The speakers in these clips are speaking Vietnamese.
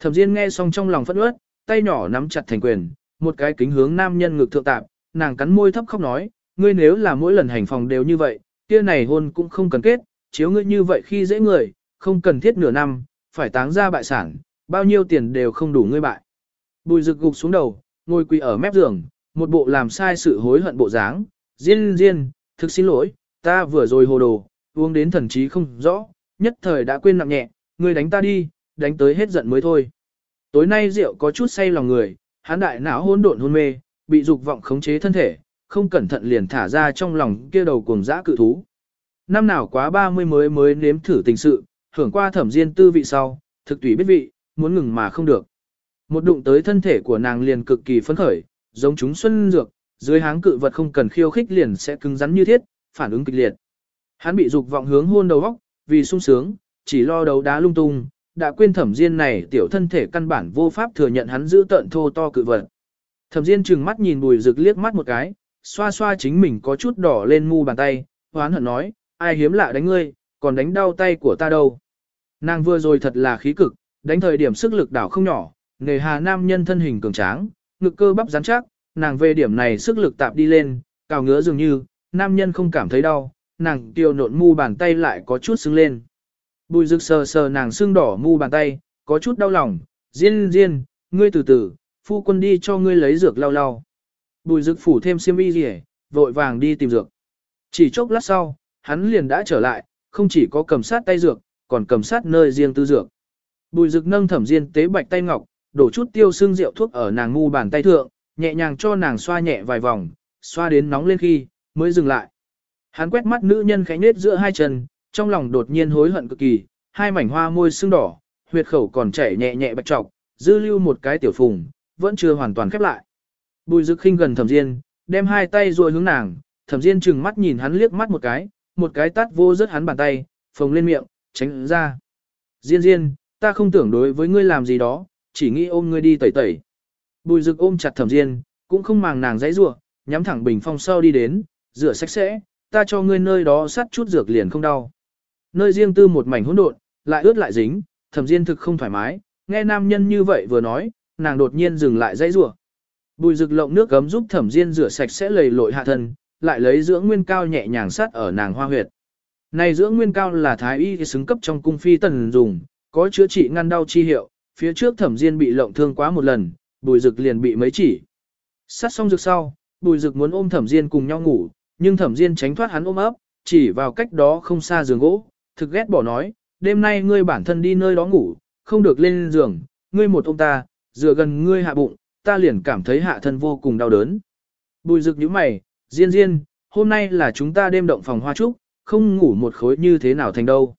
Thẩm Diên nghe xong trong lòng phẫn uất, tay nhỏ nắm chặt thành quyền, một cái kính hướng nam nhân ngực thượng tạp, nàng cắn môi thấp khóc nói, ngươi nếu là mỗi lần hành phòng đều như vậy, kia này hôn cũng không cần kết, chiếu ngươi như vậy khi dễ người, không cần thiết nửa năm, phải táng ra bại sản, bao nhiêu tiền đều không đủ ngươi bại. Bùi rực gục xuống đầu, ngồi quỳ ở mép giường, một bộ làm sai sự hối hận bộ dáng, Diên Diên, thực xin lỗi, ta vừa rồi hồ đồ, uống đến thần trí không rõ, nhất thời đã quên nặng nhẹ, ngươi đánh ta đi, đánh tới hết giận mới thôi. Tối nay rượu có chút say lòng người, hắn đại não hỗn độn hôn mê, bị dục vọng khống chế thân thể, không cẩn thận liền thả ra trong lòng kia đầu cuồng dã cự thú. Năm nào quá 30 mới mới nếm thử tình sự, hưởng qua thẩm diên tư vị sau, thực tùy biết vị, muốn ngừng mà không được. Một đụng tới thân thể của nàng liền cực kỳ phấn khởi, giống chúng xuân dược, dưới háng cự vật không cần khiêu khích liền sẽ cứng rắn như thiết, phản ứng kịch liệt. Hắn bị dục vọng hướng hôn đầu góc, vì sung sướng, chỉ lo đấu đá lung tung, đã quên thẩm diên này tiểu thân thể căn bản vô pháp thừa nhận hắn giữ tận thô to cự vật. Thẩm diên trừng mắt nhìn bùi rực liếc mắt một cái, xoa xoa chính mình có chút đỏ lên mu bàn tay, hoán hận nói, ai hiếm lạ đánh ngươi, còn đánh đau tay của ta đâu. Nàng vừa rồi thật là khí cực, đánh thời điểm sức lực đảo không nhỏ, nề hà nam nhân thân hình cường tráng, ngực cơ bắp rắn chắc, nàng về điểm này sức lực tạp đi lên, cào ngứa dường như, nam nhân không cảm thấy đau, nàng tiêu nộn mu bàn tay lại có chút sưng lên. Bùi rực sờ sờ nàng xương đỏ mu bàn tay, có chút đau lòng, Diên Diên, ngươi từ từ, phu quân đi cho ngươi lấy dược lau lau. Bùi rực phủ thêm xiêm y gì vội vàng đi tìm dược. Chỉ chốc lát sau, hắn liền đã trở lại, không chỉ có cầm sát tay dược, còn cầm sát nơi riêng tư dược. Bùi rực nâng thẩm diên tế bạch tay ngọc, đổ chút tiêu xương rượu thuốc ở nàng ngu bàn tay thượng, nhẹ nhàng cho nàng xoa nhẹ vài vòng, xoa đến nóng lên khi, mới dừng lại. Hắn quét mắt nữ nhân khẽ nết giữa hai chân, trong lòng đột nhiên hối hận cực kỳ, hai mảnh hoa môi sưng đỏ, huyệt khẩu còn chảy nhẹ nhẹ bạch trọc, dư lưu một cái tiểu phùng, vẫn chưa hoàn toàn khép lại. Bùi Dực khinh gần Thẩm Diên, đem hai tay duỗi hướng nàng, Thẩm Diên trừng mắt nhìn hắn liếc mắt một cái, một cái tát vô rất hắn bàn tay, phồng lên miệng, tránh ứng ra. Diên Diên, ta không tưởng đối với ngươi làm gì đó, chỉ nghĩ ôm ngươi đi tẩy tẩy. Bùi Dực ôm chặt Thẩm Diên, cũng không màng nàng dãy rủa, nhắm thẳng bình phong sau đi đến, rửa sạch sẽ, ta cho ngươi nơi đó sát chút dược liền không đau. Nơi riêng tư một mảnh hỗn độn, lại ướt lại dính, Thẩm Diên thực không thoải mái, nghe nam nhân như vậy vừa nói, nàng đột nhiên dừng lại dãy rủa. Bùi rực lộng nước gấm giúp thẩm diên rửa sạch sẽ lầy lội hạ thân, lại lấy dưỡng nguyên cao nhẹ nhàng sát ở nàng hoa huyệt. Này dưỡng nguyên cao là thái y xứng cấp trong cung phi tần dùng, có chữa trị ngăn đau chi hiệu, phía trước thẩm diên bị lộng thương quá một lần, bùi rực liền bị mấy chỉ. Sát xong rực sau, bùi rực muốn ôm thẩm diên cùng nhau ngủ, nhưng thẩm diên tránh thoát hắn ôm ấp, chỉ vào cách đó không xa giường gỗ, thực ghét bỏ nói, đêm nay ngươi bản thân đi nơi đó ngủ, không được lên giường, ngươi một ông ta, dựa gần ngươi hạ bụng, ta liền cảm thấy hạ thân vô cùng đau đớn. Bùi rực như mày, Diên Diên, hôm nay là chúng ta đêm động phòng hoa trúc, không ngủ một khối như thế nào thành đâu.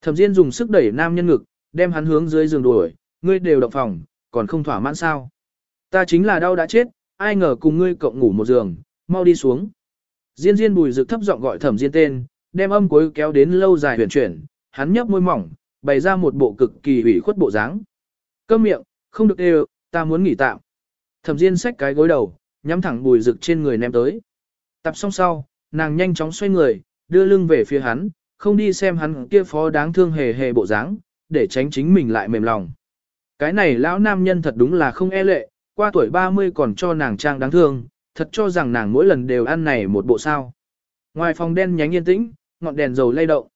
Thẩm Diên dùng sức đẩy nam nhân ngực, đem hắn hướng dưới giường đuổi, ngươi đều động phòng, còn không thỏa mãn sao. Ta chính là đau đã chết, ai ngờ cùng ngươi cộng ngủ một giường, mau đi xuống. Diên Diên bùi rực thấp giọng gọi Thẩm Diên tên, đem âm cuối kéo đến lâu dài huyền chuyển, hắn nhấp môi mỏng, bày ra một bộ cực kỳ ủy khuất bộ dáng. Câm miệng, không được đều, ta muốn nghỉ tạm. Thẩm Diên xách cái gối đầu, nhắm thẳng bùi rực trên người ném tới. Tập xong sau, nàng nhanh chóng xoay người, đưa lưng về phía hắn, không đi xem hắn kia phó đáng thương hề hề bộ dáng, để tránh chính mình lại mềm lòng. Cái này lão nam nhân thật đúng là không e lệ, qua tuổi 30 còn cho nàng trang đáng thương, thật cho rằng nàng mỗi lần đều ăn này một bộ sao. Ngoài phòng đen nhánh yên tĩnh, ngọn đèn dầu lay động.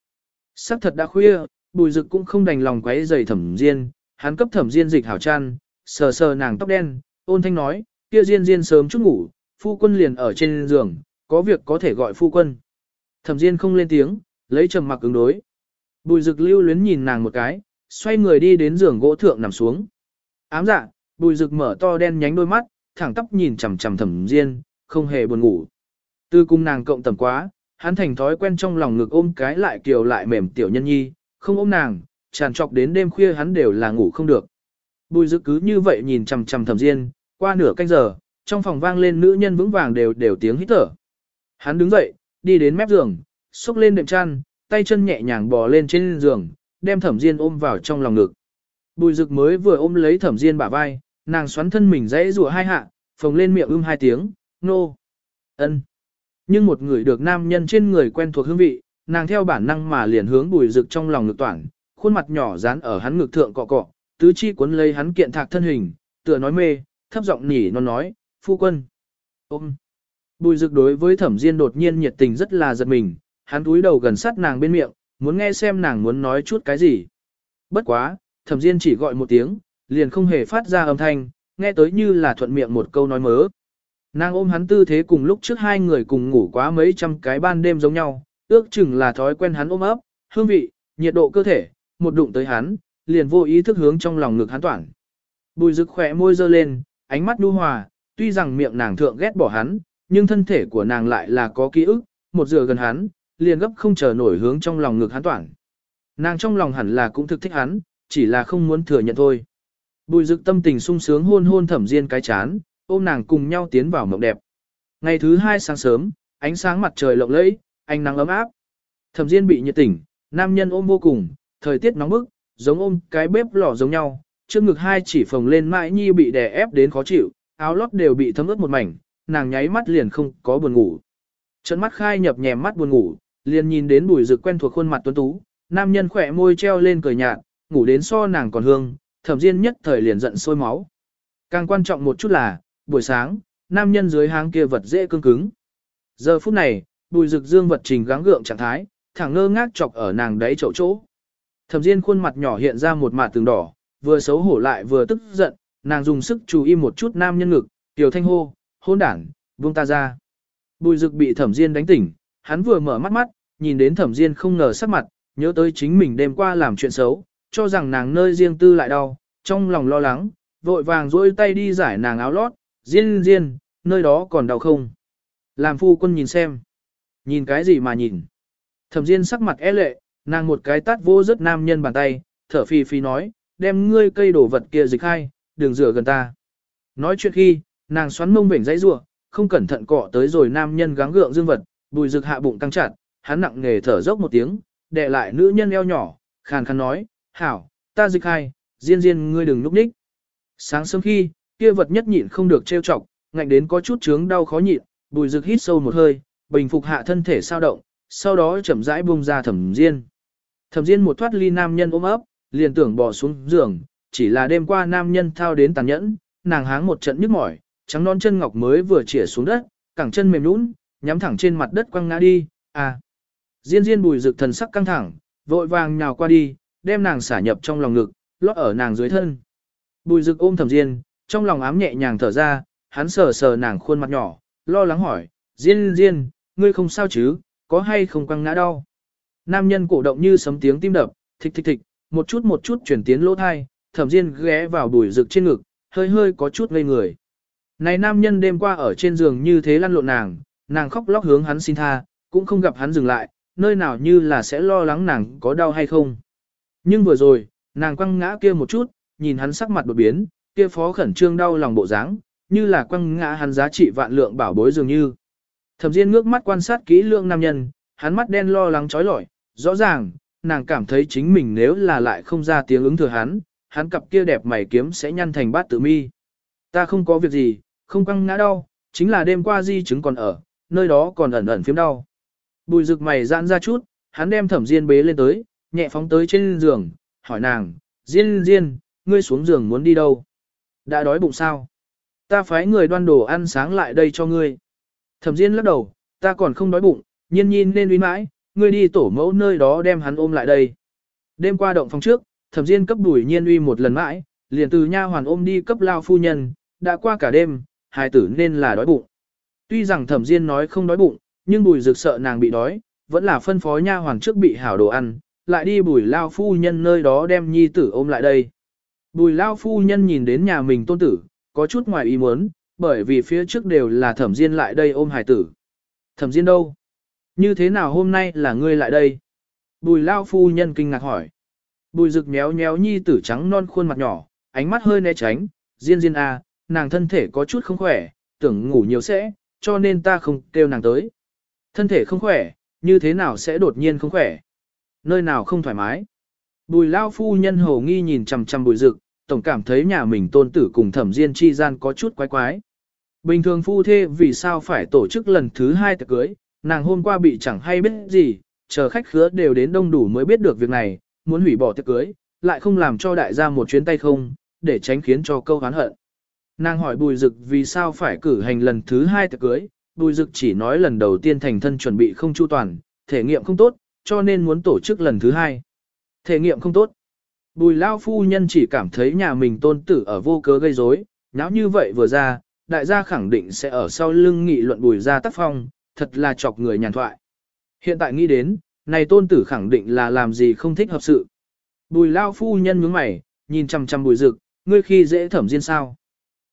Sắc thật đã khuya, bùi Dực cũng không đành lòng quấy giày thẩm diên, hắn cấp thẩm diên dịch hảo chăn, sờ sờ nàng tóc đen, ôn thanh nói, kia Diên Diên sớm chút ngủ, phu quân liền ở trên giường, có việc có thể gọi phu quân. Thẩm Diên không lên tiếng, lấy trầm mặc ứng đối. Bùi Dực lưu luyến nhìn nàng một cái, xoay người đi đến giường gỗ thượng nằm xuống. Ám dạ, Bùi Dực mở to đen nhánh đôi mắt, thẳng tóc nhìn chằm chằm Thẩm Diên, không hề buồn ngủ. Tư cung nàng cộng tầm quá, hắn thành thói quen trong lòng ngực ôm cái lại kiều lại mềm tiểu nhân nhi, không ôm nàng, tràn trọc đến đêm khuya hắn đều là ngủ không được. Bùi Dực cứ như vậy nhìn chằm chằm Thẩm Diên, qua nửa canh giờ, trong phòng vang lên nữ nhân vững vàng đều đều tiếng hít thở. Hắn đứng dậy, đi đến mép giường, xúc lên đệm chăn, tay chân nhẹ nhàng bò lên trên giường, đem Thẩm Diên ôm vào trong lòng ngực. Bùi Dực mới vừa ôm lấy Thẩm Diên bả vai, nàng xoắn thân mình dãy rùa hai hạ, phồng lên miệng ưm hai tiếng, nô, ân. Nhưng một người được nam nhân trên người quen thuộc hương vị, nàng theo bản năng mà liền hướng Bùi Dực trong lòng ngực toản, khuôn mặt nhỏ dán ở hắn ngực thượng cọ cọ, tứ chi cuốn lấy hắn kiện thạc thân hình, tựa nói mê, thấp giọng nỉ nó nói, phu quân. Ôm. Bùi rực đối với thẩm diên đột nhiên nhiệt tình rất là giật mình, hắn túi đầu gần sát nàng bên miệng, muốn nghe xem nàng muốn nói chút cái gì. Bất quá, thẩm diên chỉ gọi một tiếng, liền không hề phát ra âm thanh, nghe tới như là thuận miệng một câu nói mớ. Nàng ôm hắn tư thế cùng lúc trước hai người cùng ngủ quá mấy trăm cái ban đêm giống nhau, ước chừng là thói quen hắn ôm ấp, hương vị, nhiệt độ cơ thể, một đụng tới hắn, liền vô ý thức hướng trong lòng ngực hắn toàn. Bùi rực khỏe môi dơ lên, ánh mắt nhu hòa, tuy rằng miệng nàng thượng ghét bỏ hắn, nhưng thân thể của nàng lại là có ký ức, một giờ gần hắn, liền gấp không chờ nổi hướng trong lòng ngực hắn toàn. Nàng trong lòng hẳn là cũng thực thích hắn, chỉ là không muốn thừa nhận thôi. Bùi rực tâm tình sung sướng hôn hôn thẩm diên cái chán, ôm nàng cùng nhau tiến vào mộng đẹp. Ngày thứ hai sáng sớm, ánh sáng mặt trời lộng lẫy, ánh nắng ấm áp. Thẩm diên bị nhiệt tỉnh, nam nhân ôm vô cùng, thời tiết nóng bức, giống ôm cái bếp lò giống nhau, trước ngực hai chỉ phồng lên mãi nhi bị đè ép đến khó chịu, áo lót đều bị thấm ướt một mảnh, nàng nháy mắt liền không có buồn ngủ. Trận mắt khai nhập nhèm mắt buồn ngủ, liền nhìn đến bùi rực quen thuộc khuôn mặt tuấn tú, nam nhân khỏe môi treo lên cười nhạt, ngủ đến so nàng còn hương, thẩm diên nhất thời liền giận sôi máu. Càng quan trọng một chút là, buổi sáng, nam nhân dưới háng kia vật dễ cương cứng. Giờ phút này, bùi rực dương vật trình gắng gượng trạng thái, thẳng ngơ ngác chọc ở nàng đấy chậu chỗ. Thẩm Diên khuôn mặt nhỏ hiện ra một mạt tường đỏ, vừa xấu hổ lại vừa tức giận, nàng dùng sức chú ý một chút nam nhân ngực, tiểu thanh hô, hôn đảng, buông ta ra. Bùi Dực bị Thẩm Diên đánh tỉnh, hắn vừa mở mắt mắt, nhìn đến Thẩm Diên không ngờ sắc mặt, nhớ tới chính mình đêm qua làm chuyện xấu, cho rằng nàng nơi riêng tư lại đau, trong lòng lo lắng, vội vàng duỗi tay đi giải nàng áo lót, Diên Diên, nơi đó còn đau không? Làm phu quân nhìn xem. Nhìn cái gì mà nhìn? Thẩm Diên sắc mặt é e lệ, nàng một cái tát vô rất nam nhân bàn tay, thở phì phì nói, đem ngươi cây đổ vật kia dịch hai, đừng rửa gần ta. Nói chuyện khi, nàng xoắn mông bỉnh dãy rủa, không cẩn thận cọ tới rồi nam nhân gắng gượng dương vật, bùi rực hạ bụng căng chặt, hắn nặng nghề thở dốc một tiếng, đè lại nữ nhân eo nhỏ, khàn khàn nói, hảo, ta dịch hai, diên diên ngươi đừng núp ních. Sáng sớm khi, kia vật nhất nhịn không được trêu chọc, ngạnh đến có chút chướng đau khó nhịn, bùi dực hít sâu một hơi, bình phục hạ thân thể sao động, sau đó chậm rãi buông ra thẩm diên. Thẩm Diên một thoát ly nam nhân ôm ấp, liền tưởng bỏ xuống giường, chỉ là đêm qua nam nhân thao đến tàn nhẫn, nàng háng một trận nhức mỏi, trắng non chân ngọc mới vừa chĩa xuống đất, cẳng chân mềm nhũn, nhắm thẳng trên mặt đất quăng ngã đi, à. Diên Diên bùi dực thần sắc căng thẳng, vội vàng nhào qua đi, đem nàng xả nhập trong lòng ngực, lót ở nàng dưới thân. Bùi dực ôm Thẩm Diên, trong lòng ám nhẹ nhàng thở ra, hắn sờ sờ nàng khuôn mặt nhỏ, lo lắng hỏi, Diên Diên, ngươi không sao chứ, có hay không quăng ngã đau? Nam nhân cổ động như sấm tiếng tim đập, thịch thịch thịch, một chút một chút chuyển tiến lỗ thai, thẩm diên ghé vào đùi rực trên ngực, hơi hơi có chút ngây người. Này nam nhân đêm qua ở trên giường như thế lăn lộn nàng, nàng khóc lóc hướng hắn xin tha, cũng không gặp hắn dừng lại, nơi nào như là sẽ lo lắng nàng có đau hay không. Nhưng vừa rồi, nàng quăng ngã kia một chút, nhìn hắn sắc mặt đột biến, kia phó khẩn trương đau lòng bộ dáng, như là quăng ngã hắn giá trị vạn lượng bảo bối dường như. Thẩm Diên ngước mắt quan sát kỹ lượng nam nhân, hắn mắt đen lo lắng trói lọi, rõ ràng, nàng cảm thấy chính mình nếu là lại không ra tiếng ứng thừa hắn, hắn cặp kia đẹp mày kiếm sẽ nhăn thành bát tự mi. Ta không có việc gì, không quăng ngã đau, chính là đêm qua di chứng còn ở, nơi đó còn ẩn ẩn phiếm đau. Bùi rực mày giãn ra chút, hắn đem thẩm diên bế lên tới, nhẹ phóng tới trên giường, hỏi nàng, diên diên, ngươi xuống giường muốn đi đâu? Đã đói bụng sao? Ta phái người đoan đồ ăn sáng lại đây cho ngươi. Thẩm diên lắc đầu, ta còn không đói bụng, nhiên nhiên nên uy mãi, ngươi đi tổ mẫu nơi đó đem hắn ôm lại đây. Đêm qua động phòng trước, thẩm diên cấp đuổi nhiên uy một lần mãi, liền từ nha hoàn ôm đi cấp lao phu nhân, đã qua cả đêm, hài tử nên là đói bụng. Tuy rằng thẩm diên nói không đói bụng, nhưng bùi rực sợ nàng bị đói, vẫn là phân phó nha hoàn trước bị hảo đồ ăn, lại đi bùi lao phu nhân nơi đó đem nhi tử ôm lại đây. Bùi lao phu nhân nhìn đến nhà mình tôn tử, có chút ngoài ý muốn, bởi vì phía trước đều là thẩm diên lại đây ôm Hải tử. Thẩm diên đâu? Như thế nào hôm nay là ngươi lại đây? Bùi lao phu nhân kinh ngạc hỏi. Bùi rực méo méo nhi tử trắng non khuôn mặt nhỏ, ánh mắt hơi né tránh, diên diên à, nàng thân thể có chút không khỏe, tưởng ngủ nhiều sẽ, cho nên ta không kêu nàng tới. Thân thể không khỏe, như thế nào sẽ đột nhiên không khỏe? Nơi nào không thoải mái? Bùi lao phu nhân hầu nghi nhìn chằm chằm bùi rực, tổng cảm thấy nhà mình tôn tử cùng thẩm diên chi gian có chút quái quái. Bình thường phu thê vì sao phải tổ chức lần thứ hai tiệc cưới, nàng hôm qua bị chẳng hay biết gì, chờ khách khứa đều đến đông đủ mới biết được việc này, muốn hủy bỏ tiệc cưới, lại không làm cho đại gia một chuyến tay không, để tránh khiến cho câu hán hận. Nàng hỏi bùi dực vì sao phải cử hành lần thứ hai tiệc cưới, bùi dực chỉ nói lần đầu tiên thành thân chuẩn bị không chu toàn, thể nghiệm không tốt, cho nên muốn tổ chức lần thứ hai. Thể nghiệm không tốt. Bùi lao phu nhân chỉ cảm thấy nhà mình tôn tử ở vô cớ gây rối, nháo như vậy vừa ra, đại gia khẳng định sẽ ở sau lưng nghị luận bùi ra tác phong, thật là chọc người nhàn thoại. Hiện tại nghĩ đến, này tôn tử khẳng định là làm gì không thích hợp sự. Bùi lao phu nhân nhướng mày, nhìn chăm chăm bùi rực, ngươi khi dễ thẩm diên sao.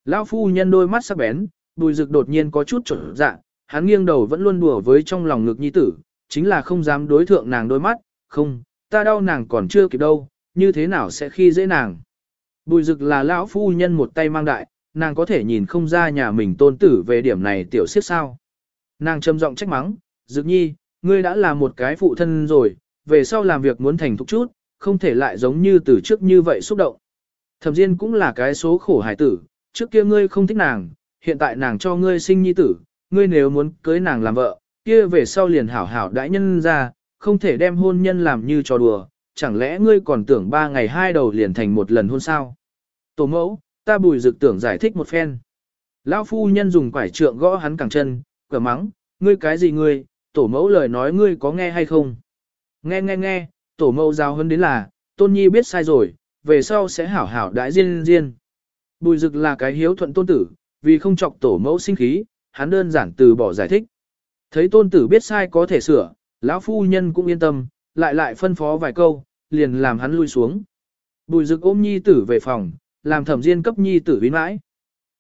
Lao phu nhân đôi mắt sắc bén, bùi rực đột nhiên có chút trở dạ, hắn nghiêng đầu vẫn luôn đùa với trong lòng ngực nhi tử, chính là không dám đối thượng nàng đôi mắt, không, ta đau nàng còn chưa kịp đâu, như thế nào sẽ khi dễ nàng. Bùi rực là lão phu nhân một tay mang đại, nàng có thể nhìn không ra nhà mình tôn tử về điểm này tiểu siết sao. Nàng trầm giọng trách mắng, dực nhi, ngươi đã là một cái phụ thân rồi, về sau làm việc muốn thành thục chút, không thể lại giống như từ trước như vậy xúc động. Thẩm Diên cũng là cái số khổ hải tử, trước kia ngươi không thích nàng, hiện tại nàng cho ngươi sinh nhi tử, ngươi nếu muốn cưới nàng làm vợ, kia về sau liền hảo hảo đãi nhân ra, không thể đem hôn nhân làm như trò đùa, chẳng lẽ ngươi còn tưởng ba ngày hai đầu liền thành một lần hôn sao? Tổ mẫu, ta bùi dực tưởng giải thích một phen. Lão phu nhân dùng quải trượng gõ hắn cẳng chân, cửa mắng, ngươi cái gì ngươi, tổ mẫu lời nói ngươi có nghe hay không? Nghe nghe nghe, tổ mẫu giao hơn đến là, tôn nhi biết sai rồi, về sau sẽ hảo hảo đãi riêng riêng. Bùi dực là cái hiếu thuận tôn tử, vì không chọc tổ mẫu sinh khí, hắn đơn giản từ bỏ giải thích. Thấy tôn tử biết sai có thể sửa, lão phu nhân cũng yên tâm, lại lại phân phó vài câu, liền làm hắn lui xuống. Bùi dực ôm nhi tử về phòng, làm thẩm diên cấp nhi tử vĩ mãi.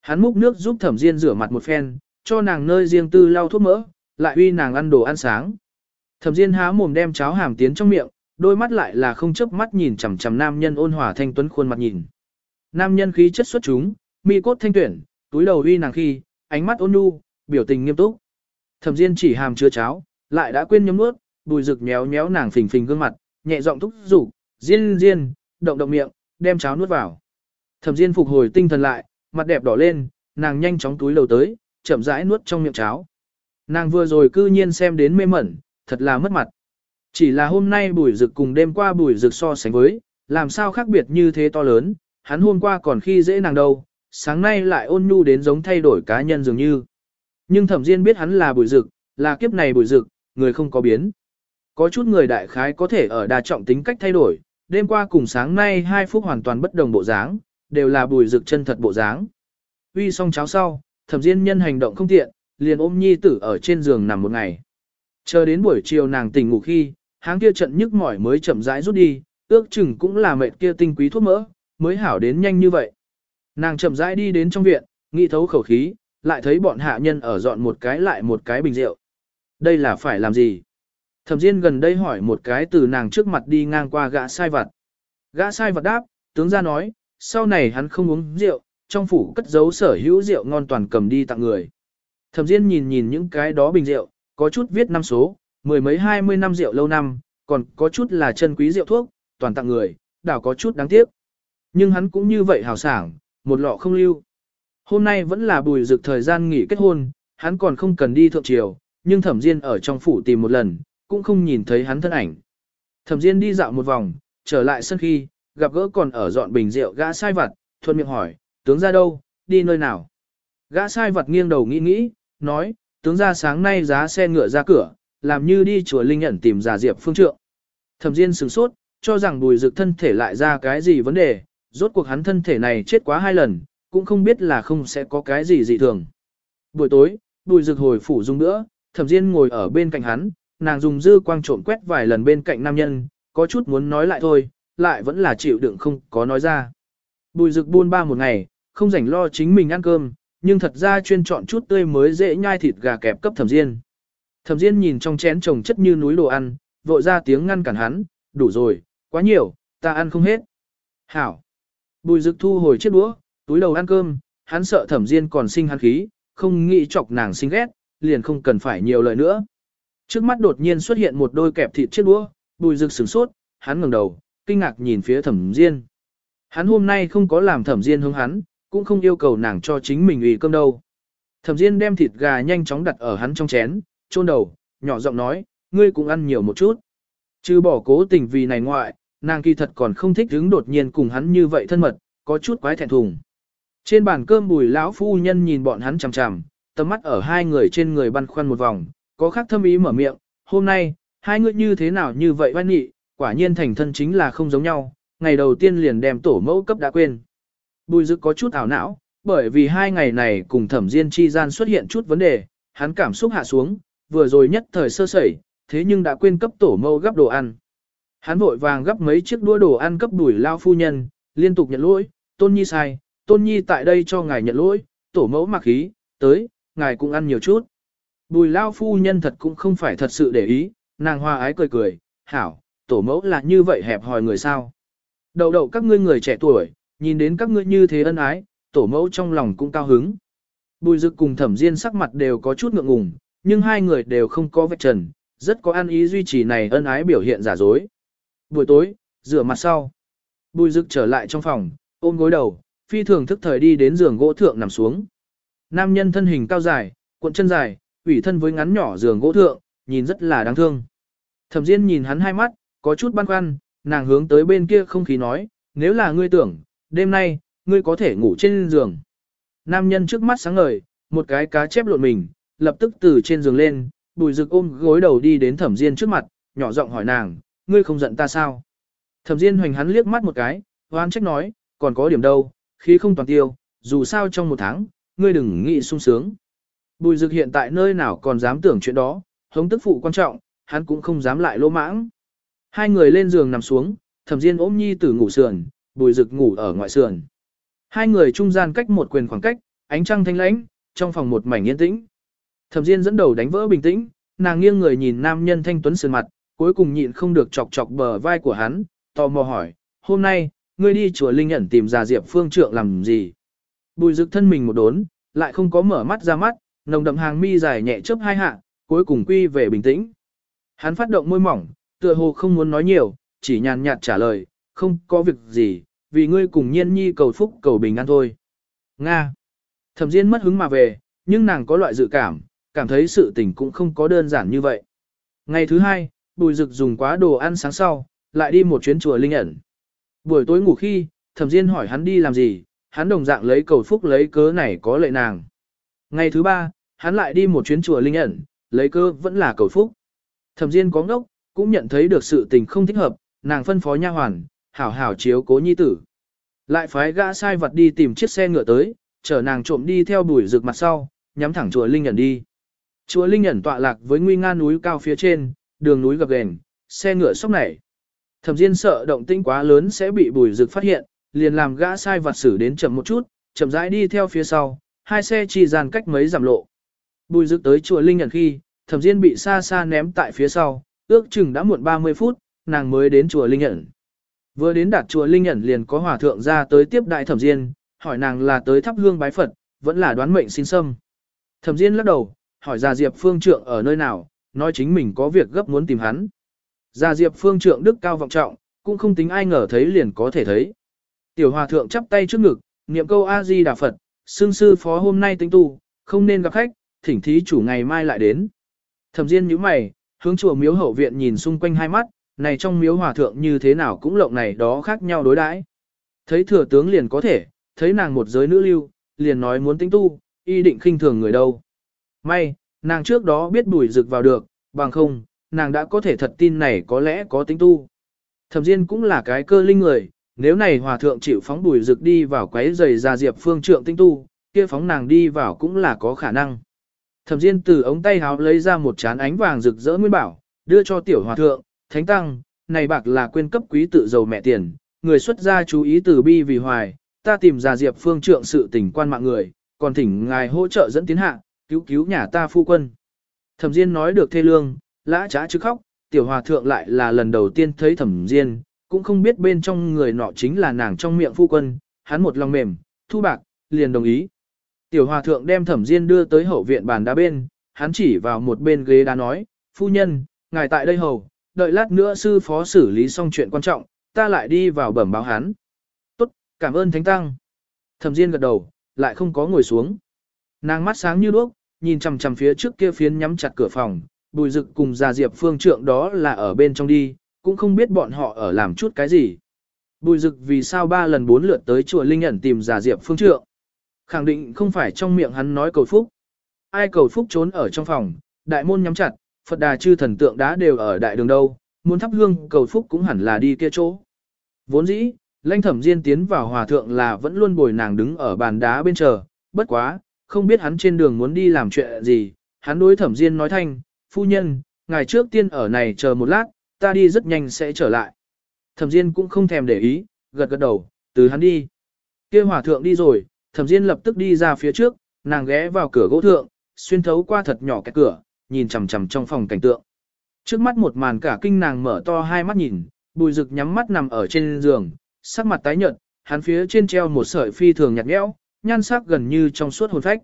Hắn múc nước giúp thẩm diên rửa mặt một phen, cho nàng nơi riêng tư lau thuốc mỡ, lại uy nàng ăn đồ ăn sáng. Thẩm diên há mồm đem cháo hàm tiến trong miệng, đôi mắt lại là không chớp mắt nhìn chằm chằm nam nhân ôn hòa thanh tuấn khuôn mặt nhìn. Nam nhân khí chất xuất chúng, mi cốt thanh tuyển, túi đầu uy nàng khi, ánh mắt ôn nhu, biểu tình nghiêm túc. Thẩm Diên chỉ hàm chứa cháo, lại đã quên nhấm nuốt, bùi rực méo méo nàng phình phình gương mặt, nhẹ giọng thúc giục, "Diên Diên, động động miệng, đem cháo nuốt vào." Thẩm Diên phục hồi tinh thần lại, mặt đẹp đỏ lên, nàng nhanh chóng túi lầu tới, chậm rãi nuốt trong miệng cháo. Nàng vừa rồi cư nhiên xem đến mê mẩn, thật là mất mặt. Chỉ là hôm nay bùi rực cùng đêm qua bùi rực so sánh với, làm sao khác biệt như thế to lớn, hắn hôm qua còn khi dễ nàng đâu, sáng nay lại ôn nhu đến giống thay đổi cá nhân dường như. Nhưng thẩm diên biết hắn là bùi rực, là kiếp này bùi rực, người không có biến. Có chút người đại khái có thể ở đa trọng tính cách thay đổi, đêm qua cùng sáng nay hai phút hoàn toàn bất đồng bộ dáng, đều là bùi rực chân thật bộ dáng. Uy xong cháo sau, thẩm diên nhân hành động không tiện, liền ôm nhi tử ở trên giường nằm một ngày. Chờ đến buổi chiều nàng tỉnh ngủ khi, háng kia trận nhức mỏi mới chậm rãi rút đi, ước chừng cũng là mệt kia tinh quý thuốc mỡ, mới hảo đến nhanh như vậy. Nàng chậm rãi đi đến trong viện, nghĩ thấu khẩu khí, lại thấy bọn hạ nhân ở dọn một cái lại một cái bình rượu. Đây là phải làm gì? Thẩm Diên gần đây hỏi một cái từ nàng trước mặt đi ngang qua gã sai vật. Gã sai vật đáp, tướng ra nói, sau này hắn không uống rượu, trong phủ cất giấu sở hữu rượu ngon toàn cầm đi tặng người. Thẩm Diên nhìn nhìn những cái đó bình rượu, có chút viết năm số, mười mấy hai mươi năm rượu lâu năm, còn có chút là chân quý rượu thuốc, toàn tặng người, đảo có chút đáng tiếc. Nhưng hắn cũng như vậy hào sảng, một lọ không lưu. Hôm nay vẫn là bùi rực thời gian nghỉ kết hôn, hắn còn không cần đi thượng triều, nhưng thẩm diên ở trong phủ tìm một lần, cũng không nhìn thấy hắn thân ảnh. Thẩm diên đi dạo một vòng, trở lại sân khi, gặp gỡ còn ở dọn bình rượu gã sai vặt, thuận miệng hỏi, tướng ra đâu, đi nơi nào. Gã sai vặt nghiêng đầu nghĩ nghĩ, nói, tướng ra sáng nay giá xe ngựa ra cửa, làm như đi chùa Linh Nhẫn tìm giả diệp phương trượng. Thẩm Diên sửng sốt, cho rằng bùi dực thân thể lại ra cái gì vấn đề, rốt cuộc hắn thân thể này chết quá hai lần, cũng không biết là không sẽ có cái gì dị thường. Buổi tối, bùi dực hồi phủ dùng nữa, thẩm Diên ngồi ở bên cạnh hắn, nàng dùng dư quang trộm quét vài lần bên cạnh nam nhân, có chút muốn nói lại thôi, lại vẫn là chịu đựng không có nói ra. Bùi rực buôn ba một ngày, không rảnh lo chính mình ăn cơm, nhưng thật ra chuyên chọn chút tươi mới dễ nhai thịt gà kẹp cấp thẩm Diên. Thẩm Diên nhìn trong chén trồng chất như núi đồ ăn, vội ra tiếng ngăn cản hắn, đủ rồi, quá nhiều, ta ăn không hết. Hảo. Bùi rực thu hồi chiếc đũa, túi đầu ăn cơm, hắn sợ thẩm Diên còn sinh hắn khí, không nghĩ chọc nàng sinh ghét, liền không cần phải nhiều lời nữa. Trước mắt đột nhiên xuất hiện một đôi kẹp thịt chiếc đũa, bùi dực sửng sốt, hắn ngẩng đầu, kinh ngạc nhìn phía thẩm Diên. Hắn hôm nay không có làm thẩm Diên hướng hắn, cũng không yêu cầu nàng cho chính mình ủy cơm đâu. Thẩm Diên đem thịt gà nhanh chóng đặt ở hắn trong chén, chôn đầu, nhỏ giọng nói, ngươi cũng ăn nhiều một chút. Chứ bỏ cố tình vì này ngoại, nàng kỳ thật còn không thích hứng đột nhiên cùng hắn như vậy thân mật, có chút quái thẹn thùng. Trên bàn cơm bùi lão phu nhân nhìn bọn hắn chằm chằm, tầm mắt ở hai người trên người băn khoăn một vòng, có khác thâm ý mở miệng, hôm nay, hai người như thế nào như vậy oan nghị, quả nhiên thành thân chính là không giống nhau, ngày đầu tiên liền đem tổ mẫu cấp đã quên. Bùi dực có chút ảo não, bởi vì hai ngày này cùng thẩm diên chi gian xuất hiện chút vấn đề, hắn cảm xúc hạ xuống, vừa rồi nhất thời sơ sẩy, thế nhưng đã quên cấp tổ mẫu gấp đồ ăn. Hắn vội vàng gấp mấy chiếc đũa đồ ăn cấp đuổi lao phu nhân, liên tục nhận lỗi, tôn nhi sai, tôn nhi tại đây cho ngài nhận lỗi, tổ mẫu mặc khí, tới, ngài cũng ăn nhiều chút. Bùi lao phu nhân thật cũng không phải thật sự để ý, nàng hoa ái cười cười, hảo, tổ mẫu là như vậy hẹp hòi người sao. Đầu đầu các ngươi người trẻ tuổi, nhìn đến các ngươi như thế ân ái, tổ mẫu trong lòng cũng cao hứng. Bùi dực cùng thẩm diên sắc mặt đều có chút ngượng ngùng, nhưng hai người đều không có vết trần, rất có ăn ý duy trì này ân ái biểu hiện giả dối. Buổi tối, rửa mặt sau. Bùi dực trở lại trong phòng, ôm gối đầu, phi thường thức thời đi đến giường gỗ thượng nằm xuống. Nam nhân thân hình cao dài, cuộn chân dài, ủy thân với ngắn nhỏ giường gỗ thượng, nhìn rất là đáng thương. Thẩm Diên nhìn hắn hai mắt, có chút băn khoăn, nàng hướng tới bên kia không khí nói, nếu là ngươi tưởng, đêm nay, ngươi có thể ngủ trên giường. Nam nhân trước mắt sáng ngời, một cái cá chép lộn mình, lập tức từ trên giường lên, bùi rực ôm gối đầu đi đến thẩm Diên trước mặt, nhỏ giọng hỏi nàng, ngươi không giận ta sao? Thẩm Diên hoành hắn liếc mắt một cái, hoan trách nói, còn có điểm đâu, khí không toàn tiêu, dù sao trong một tháng, ngươi đừng nghĩ sung sướng. Bùi Dực hiện tại nơi nào còn dám tưởng chuyện đó, hống tức phụ quan trọng, hắn cũng không dám lại lỗ mãng. Hai người lên giường nằm xuống, thẩm diên ôm nhi tử ngủ sườn, bùi Dực ngủ ở ngoại sườn. Hai người trung gian cách một quyền khoảng cách, ánh trăng thanh lãnh, trong phòng một mảnh yên tĩnh. Thẩm diên dẫn đầu đánh vỡ bình tĩnh, nàng nghiêng người nhìn nam nhân thanh tuấn sườn mặt, cuối cùng nhịn không được chọc chọc bờ vai của hắn, tò mò hỏi, hôm nay, ngươi đi chùa Linh ẩn tìm ra Diệp Phương Trượng làm gì? Bùi Dực thân mình một đốn, lại không có mở mắt ra mắt, nồng đậm hàng mi dài nhẹ chớp hai hạ, cuối cùng quy về bình tĩnh. Hắn phát động môi mỏng, tựa hồ không muốn nói nhiều, chỉ nhàn nhạt trả lời, không có việc gì, vì ngươi cùng nhiên nhi cầu phúc cầu bình an thôi. Nga. Thẩm Diên mất hứng mà về, nhưng nàng có loại dự cảm, cảm thấy sự tình cũng không có đơn giản như vậy. Ngày thứ hai, Bùi Dực dùng quá đồ ăn sáng sau, lại đi một chuyến chùa Linh ẩn. Buổi tối ngủ khi, Thẩm Diên hỏi hắn đi làm gì, hắn đồng dạng lấy cầu phúc lấy cớ này có lệ nàng. Ngày thứ ba, hắn lại đi một chuyến chùa linh ẩn, lấy cơ vẫn là cầu phúc. Thẩm Diên có ngốc, cũng nhận thấy được sự tình không thích hợp, nàng phân phó nha hoàn, hảo hảo chiếu cố nhi tử. Lại phái gã sai vật đi tìm chiếc xe ngựa tới, chở nàng trộm đi theo bùi rực mặt sau, nhắm thẳng chùa Linh ẩn đi. Chùa Linh ẩn tọa lạc với nguy nga núi cao phía trên, đường núi gập ghềnh, xe ngựa sốc nảy. Thẩm Diên sợ động tĩnh quá lớn sẽ bị bùi rực phát hiện, liền làm gã sai vật xử đến chậm một chút, chậm rãi đi theo phía sau, hai xe chỉ dàn cách mấy giảm lộ. Bùi dực tới chùa Linh nhận khi, thẩm diên bị xa xa ném tại phía sau, ước chừng đã muộn 30 phút, nàng mới đến chùa Linh nhận Vừa đến đạt chùa Linh nhận liền có hòa thượng ra tới tiếp đại thẩm diên, hỏi nàng là tới thắp hương bái Phật, vẫn là đoán mệnh xin xâm. Thẩm diên lắc đầu, hỏi Gia Diệp Phương Trượng ở nơi nào, nói chính mình có việc gấp muốn tìm hắn. Gia Diệp Phương Trượng đức cao vọng trọng, cũng không tính ai ngờ thấy liền có thể thấy. Tiểu hòa thượng chắp tay trước ngực, niệm câu A-di Đà Phật, xương sư phó hôm nay tính tu, không nên gặp khách, thỉnh thí chủ ngày mai lại đến. Thẩm Diên nhíu mày, hướng chùa miếu hậu viện nhìn xung quanh hai mắt, này trong miếu hòa thượng như thế nào cũng lộng này đó khác nhau đối đãi. Thấy thừa tướng liền có thể, thấy nàng một giới nữ lưu, liền nói muốn tính tu, y định khinh thường người đâu. May, nàng trước đó biết bùi rực vào được, bằng không, nàng đã có thể thật tin này có lẽ có tính tu. Thẩm Diên cũng là cái cơ linh người, nếu này hòa thượng chịu phóng bùi rực đi vào quấy giày ra diệp phương trượng tinh tu, kia phóng nàng đi vào cũng là có khả năng. Thẩm Diên từ ống tay háo lấy ra một chán ánh vàng rực rỡ nguyên bảo, đưa cho tiểu hòa thượng, thánh tăng, này bạc là quyên cấp quý tự giàu mẹ tiền, người xuất gia chú ý từ bi vì hoài, ta tìm ra diệp phương trượng sự tình quan mạng người, còn thỉnh ngài hỗ trợ dẫn tiến hạ, cứu cứu nhà ta phu quân. Thẩm Diên nói được thê lương, lã trá chứ khóc, tiểu hòa thượng lại là lần đầu tiên thấy Thẩm Diên, cũng không biết bên trong người nọ chính là nàng trong miệng phu quân, hắn một lòng mềm, thu bạc, liền đồng ý. Tiểu hòa thượng đem thẩm diên đưa tới hậu viện bàn đá bên, hắn chỉ vào một bên ghế đá nói, phu nhân, ngài tại đây hầu, đợi lát nữa sư phó xử lý xong chuyện quan trọng, ta lại đi vào bẩm báo hắn. Tốt, cảm ơn thánh tăng. Thẩm diên gật đầu, lại không có ngồi xuống. Nàng mắt sáng như đuốc, nhìn chằm chằm phía trước kia phiến nhắm chặt cửa phòng, bùi rực cùng già diệp phương trượng đó là ở bên trong đi, cũng không biết bọn họ ở làm chút cái gì. Bùi rực vì sao ba lần bốn lượt tới chùa Linh ẩn tìm giả diệp phương trượng. Khẳng định không phải trong miệng hắn nói cầu phúc. Ai cầu phúc trốn ở trong phòng, đại môn nhắm chặt, Phật đà chư thần tượng đã đều ở đại đường đâu, muốn thắp hương cầu phúc cũng hẳn là đi kia chỗ. Vốn dĩ, lãnh thẩm diên tiến vào hòa thượng là vẫn luôn bồi nàng đứng ở bàn đá bên chờ, bất quá, không biết hắn trên đường muốn đi làm chuyện gì, hắn đối thẩm diên nói thanh, phu nhân, ngày trước tiên ở này chờ một lát, ta đi rất nhanh sẽ trở lại. Thẩm diên cũng không thèm để ý, gật gật đầu, từ hắn đi. kia hòa thượng đi rồi, thẩm diên lập tức đi ra phía trước, nàng ghé vào cửa gỗ thượng, xuyên thấu qua thật nhỏ cái cửa, nhìn chằm chằm trong phòng cảnh tượng. Trước mắt một màn cả kinh nàng mở to hai mắt nhìn, bùi rực nhắm mắt nằm ở trên giường, sắc mặt tái nhợt, hắn phía trên treo một sợi phi thường nhạt nhẽo, nhan sắc gần như trong suốt hồn phách.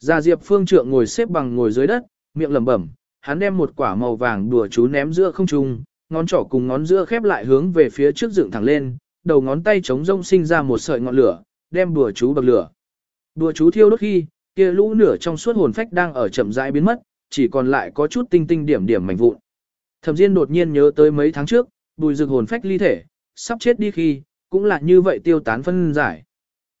Gia Diệp Phương Trượng ngồi xếp bằng ngồi dưới đất, miệng lẩm bẩm, hắn đem một quả màu vàng đùa chú ném giữa không trung, ngón trỏ cùng ngón giữa khép lại hướng về phía trước dựng thẳng lên, đầu ngón tay chống rông sinh ra một sợi ngọn lửa, đem đùa chú bậc lửa. Đùa chú thiêu đốt khi, kia lũ nửa trong suốt hồn phách đang ở chậm rãi biến mất, chỉ còn lại có chút tinh tinh điểm điểm mảnh vụn. Thẩm Diên đột nhiên nhớ tới mấy tháng trước, bùi rực hồn phách ly thể, sắp chết đi khi, cũng là như vậy tiêu tán phân giải.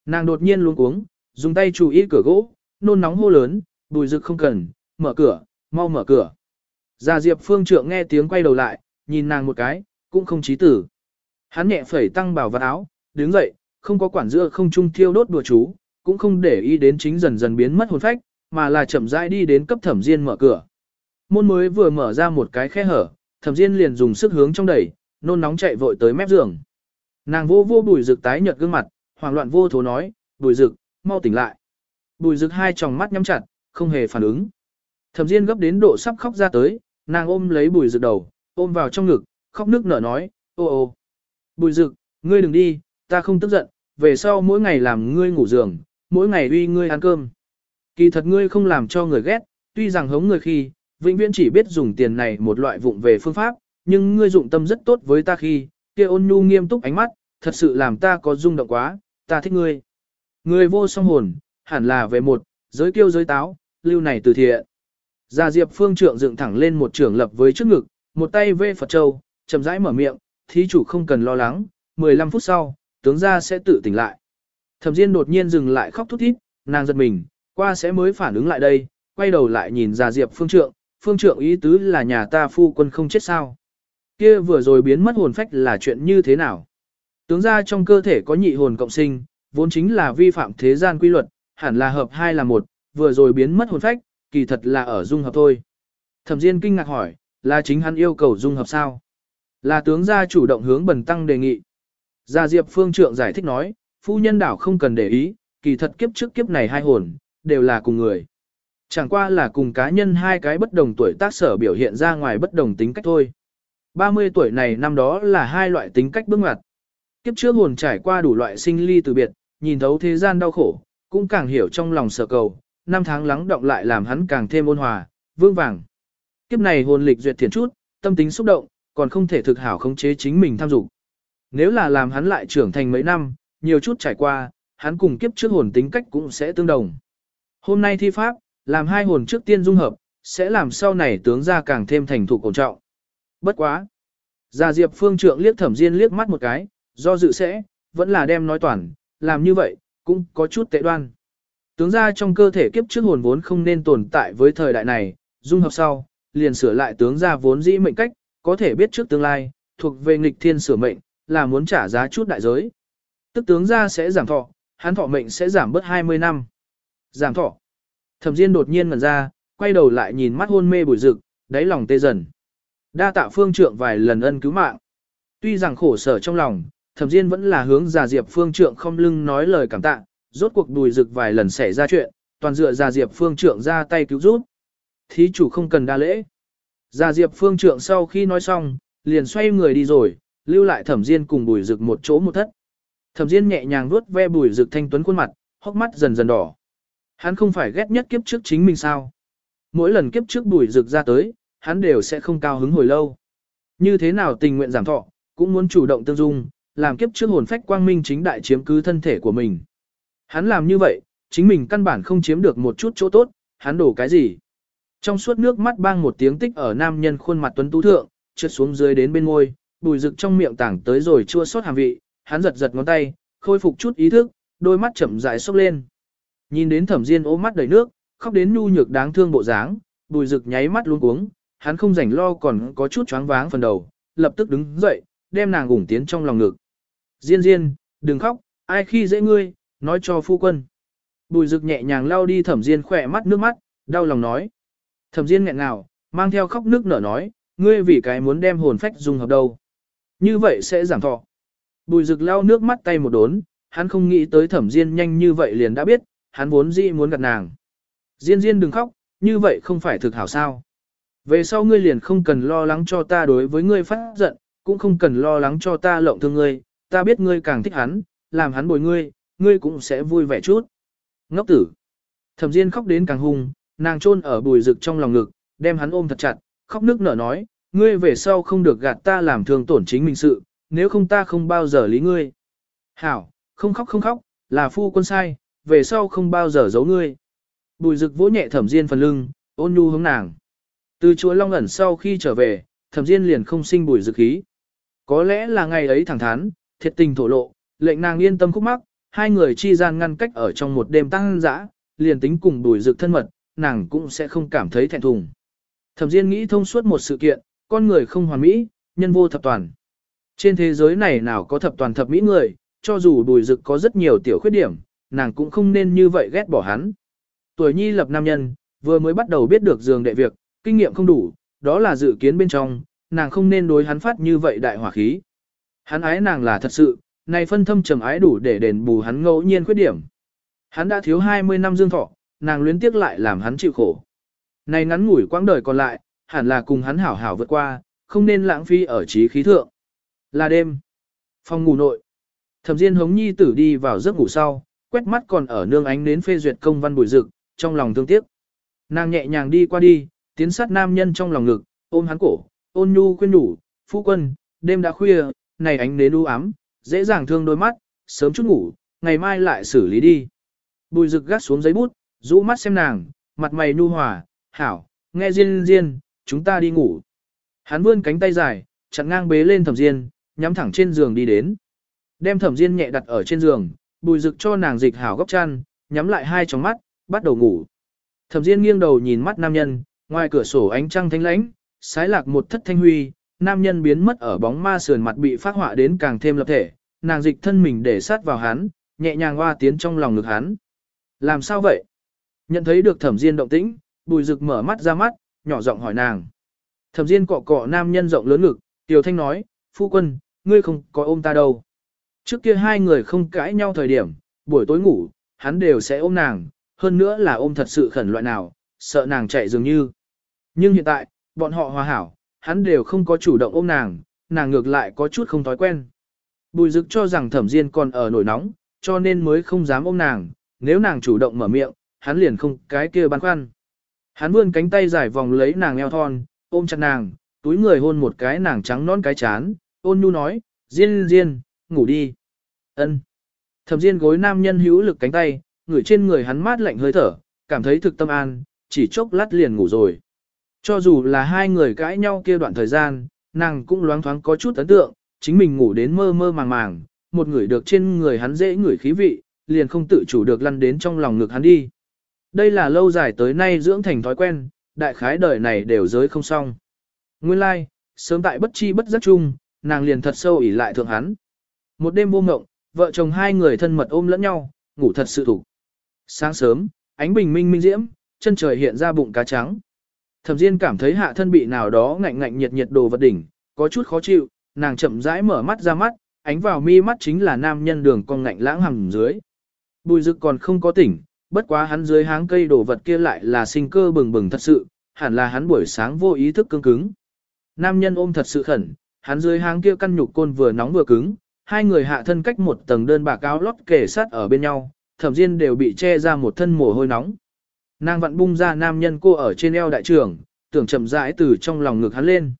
Nàng đột nhiên luống cuống, dùng tay chú ý cửa gỗ, nôn nóng hô lớn, bùi rực không cần, mở cửa, mau mở cửa. Gia Diệp Phương Trượng nghe tiếng quay đầu lại, nhìn nàng một cái, cũng không chí tử. Hắn nhẹ phẩy tăng bảo vật áo, đứng dậy, không có quản giữa không trung thiêu đốt đùa chú, cũng không để ý đến chính dần dần biến mất hồn phách, mà là chậm rãi đi đến cấp thẩm diên mở cửa. Môn mới vừa mở ra một cái khe hở, thẩm diên liền dùng sức hướng trong đẩy, nôn nóng chạy vội tới mép giường. Nàng vô vô bùi rực tái nhợt gương mặt, hoảng loạn vô thố nói, bùi rực, mau tỉnh lại. Bùi rực hai tròng mắt nhắm chặt, không hề phản ứng. Thẩm diên gấp đến độ sắp khóc ra tới, nàng ôm lấy bùi rực đầu, ôm vào trong ngực, khóc nước nở nói, ô ô. Bùi rực, ngươi đừng đi, ta không tức giận, về sau mỗi ngày làm ngươi ngủ giường, mỗi ngày uy ngươi ăn cơm. Kỳ thật ngươi không làm cho người ghét, tuy rằng hống người khi, vĩnh viễn chỉ biết dùng tiền này một loại vụng về phương pháp, nhưng ngươi dụng tâm rất tốt với ta khi, kia ôn nhu nghiêm túc ánh mắt, thật sự làm ta có rung động quá, ta thích ngươi. Ngươi vô song hồn, hẳn là về một, giới kiêu giới táo, lưu này từ thiện. Gia Diệp Phương trượng dựng thẳng lên một trường lập với trước ngực, một tay vê Phật Châu, chậm rãi mở miệng, thí chủ không cần lo lắng, 15 phút sau, tướng gia sẽ tự tỉnh lại. Thẩm Diên đột nhiên dừng lại khóc thút thít, nàng giật mình, qua sẽ mới phản ứng lại đây, quay đầu lại nhìn già Diệp Phương Trượng, Phương Trượng ý tứ là nhà ta phu quân không chết sao. Kia vừa rồi biến mất hồn phách là chuyện như thế nào? Tướng gia trong cơ thể có nhị hồn cộng sinh, vốn chính là vi phạm thế gian quy luật, hẳn là hợp hai là một, vừa rồi biến mất hồn phách, kỳ thật là ở dung hợp thôi. Thẩm Diên kinh ngạc hỏi, là chính hắn yêu cầu dung hợp sao? Là tướng gia chủ động hướng bần tăng đề nghị. Gia Diệp Phương Trượng giải thích nói, phu nhân đảo không cần để ý, kỳ thật kiếp trước kiếp này hai hồn, đều là cùng người. Chẳng qua là cùng cá nhân hai cái bất đồng tuổi tác sở biểu hiện ra ngoài bất đồng tính cách thôi. 30 tuổi này năm đó là hai loại tính cách bước ngoặt. Kiếp trước hồn trải qua đủ loại sinh ly từ biệt, nhìn thấu thế gian đau khổ, cũng càng hiểu trong lòng sở cầu, năm tháng lắng động lại làm hắn càng thêm ôn hòa, vương vàng. Kiếp này hồn lịch duyệt thiền chút, tâm tính xúc động, còn không thể thực hảo khống chế chính mình tham dục. Nếu là làm hắn lại trưởng thành mấy năm, nhiều chút trải qua, hắn cùng kiếp trước hồn tính cách cũng sẽ tương đồng. Hôm nay thi pháp, làm hai hồn trước tiên dung hợp, sẽ làm sau này tướng ra càng thêm thành thục cổ trọng. Bất quá. Gia Diệp Phương Trượng liếc thẩm diên liếc mắt một cái, do dự sẽ, vẫn là đem nói toàn, làm như vậy, cũng có chút tệ đoan. Tướng ra trong cơ thể kiếp trước hồn vốn không nên tồn tại với thời đại này, dung hợp sau, liền sửa lại tướng ra vốn dĩ mệnh cách, có thể biết trước tương lai, thuộc về nghịch thiên sửa mệnh, là muốn trả giá chút đại giới. Tức tướng ra sẽ giảm thọ, hắn thọ mệnh sẽ giảm bớt 20 năm. Giảm thọ. Thẩm Diên đột nhiên ngẩn ra, quay đầu lại nhìn mắt hôn mê bùi rực, đáy lòng tê dần. Đa tạ phương trượng vài lần ân cứu mạng. Tuy rằng khổ sở trong lòng, Thẩm Diên vẫn là hướng già Diệp phương trượng không lưng nói lời cảm tạ, rốt cuộc bùi rực vài lần xảy ra chuyện, toàn dựa già Diệp phương trượng ra tay cứu giúp. Thí chủ không cần đa lễ. Già Diệp phương trượng sau khi nói xong, liền xoay người đi rồi, lưu lại Thẩm Diên cùng bùi rực một chỗ một thất. Thẩm Diên nhẹ nhàng vuốt ve bùi rực thanh tuấn khuôn mặt, hốc mắt dần dần đỏ. Hắn không phải ghét nhất kiếp trước chính mình sao? Mỗi lần kiếp trước bùi rực ra tới, hắn đều sẽ không cao hứng hồi lâu. Như thế nào tình nguyện giảm thọ, cũng muốn chủ động tương dung, làm kiếp trước hồn phách quang minh chính đại chiếm cứ thân thể của mình. Hắn làm như vậy, chính mình căn bản không chiếm được một chút chỗ tốt, hắn đổ cái gì? Trong suốt nước mắt bang một tiếng tích ở nam nhân khuôn mặt tuấn tú thượng, trượt xuống dưới đến bên ngôi, bùi rực trong miệng tảng tới rồi chua xót hàm vị, hắn giật giật ngón tay, khôi phục chút ý thức, đôi mắt chậm rãi sốc lên. Nhìn đến thẩm diên ố mắt đầy nước, khóc đến nhu nhược đáng thương bộ dáng, bùi rực nháy mắt luống cuống, hắn không rảnh lo còn có chút choáng váng phần đầu, lập tức đứng dậy, đem nàng ủng tiến trong lòng ngực. Diên diên, đừng khóc, ai khi dễ ngươi, nói cho phu quân. Bùi rực nhẹ nhàng lau đi thẩm diên khỏe mắt nước mắt, đau lòng nói. Thẩm diên nghẹn ngào, mang theo khóc nước nở nói, ngươi vì cái muốn đem hồn phách dung hợp đâu. Như vậy sẽ giảm thọ. Bùi rực lau nước mắt tay một đốn, hắn không nghĩ tới thẩm diên nhanh như vậy liền đã biết, hắn vốn dĩ muốn gặp nàng. Diên diên đừng khóc, như vậy không phải thực hảo sao. Về sau ngươi liền không cần lo lắng cho ta đối với ngươi phát giận, cũng không cần lo lắng cho ta lộng thương ngươi, ta biết ngươi càng thích hắn, làm hắn bồi ngươi, ngươi cũng sẽ vui vẻ chút. Ngốc tử. Thẩm Diên khóc đến càng hung, nàng chôn ở bùi rực trong lòng ngực, đem hắn ôm thật chặt, khóc nước nở nói, ngươi về sau không được gạt ta làm thương tổn chính mình sự, nếu không ta không bao giờ lý ngươi. Hảo, không khóc không khóc, là phu quân sai, về sau không bao giờ giấu ngươi. Bùi rực vỗ nhẹ thẩm diên phần lưng, ôn nhu hướng nàng. Từ chúa Long ẩn sau khi trở về, thẩm diên liền không sinh bùi rực khí. Có lẽ là ngày ấy thẳng thắn, thiệt tình thổ lộ, lệnh nàng yên tâm khúc mắc, hai người chi gian ngăn cách ở trong một đêm tăng dã, liền tính cùng bùi rực thân mật, nàng cũng sẽ không cảm thấy thẹn thùng. Thẩm Diên nghĩ thông suốt một sự kiện, con người không hoàn mỹ, nhân vô thập toàn. Trên thế giới này nào có thập toàn thập mỹ người, cho dù bùi dực có rất nhiều tiểu khuyết điểm, nàng cũng không nên như vậy ghét bỏ hắn. Tuổi nhi lập nam nhân, vừa mới bắt đầu biết được giường đệ việc, kinh nghiệm không đủ, đó là dự kiến bên trong, nàng không nên đối hắn phát như vậy đại hỏa khí. Hắn ái nàng là thật sự, này phân thâm trầm ái đủ để đền bù hắn ngẫu nhiên khuyết điểm. Hắn đã thiếu 20 năm dương thọ, nàng luyến tiếc lại làm hắn chịu khổ. Này ngắn ngủi quãng đời còn lại, hẳn là cùng hắn hảo hảo vượt qua, không nên lãng phí ở trí khí thượng. Là đêm. Phòng ngủ nội. Thẩm Diên hống nhi tử đi vào giấc ngủ sau, quét mắt còn ở nương ánh đến phê duyệt công văn bùi rực, trong lòng thương tiếc. Nàng nhẹ nhàng đi qua đi, tiến sát nam nhân trong lòng ngực, ôm hắn cổ, ôn nhu khuyên nhủ, phu quân, đêm đã khuya, này ánh đến u ám, dễ dàng thương đôi mắt, sớm chút ngủ, ngày mai lại xử lý đi. Bùi rực gắt xuống giấy bút, rũ mắt xem nàng, mặt mày nu hòa, hảo, nghe riêng riêng, chúng ta đi ngủ. Hắn vươn cánh tay dài, chặn ngang bế lên thẩm diên, nhắm thẳng trên giường đi đến. Đem thẩm diên nhẹ đặt ở trên giường, bùi rực cho nàng dịch hảo góc chăn, nhắm lại hai tròng mắt, bắt đầu ngủ. Thẩm diên nghiêng đầu nhìn mắt nam nhân, ngoài cửa sổ ánh trăng thanh lãnh, sái lạc một thất thanh huy, nam nhân biến mất ở bóng ma sườn mặt bị phát họa đến càng thêm lập thể, nàng dịch thân mình để sát vào hắn, nhẹ nhàng hoa tiến trong lòng ngực hắn. Làm sao vậy? Nhận thấy được thẩm diên động tĩnh, bùi rực mở mắt ra mắt, nhỏ giọng hỏi nàng. Thẩm diên cọ cọ nam nhân rộng lớn ngực, tiểu thanh nói, phu quân, ngươi không có ôm ta đâu. Trước kia hai người không cãi nhau thời điểm, buổi tối ngủ, hắn đều sẽ ôm nàng, hơn nữa là ôm thật sự khẩn loại nào, sợ nàng chạy dường như. Nhưng hiện tại, bọn họ hòa hảo, hắn đều không có chủ động ôm nàng, nàng ngược lại có chút không thói quen. Bùi dực cho rằng thẩm diên còn ở nổi nóng, cho nên mới không dám ôm nàng, nếu nàng chủ động mở miệng, hắn liền không cái kia băn khoăn. Hắn vươn cánh tay dài vòng lấy nàng eo thon, ôm chặt nàng, túi người hôn một cái nàng trắng non cái chán, ôn nhu nói, Diên Diên, ngủ đi. Ân. Thẩm Diên gối nam nhân hữu lực cánh tay, ngửi trên người hắn mát lạnh hơi thở, cảm thấy thực tâm an, chỉ chốc lát liền ngủ rồi. Cho dù là hai người cãi nhau kia đoạn thời gian, nàng cũng loáng thoáng có chút ấn tượng, chính mình ngủ đến mơ mơ màng màng, một người được trên người hắn dễ ngửi khí vị, liền không tự chủ được lăn đến trong lòng ngực hắn đi. Đây là lâu dài tới nay dưỡng thành thói quen, đại khái đời này đều giới không xong. Nguyên lai, like, sớm tại bất chi bất giác chung, nàng liền thật sâu ỉ lại thượng hắn. Một đêm vô mộng, vợ chồng hai người thân mật ôm lẫn nhau, ngủ thật sự thủ. Sáng sớm, ánh bình minh minh diễm, chân trời hiện ra bụng cá trắng. Thẩm Diên cảm thấy hạ thân bị nào đó ngạnh ngạnh nhiệt nhiệt đồ vật đỉnh, có chút khó chịu, nàng chậm rãi mở mắt ra mắt, ánh vào mi mắt chính là nam nhân đường con ngạnh lãng hằng dưới. Bùi Dực còn không có tỉnh, bất quá hắn dưới háng cây đồ vật kia lại là sinh cơ bừng bừng thật sự, hẳn là hắn buổi sáng vô ý thức cứng cứng. Nam nhân ôm thật sự khẩn, hắn dưới háng kia căn nhục côn vừa nóng vừa cứng, hai người hạ thân cách một tầng đơn bạc áo lót kề sát ở bên nhau, thẩm diên đều bị che ra một thân mồ hôi nóng. Nàng vặn bung ra nam nhân cô ở trên eo đại trưởng, tưởng chậm rãi từ trong lòng ngực hắn lên.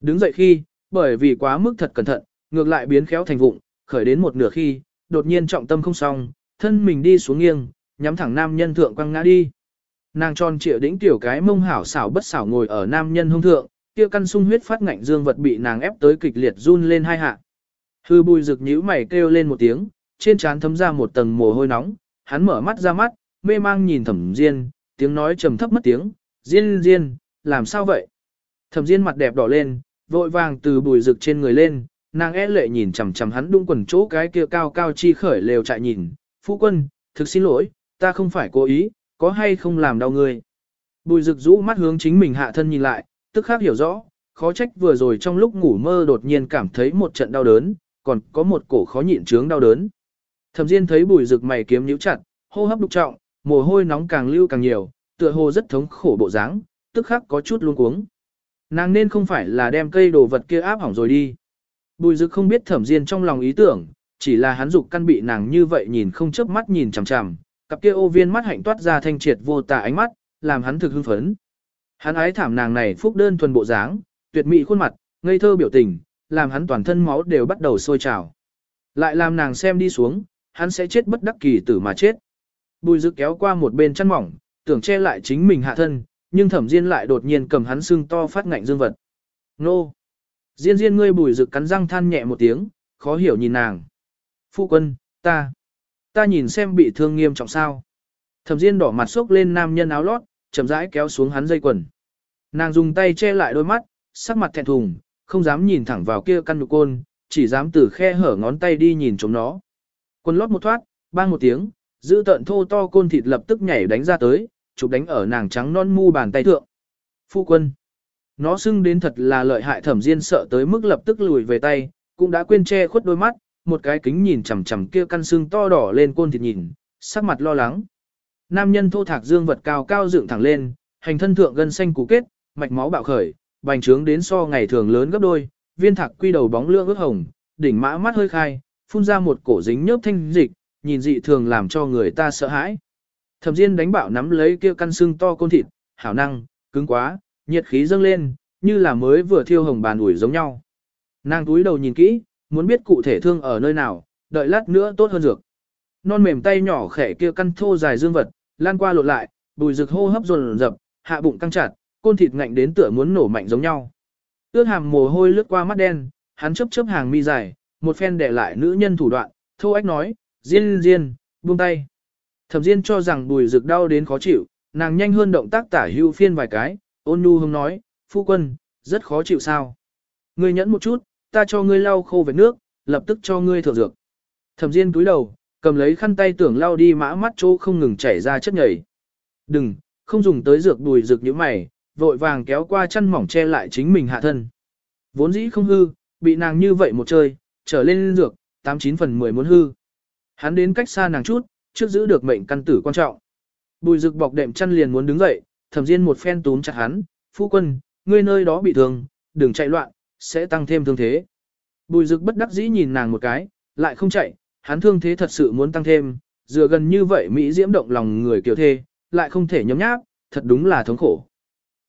Đứng dậy khi, bởi vì quá mức thật cẩn thận, ngược lại biến khéo thành vụng, khởi đến một nửa khi, đột nhiên trọng tâm không xong, thân mình đi xuống nghiêng, nhắm thẳng nam nhân thượng quăng ngã đi. Nàng tròn trịa đĩnh tiểu cái mông hảo xảo bất xảo ngồi ở nam nhân hông thượng, kia căn sung huyết phát ngạnh dương vật bị nàng ép tới kịch liệt run lên hai hạ. Hư bùi rực nhíu mày kêu lên một tiếng, trên trán thấm ra một tầng mồ hôi nóng, hắn mở mắt ra mắt, mê mang nhìn thẩm diên, tiếng nói trầm thấp mất tiếng, diên diên, làm sao vậy? Thẩm diên mặt đẹp đỏ lên, vội vàng từ bùi rực trên người lên, nàng e lệ nhìn chằm chằm hắn đung quần chỗ cái kia cao cao chi khởi lều chạy nhìn, phu quân, thực xin lỗi, ta không phải cố ý, có hay không làm đau người. Bùi rực rũ mắt hướng chính mình hạ thân nhìn lại, tức khắc hiểu rõ, khó trách vừa rồi trong lúc ngủ mơ đột nhiên cảm thấy một trận đau đớn, còn có một cổ khó nhịn trướng đau đớn. Thẩm Diên thấy bùi rực mày kiếm nhíu chặt, hô hấp đục trọng, mồ hôi nóng càng lưu càng nhiều, tựa hồ rất thống khổ bộ dáng, tức khắc có chút luống cuống. Nàng nên không phải là đem cây đồ vật kia áp hỏng rồi đi. Bùi rực không biết Thẩm Diên trong lòng ý tưởng, chỉ là hắn dục căn bị nàng như vậy nhìn không chớp mắt nhìn chằm chằm, cặp kia ô viên mắt hạnh toát ra thanh triệt vô tà ánh mắt, làm hắn thực hưng phấn. Hắn ái thảm nàng này phúc đơn thuần bộ dáng, tuyệt mỹ khuôn mặt, ngây thơ biểu tình, làm hắn toàn thân máu đều bắt đầu sôi trào. Lại làm nàng xem đi xuống, hắn sẽ chết bất đắc kỳ tử mà chết. Bùi dực kéo qua một bên chăn mỏng, tưởng che lại chính mình hạ thân, nhưng thẩm diên lại đột nhiên cầm hắn xương to phát ngạnh dương vật. Nô! Diên diên ngươi bùi dực cắn răng than nhẹ một tiếng, khó hiểu nhìn nàng. Phu quân, ta, ta nhìn xem bị thương nghiêm trọng sao. Thẩm diên đỏ mặt sốc lên nam nhân áo lót, chậm rãi kéo xuống hắn dây quần. Nàng dùng tay che lại đôi mắt, sắc mặt thẹn thùng, không dám nhìn thẳng vào kia căn nhục côn, chỉ dám từ khe hở ngón tay đi nhìn chúng nó. Quân lót một thoát, bang một tiếng, giữ tận thô to côn thịt lập tức nhảy đánh ra tới, chụp đánh ở nàng trắng non mu bàn tay thượng. Phu quân. Nó xưng đến thật là lợi hại thẩm diên sợ tới mức lập tức lùi về tay, cũng đã quên che khuất đôi mắt, một cái kính nhìn chằm chằm kia căn xương to đỏ lên côn thịt nhìn, sắc mặt lo lắng. Nam nhân thô thạc dương vật cao cao dựng thẳng lên, hành thân thượng gân xanh cú kết, mạch máu bạo khởi, bành trướng đến so ngày thường lớn gấp đôi, viên thạc quy đầu bóng lưỡng ước hồng, đỉnh mã mắt hơi khai, phun ra một cổ dính nhớp thanh dịch, nhìn dị thường làm cho người ta sợ hãi. Thẩm Diên đánh bạo nắm lấy kia căn xương to côn thịt, hảo năng, cứng quá, nhiệt khí dâng lên, như là mới vừa thiêu hồng bàn ủi giống nhau. Nàng túi đầu nhìn kỹ, muốn biết cụ thể thương ở nơi nào, đợi lát nữa tốt hơn dược. Non mềm tay nhỏ khẽ kia căn thô dài dương vật, lan qua lộn lại, bùi rực hô hấp dồn dập, hạ bụng căng chặt, côn thịt ngạnh đến tựa muốn nổ mạnh giống nhau. Ước hàm mồ hôi lướt qua mắt đen, hắn chớp chớp hàng mi dài, một phen để lại nữ nhân thủ đoạn, thô ách nói, Diên Diên, buông tay. Thẩm Diên cho rằng bùi rực đau đến khó chịu, nàng nhanh hơn động tác tả hưu phiên vài cái, ôn nhu hông nói, phu quân, rất khó chịu sao. Ngươi nhẫn một chút, ta cho ngươi lau khô vết nước, lập tức cho ngươi thượng dược. Thẩm Diên túi đầu, cầm lấy khăn tay tưởng lau đi mã mắt chỗ không ngừng chảy ra chất nhầy. Đừng, không dùng tới dược đùi dược như mày, vội vàng kéo qua chăn mỏng che lại chính mình hạ thân. Vốn dĩ không hư, bị nàng như vậy một chơi, trở lên dược, 89 phần 10 muốn hư. Hắn đến cách xa nàng chút, trước giữ được mệnh căn tử quan trọng. Bùi dực bọc đệm chăn liền muốn đứng dậy, thẩm diên một phen túm chặt hắn, phu quân, ngươi nơi đó bị thương, đừng chạy loạn, sẽ tăng thêm thương thế. Bùi rực bất đắc dĩ nhìn nàng một cái, lại không chạy, hắn thương thế thật sự muốn tăng thêm, dựa gần như vậy Mỹ diễm động lòng người kiểu thê, lại không thể nhấm nháp, thật đúng là thống khổ.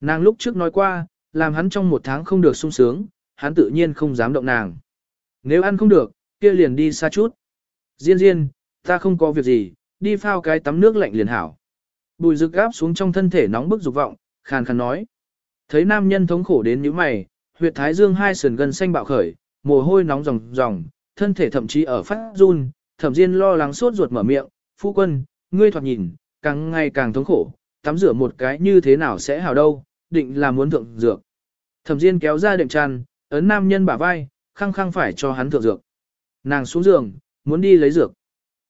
Nàng lúc trước nói qua, làm hắn trong một tháng không được sung sướng, hắn tự nhiên không dám động nàng. Nếu ăn không được, kia liền đi xa chút. Diên diên, ta không có việc gì, đi phao cái tắm nước lạnh liền hảo. Bùi rực gáp xuống trong thân thể nóng bức dục vọng, khàn khàn nói. Thấy nam nhân thống khổ đến như mày, huyệt thái dương hai sườn gần xanh bạo khởi, mồ hôi nóng ròng ròng, thân thể thậm chí ở phát run, thẩm diên lo lắng sốt ruột mở miệng, phu quân, ngươi thoạt nhìn, càng ngày càng thống khổ, tắm rửa một cái như thế nào sẽ hào đâu, định là muốn thượng dược. Thẩm diên kéo ra đệm tràn, ấn nam nhân bả vai, khăng khăng phải cho hắn thượng dược. Nàng xuống giường, muốn đi lấy dược.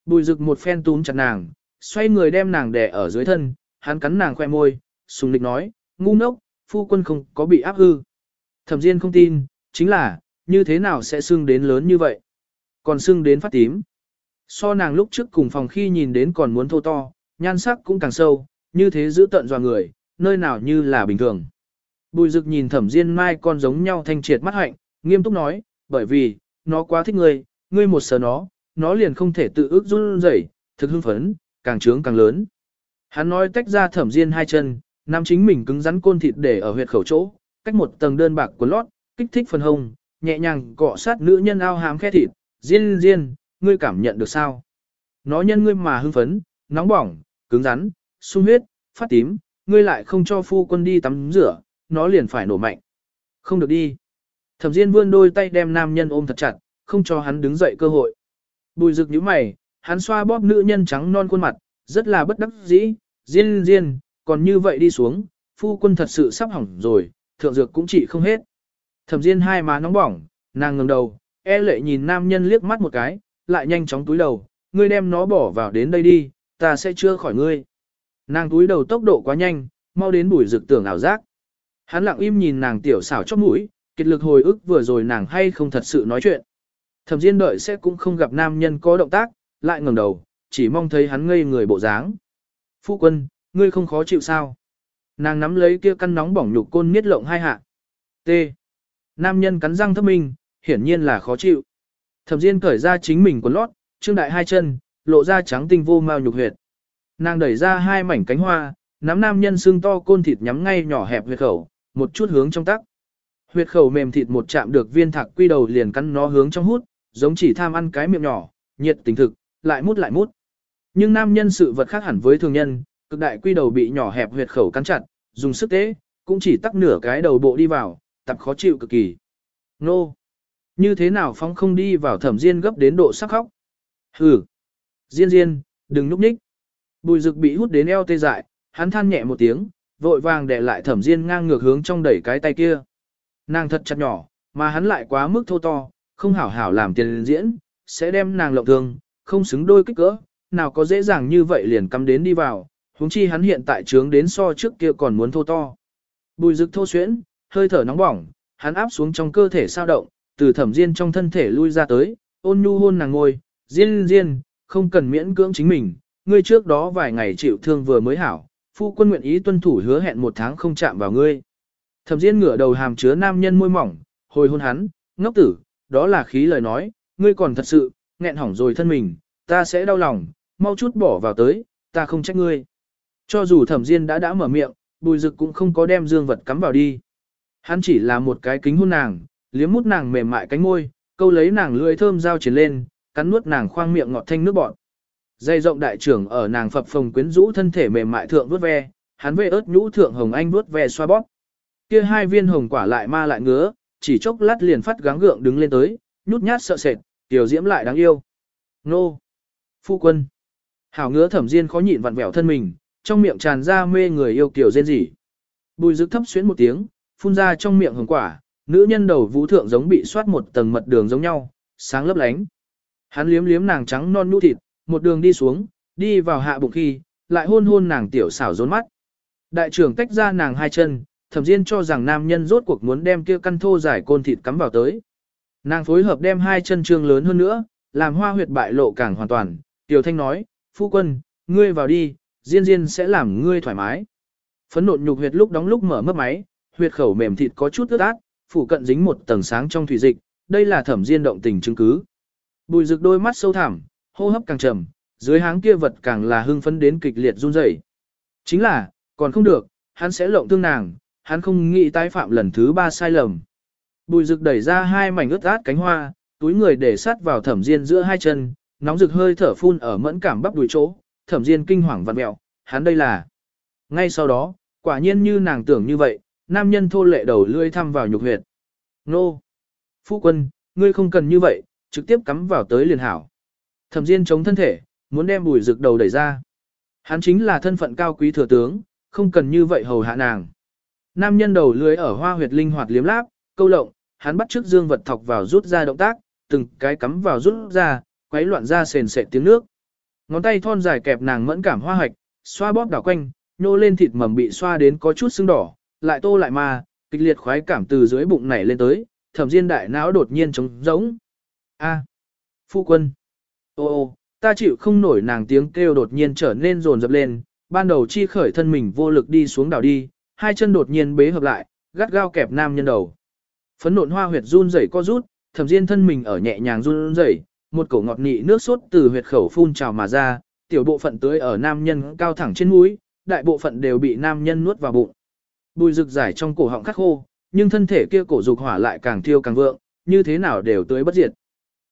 Bùi rực một phen túm chặt nàng, xoay người đem nàng đè ở dưới thân, hắn cắn nàng khoe môi, sùng lịch nói, ngu ngốc, phu quân không có bị áp hư. Thẩm Diên không tin, chính là, như thế nào sẽ sưng đến lớn như vậy? Còn sưng đến phát tím. So nàng lúc trước cùng phòng khi nhìn đến còn muốn thô to, nhan sắc cũng càng sâu, như thế giữ tận dò người, nơi nào như là bình thường. Bùi rực nhìn thẩm diên mai con giống nhau thanh triệt mắt hạnh, nghiêm túc nói, bởi vì, nó quá thích ngươi, ngươi một sờ nó, nó liền không thể tự ước run rẩy, thực hưng phấn, càng trướng càng lớn. Hắn nói tách ra thẩm diên hai chân, nam chính mình cứng rắn côn thịt để ở huyệt khẩu chỗ, cách một tầng đơn bạc của lót, kích thích phần hông, nhẹ nhàng cọ sát nữ nhân ao hám khe thịt, diên diên, ngươi cảm nhận được sao? Nó nhân ngươi mà hưng phấn, nóng bỏng, cứng rắn, sung huyết, phát tím, ngươi lại không cho phu quân đi tắm rửa, nó liền phải nổ mạnh. Không được đi. Thẩm Diên vươn đôi tay đem nam nhân ôm thật chặt, không cho hắn đứng dậy cơ hội. Bùi rực nhíu mày, hắn xoa bóp nữ nhân trắng non khuôn mặt, rất là bất đắc dĩ, Diên Diên, còn như vậy đi xuống, phu quân thật sự sắp hỏng rồi, thượng dược cũng chỉ không hết. Thẩm Diên hai má nóng bỏng, nàng ngẩng đầu, e lệ nhìn nam nhân liếc mắt một cái, lại nhanh chóng túi đầu, ngươi đem nó bỏ vào đến đây đi, ta sẽ chưa khỏi ngươi. Nàng túi đầu tốc độ quá nhanh, mau đến bùi rực tưởng ảo giác. Hắn lặng im nhìn nàng tiểu xảo chóp mũi, kiệt lực hồi ức vừa rồi nàng hay không thật sự nói chuyện. Thẩm Diên đợi sẽ cũng không gặp nam nhân có động tác, lại ngẩng đầu, chỉ mong thấy hắn ngây người bộ dáng. Phu quân, ngươi không khó chịu sao? Nàng nắm lấy kia căn nóng bỏng nhục côn miết lộng hai hạ. T. Nam nhân cắn răng thấp minh, hiển nhiên là khó chịu. Thẩm Diên cởi ra chính mình quần lót, trương đại hai chân, lộ ra trắng tinh vô mao nhục huyệt. Nàng đẩy ra hai mảnh cánh hoa, nắm nam nhân xương to côn thịt nhắm ngay nhỏ hẹp huyệt khẩu, một chút hướng trong tắc. Huyệt khẩu mềm thịt một chạm được viên thạc quy đầu liền cắn nó hướng trong hút, giống chỉ tham ăn cái miệng nhỏ, nhiệt tình thực, lại mút lại mút. Nhưng nam nhân sự vật khác hẳn với thường nhân, cực đại quy đầu bị nhỏ hẹp huyệt khẩu cắn chặt, dùng sức tế, cũng chỉ tắc nửa cái đầu bộ đi vào, tập khó chịu cực kỳ. Nô! Như thế nào phong không đi vào thẩm diên gấp đến độ sắc khóc? Hừ! Diên diên, đừng núp nhích. Bùi rực bị hút đến eo tê dại, hắn than nhẹ một tiếng, vội vàng để lại thẩm diên ngang ngược hướng trong đẩy cái tay kia. Nàng thật chặt nhỏ, mà hắn lại quá mức thô to, không hảo hảo làm tiền diễn, sẽ đem nàng lộng thương, không xứng đôi kích cỡ, nào có dễ dàng như vậy liền cắm đến đi vào, huống chi hắn hiện tại trướng đến so trước kia còn muốn thô to. Bùi rực thô xuyễn, hơi thở nóng bỏng, hắn áp xuống trong cơ thể sao động, từ thẩm diên trong thân thể lui ra tới, ôn nhu hôn nàng ngồi, diên diên, không cần miễn cưỡng chính mình, ngươi trước đó vài ngày chịu thương vừa mới hảo, phu quân nguyện ý tuân thủ hứa hẹn một tháng không chạm vào ngươi. Thẩm Diên ngửa đầu hàm chứa nam nhân môi mỏng, hồi hôn hắn, ngốc tử, đó là khí lời nói, ngươi còn thật sự, nghẹn hỏng rồi thân mình, ta sẽ đau lòng, mau chút bỏ vào tới, ta không trách ngươi. Cho dù Thẩm Diên đã đã mở miệng, Bùi Dực cũng không có đem dương vật cắm vào đi. Hắn chỉ là một cái kính hôn nàng, liếm mút nàng mềm mại cánh môi, câu lấy nàng lưỡi thơm dao chiến lên, cắn nuốt nàng khoang miệng ngọt thanh nước bọt. Dây rộng đại trưởng ở nàng phập phồng quyến rũ thân thể mềm mại thượng vuốt ve, hắn về ớt nhũ thượng hồng anh vuốt ve xoa bóp. Kia hai viên hồng quả lại ma lại ngứa, chỉ chốc lát liền phát gắng gượng đứng lên tới, nhút nhát sợ sệt, tiểu diễm lại đáng yêu. Nô! Phu quân! Hảo ngứa thẩm diên khó nhịn vặn vẹo thân mình, trong miệng tràn ra mê người yêu kiểu rên rỉ. Bùi dực thấp xuyến một tiếng, phun ra trong miệng hồng quả, nữ nhân đầu vũ thượng giống bị soát một tầng mật đường giống nhau, sáng lấp lánh. Hắn liếm liếm nàng trắng non nhũ thịt, một đường đi xuống, đi vào hạ bụng khi, lại hôn hôn nàng tiểu xảo rốn mắt. Đại trưởng tách ra nàng hai chân, thẩm diên cho rằng nam nhân rốt cuộc muốn đem kia căn thô giải côn thịt cắm vào tới. Nàng phối hợp đem hai chân trương lớn hơn nữa, làm hoa huyệt bại lộ càng hoàn toàn. Tiểu thanh nói, phu quân, ngươi vào đi, diên diên sẽ làm ngươi thoải mái. Phấn nộn nhục huyệt lúc đóng lúc mở mất máy, huyệt khẩu mềm thịt có chút ướt át, phủ cận dính một tầng sáng trong thủy dịch, đây là thẩm diên động tình chứng cứ. Bùi rực đôi mắt sâu thẳm, hô hấp càng trầm, dưới háng kia vật càng là hưng phấn đến kịch liệt run rẩy. Chính là, còn không được, hắn sẽ lộng thương nàng, hắn không nghĩ tái phạm lần thứ ba sai lầm. Bùi rực đẩy ra hai mảnh ướt át cánh hoa, túi người để sát vào thẩm diên giữa hai chân, nóng rực hơi thở phun ở mẫn cảm bắp đùi chỗ, thẩm diên kinh hoàng vặn mẹo, hắn đây là. Ngay sau đó, quả nhiên như nàng tưởng như vậy, nam nhân thô lệ đầu lươi thăm vào nhục huyệt. Nô! Phu quân, ngươi không cần như vậy, trực tiếp cắm vào tới liền hảo. Thẩm Diên chống thân thể, muốn đem bùi rực đầu đẩy ra. Hắn chính là thân phận cao quý thừa tướng, không cần như vậy hầu hạ nàng. Nam nhân đầu lưới ở hoa huyệt linh hoạt liếm láp, câu lộng, hắn bắt trước dương vật thọc vào rút ra động tác, từng cái cắm vào rút ra, quấy loạn ra sền sệt tiếng nước. Ngón tay thon dài kẹp nàng mẫn cảm hoa hạch, xoa bóp đảo quanh, nô lên thịt mầm bị xoa đến có chút sưng đỏ, lại tô lại mà, kịch liệt khoái cảm từ dưới bụng nảy lên tới, thẩm diên đại não đột nhiên trống rỗng. A, phu quân. Ô ô, ta chịu không nổi nàng tiếng kêu đột nhiên trở nên rồn rập lên, ban đầu chi khởi thân mình vô lực đi xuống đảo đi, hai chân đột nhiên bế hợp lại, gắt gao kẹp nam nhân đầu. Phấn nộn hoa huyệt run rẩy co rút, thẩm diên thân mình ở nhẹ nhàng run rẩy, một cổ ngọt nị nước sốt từ huyệt khẩu phun trào mà ra, tiểu bộ phận tưới ở nam nhân cao thẳng trên mũi, đại bộ phận đều bị nam nhân nuốt vào bụng. Bùi rực giải trong cổ họng khắc khô, nhưng thân thể kia cổ dục hỏa lại càng thiêu càng vượng, như thế nào đều tưới bất diệt.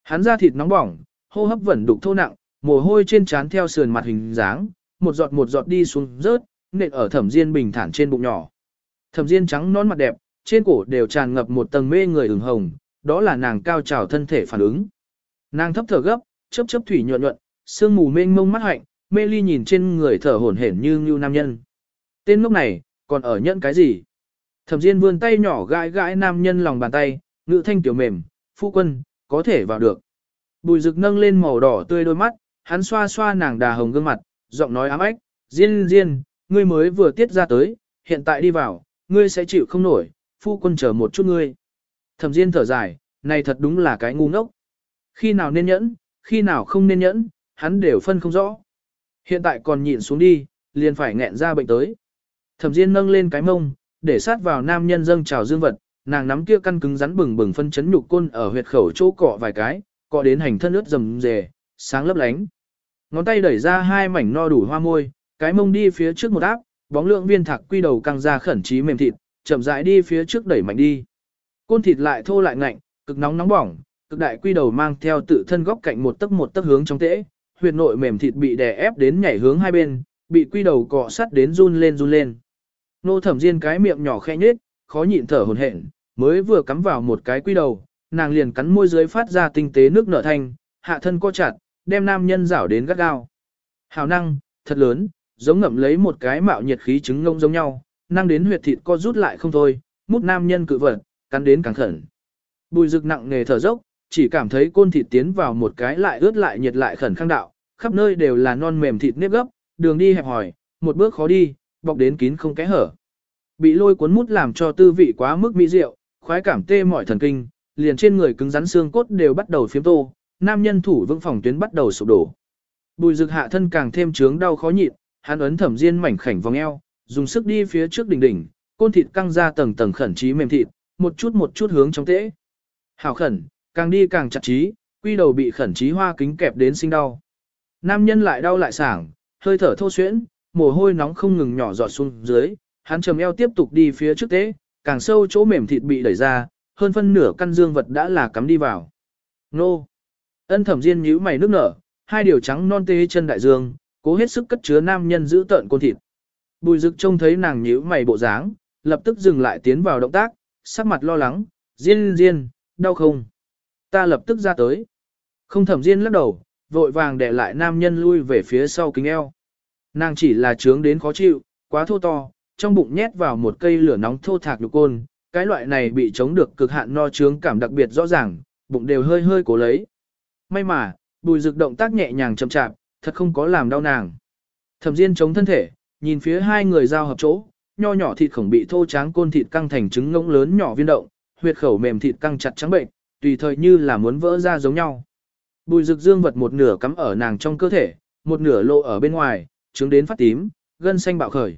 Hắn ra thịt nóng bỏng, hô hấp vẫn đục thô nặng, mồ hôi trên trán theo sườn mặt hình dáng, một giọt một giọt đi xuống rớt, nện ở thẩm diên bình thản trên bụng nhỏ. Thẩm diên trắng non mặt đẹp, trên cổ đều tràn ngập một tầng mê người ửng hồng, đó là nàng cao trào thân thể phản ứng. Nàng thấp thở gấp, chớp chớp thủy nhuận nhuận, sương mù mênh mông mắt hạnh, mê ly nhìn trên người thở hổn hển như như nam nhân. Tên lúc này, còn ở nhận cái gì? Thẩm Diên vươn tay nhỏ gãi gãi nam nhân lòng bàn tay, ngữ thanh tiểu mềm, phu quân, có thể vào được. Bùi rực nâng lên màu đỏ tươi đôi mắt, hắn xoa xoa nàng đà hồng gương mặt, giọng nói ám ách, Diên Diên, ngươi mới vừa tiết ra tới, hiện tại đi vào, ngươi sẽ chịu không nổi, phu quân chờ một chút ngươi. Thẩm Diên thở dài, này thật đúng là cái ngu ngốc. Khi nào nên nhẫn, khi nào không nên nhẫn, hắn đều phân không rõ. Hiện tại còn nhịn xuống đi, liền phải nghẹn ra bệnh tới. Thẩm Diên nâng lên cái mông, để sát vào nam nhân dâng trào dương vật, nàng nắm kia căn cứng rắn bừng bừng phân chấn nhục côn ở huyệt khẩu chỗ cọ vài cái, cọ đến hành thân ướt rầm rề, sáng lấp lánh. Ngón tay đẩy ra hai mảnh no đủ hoa môi, cái mông đi phía trước một áp, bóng lượng viên thạc quy đầu căng ra khẩn trí mềm thịt, chậm rãi đi phía trước đẩy mạnh đi. Côn thịt lại thô lại ngạnh, cực nóng nóng bỏng, cực đại quy đầu mang theo tự thân góc cạnh một tấc một tấc hướng trong tễ, huyệt nội mềm thịt bị đè ép đến nhảy hướng hai bên, bị quy đầu cọ sắt đến run lên run lên. Nô thẩm diên cái miệng nhỏ khẽ nhếch, khó nhịn thở hổn hển, mới vừa cắm vào một cái quy đầu, nàng liền cắn môi dưới phát ra tinh tế nước nở thanh, hạ thân co chặt, đem nam nhân rảo đến gắt gao. Hào năng, thật lớn, giống ngậm lấy một cái mạo nhiệt khí trứng ngông giống nhau, năng đến huyệt thịt co rút lại không thôi, mút nam nhân cự vật, cắn đến càng khẩn. Bùi rực nặng nghề thở dốc, chỉ cảm thấy côn thịt tiến vào một cái lại ướt lại nhiệt lại khẩn khang đạo, khắp nơi đều là non mềm thịt nếp gấp, đường đi hẹp hòi một bước khó đi, bọc đến kín không kẽ hở. Bị lôi cuốn mút làm cho tư vị quá mức mỹ diệu, khoái cảm tê mỏi thần kinh, liền trên người cứng rắn xương cốt đều bắt đầu phiếm tô, nam nhân thủ vững phòng tuyến bắt đầu sụp đổ. Bùi rực hạ thân càng thêm trướng đau khó nhịn, hắn ấn thẩm diên mảnh khảnh vòng eo, dùng sức đi phía trước đỉnh đỉnh, côn thịt căng ra tầng tầng khẩn trí mềm thịt, một chút một chút hướng trong tễ. Hảo khẩn, càng đi càng chặt trí, quy đầu bị khẩn trí hoa kính kẹp đến sinh đau. Nam nhân lại đau lại sảng, hơi thở thô xuyễn, mồ hôi nóng không ngừng nhỏ giọt xuống dưới, hắn trầm eo tiếp tục đi phía trước tế, càng sâu chỗ mềm thịt bị đẩy ra, hơn phân nửa căn dương vật đã là cắm đi vào. Nô! Ân thẩm diên nhíu mày nước nở, hai điều trắng non tê chân đại dương, cố hết sức cất chứa nam nhân giữ tợn côn thịt. Bùi dực trông thấy nàng nhíu mày bộ dáng, lập tức dừng lại tiến vào động tác, sắc mặt lo lắng, diên diên, đau không? Ta lập tức ra tới. Không thẩm diên lắc đầu, vội vàng để lại nam nhân lui về phía sau kính eo. Nàng chỉ là trướng đến khó chịu, quá thô to, trong bụng nhét vào một cây lửa nóng thô thạc nhục côn, cái loại này bị chống được cực hạn no trướng cảm đặc biệt rõ ràng, bụng đều hơi hơi cố lấy. May mà, bùi rực động tác nhẹ nhàng chậm chạp, thật không có làm đau nàng. Thẩm Diên chống thân thể, nhìn phía hai người giao hợp chỗ, nho nhỏ thịt khổng bị thô tráng côn thịt căng thành trứng ngỗng lớn nhỏ viên động, huyệt khẩu mềm thịt căng chặt trắng bệnh, tùy thời như là muốn vỡ ra giống nhau. Bùi rực dương vật một nửa cắm ở nàng trong cơ thể, một nửa lộ ở bên ngoài, trứng đến phát tím, gân xanh bạo khởi.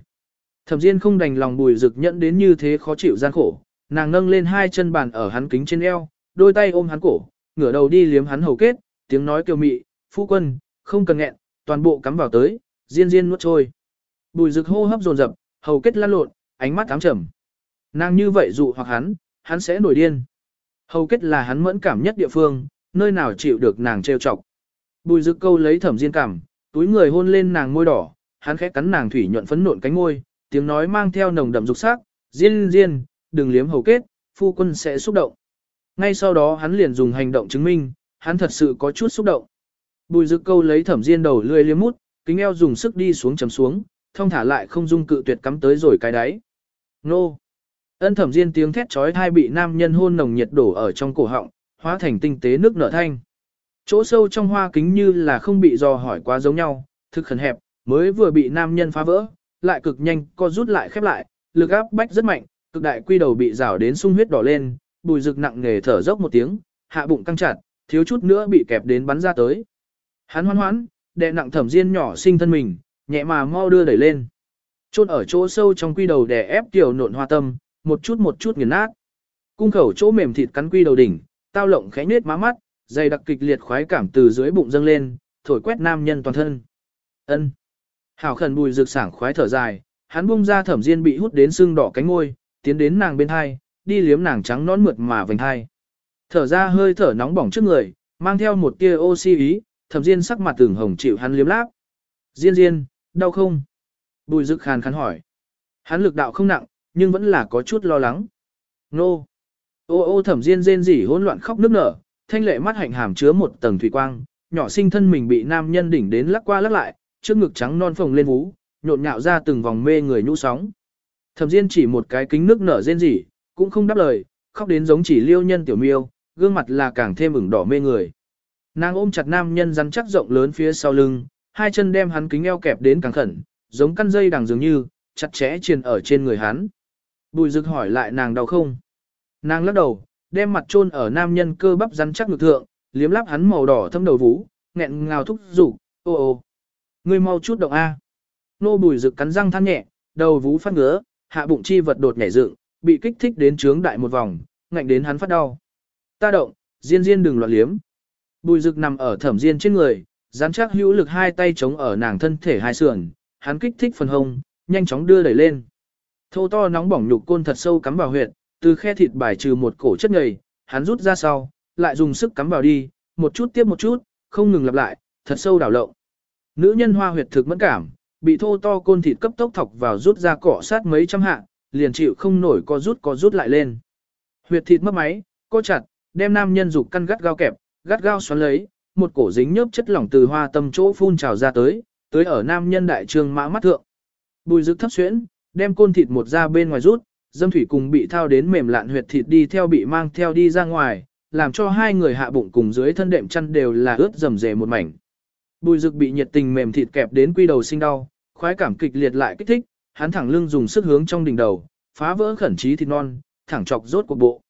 Thẩm Diên không đành lòng bùi rực nhẫn đến như thế khó chịu gian khổ, nàng nâng lên hai chân bàn ở hắn kính trên eo, đôi tay ôm hắn cổ, ngửa đầu đi liếm hắn hầu kết, tiếng nói kiều mị, phu quân, không cần nghẹn, toàn bộ cắm vào tới, Diên Diên nuốt trôi. Bùi rực hô hấp dồn dập, hầu kết lăn lộn, ánh mắt ám trầm. Nàng như vậy dụ hoặc hắn, hắn sẽ nổi điên. Hầu kết là hắn mẫn cảm nhất địa phương, nơi nào chịu được nàng trêu chọc. Bùi Dực câu lấy thẩm diên cảm, túi người hôn lên nàng môi đỏ, hắn khẽ cắn nàng thủy nhuận phấn nộn cánh môi, tiếng nói mang theo nồng đậm dục sắc, diên diên, đừng liếm hầu kết, phu quân sẽ xúc động. Ngay sau đó hắn liền dùng hành động chứng minh, hắn thật sự có chút xúc động. Bùi Dực câu lấy thẩm diên đầu lươi liếm mút, kính eo dùng sức đi xuống chấm xuống, thông thả lại không dung cự tuyệt cắm tới rồi cái đáy. Nô! Ân thẩm diên tiếng thét trói thai bị nam nhân hôn nồng nhiệt đổ ở trong cổ họng, hóa thành tinh tế nước nở thanh. Chỗ sâu trong hoa kính như là không bị dò hỏi quá giống nhau, thực khẩn hẹp, mới vừa bị nam nhân phá vỡ, lại cực nhanh co rút lại khép lại, lực áp bách rất mạnh, cực đại quy đầu bị rào đến sung huyết đỏ lên, bùi rực nặng nghề thở dốc một tiếng, hạ bụng căng chặt, thiếu chút nữa bị kẹp đến bắn ra tới. Hắn hoan hoãn, đè nặng thẩm diên nhỏ sinh thân mình, nhẹ mà mau đưa đẩy lên. Chôn ở chỗ sâu trong quy đầu đè ép tiểu nộn hoa tâm, một chút một chút nghiền nát. Cung khẩu chỗ mềm thịt cắn quy đầu đỉnh, tao lộng khẽ nết má mắt, dày đặc kịch liệt khoái cảm từ dưới bụng dâng lên, thổi quét nam nhân toàn thân. Ân. Hảo khẩn bùi rực sảng khoái thở dài, hắn bung ra thẩm diên bị hút đến sưng đỏ cánh ngôi, tiến đến nàng bên hai, đi liếm nàng trắng nón mượt mà vành hai. Thở ra hơi thở nóng bỏng trước người, mang theo một tia oxy ý, thẩm diên sắc mặt tưởng hồng chịu hắn liếm láp. Diên diên, đau không? Bùi rực khàn khàn hỏi. Hắn lực đạo không nặng, nhưng vẫn là có chút lo lắng. Nô! Ô ô thẩm diên rên rỉ hỗn loạn khóc nức nở, thanh lệ mắt hạnh hàm chứa một tầng thủy quang, nhỏ sinh thân mình bị nam nhân đỉnh đến lắc qua lắc lại, trước ngực trắng non phồng lên vú, nhộn nhạo ra từng vòng mê người nhũ sóng. Thẩm Diên chỉ một cái kính nước nở rên rỉ, cũng không đáp lời, khóc đến giống chỉ liêu nhân tiểu miêu, gương mặt là càng thêm ửng đỏ mê người. Nàng ôm chặt nam nhân rắn chắc rộng lớn phía sau lưng, hai chân đem hắn kính eo kẹp đến càng khẩn, giống căn dây đằng dường như, chặt chẽ triền ở trên người hắn. Bùi Dực hỏi lại nàng đau không? Nàng lắc đầu, đem mặt chôn ở nam nhân cơ bắp rắn chắc ngực thượng, liếm láp hắn màu đỏ thâm đầu vú, nghẹn ngào thúc rủ, ô ô. Ngươi mau chút động A. Nô bùi rực cắn răng than nhẹ, đầu vú phát ngứa, hạ bụng chi vật đột nhảy dựng, bị kích thích đến trướng đại một vòng, ngạnh đến hắn phát đau. Ta động, diên diên đừng loạn liếm. Bùi rực nằm ở thẩm diên trên người, rắn chắc hữu lực hai tay chống ở nàng thân thể hai sườn, hắn kích thích phần hông, nhanh chóng đưa đẩy lên. Thô to nóng bỏng nhục côn thật sâu cắm vào huyệt, từ khe thịt bài trừ một cổ chất nhầy, hắn rút ra sau, lại dùng sức cắm vào đi, một chút tiếp một chút, không ngừng lặp lại, thật sâu đảo lộng. Nữ nhân hoa huyệt thực mẫn cảm, bị thô to côn thịt cấp tốc thọc vào rút ra cọ sát mấy trăm hạ, liền chịu không nổi co rút co rút lại lên. Huyệt thịt mất máy, co chặt, đem nam nhân dục căn gắt gao kẹp, gắt gao xoắn lấy, một cổ dính nhớp chất lỏng từ hoa tâm chỗ phun trào ra tới, tới ở nam nhân đại trương mã mắt thượng. Bùi dực thấp xuyễn, đem côn thịt một ra bên ngoài rút, dâm thủy cùng bị thao đến mềm lạn huyệt thịt đi theo bị mang theo đi ra ngoài, làm cho hai người hạ bụng cùng dưới thân đệm chăn đều là ướt rầm rề một mảnh. Bùi rực bị nhiệt tình mềm thịt kẹp đến quy đầu sinh đau, khoái cảm kịch liệt lại kích thích, hắn thẳng lưng dùng sức hướng trong đỉnh đầu, phá vỡ khẩn trí thịt non, thẳng chọc rốt cuộc bộ.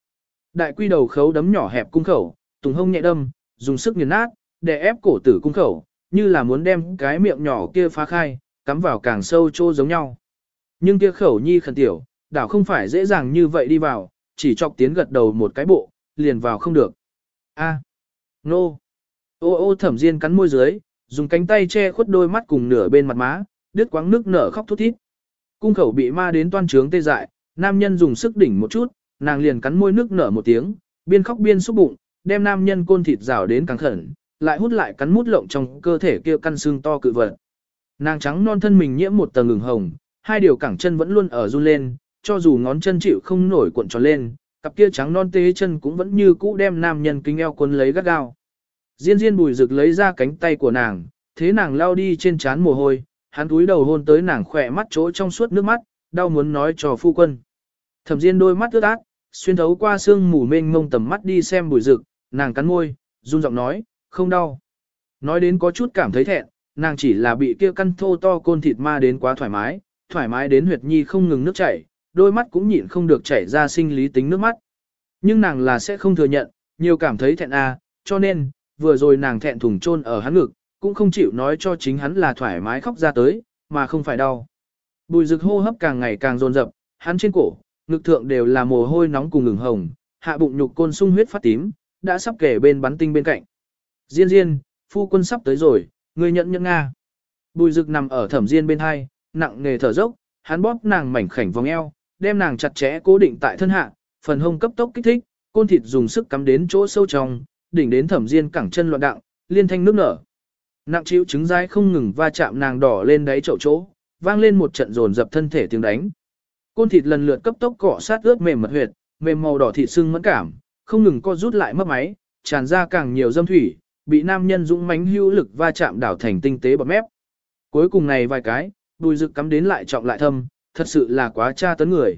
Đại quy đầu khấu đấm nhỏ hẹp cung khẩu, tùng hông nhẹ đâm, dùng sức nghiền nát, để ép cổ tử cung khẩu, như là muốn đem cái miệng nhỏ kia phá khai, cắm vào càng sâu chỗ giống nhau. Nhưng kia khẩu nhi khẩn tiểu, đảo không phải dễ dàng như vậy đi vào, chỉ chọc tiến gật đầu một cái bộ, liền vào không được. A. Nô. Ô ô thẩm diên cắn môi dưới, dùng cánh tay che khuất đôi mắt cùng nửa bên mặt má, đứt quáng nước nở khóc thút thít. Cung khẩu bị ma đến toan trướng tê dại, nam nhân dùng sức đỉnh một chút, nàng liền cắn môi nước nở một tiếng, biên khóc biên xúc bụng, đem nam nhân côn thịt rào đến càng khẩn, lại hút lại cắn mút lộng trong cơ thể kia căn xương to cự vật. Nàng trắng non thân mình nhiễm một tầng ngừng hồng, hai điều cẳng chân vẫn luôn ở run lên, cho dù ngón chân chịu không nổi cuộn tròn lên, cặp kia trắng non tế chân cũng vẫn như cũ đem nam nhân kính eo quấn lấy gắt gao. Diên diên bùi rực lấy ra cánh tay của nàng, thế nàng lao đi trên trán mồ hôi, hắn túi đầu hôn tới nàng khỏe mắt chỗ trong suốt nước mắt, đau muốn nói cho phu quân. Thẩm diên đôi mắt ướt át, xuyên thấu qua xương mù mênh mông tầm mắt đi xem bùi rực, nàng cắn môi, run giọng nói, không đau. Nói đến có chút cảm thấy thẹn, nàng chỉ là bị kia căn thô to côn thịt ma đến quá thoải mái, thoải mái đến huyệt nhi không ngừng nước chảy, đôi mắt cũng nhịn không được chảy ra sinh lý tính nước mắt. Nhưng nàng là sẽ không thừa nhận, nhiều cảm thấy thẹn a, cho nên, vừa rồi nàng thẹn thùng chôn ở hắn ngực, cũng không chịu nói cho chính hắn là thoải mái khóc ra tới, mà không phải đau. Bùi rực hô hấp càng ngày càng dồn dập, hắn trên cổ, ngực thượng đều là mồ hôi nóng cùng ngừng hồng, hạ bụng nhục côn sung huyết phát tím, đã sắp kể bên bắn tinh bên cạnh. Diên diên, phu quân sắp tới rồi, người nhận nhận Nga. Bùi rực nằm ở thẩm diên bên hai, nặng nề thở dốc, hắn bóp nàng mảnh khảnh vòng eo, đem nàng chặt chẽ cố định tại thân hạ, phần hông cấp tốc kích thích, côn thịt dùng sức cắm đến chỗ sâu trong, đỉnh đến thẩm diên cẳng chân loạn đặng, liên thanh nước nở. Nặng chịu trứng dai không ngừng va chạm nàng đỏ lên đáy chậu chỗ, vang lên một trận rồn dập thân thể tiếng đánh. Côn thịt lần lượt cấp tốc cọ sát ướt mềm mật huyệt, mềm màu đỏ thịt sưng mẫn cảm, không ngừng co rút lại mất máy, tràn ra càng nhiều dâm thủy, bị nam nhân dũng mãnh hữu lực va chạm đảo thành tinh tế bọt mép. Cuối cùng này vài cái, đùi rực cắm đến lại trọng lại thâm, thật sự là quá tra tấn người.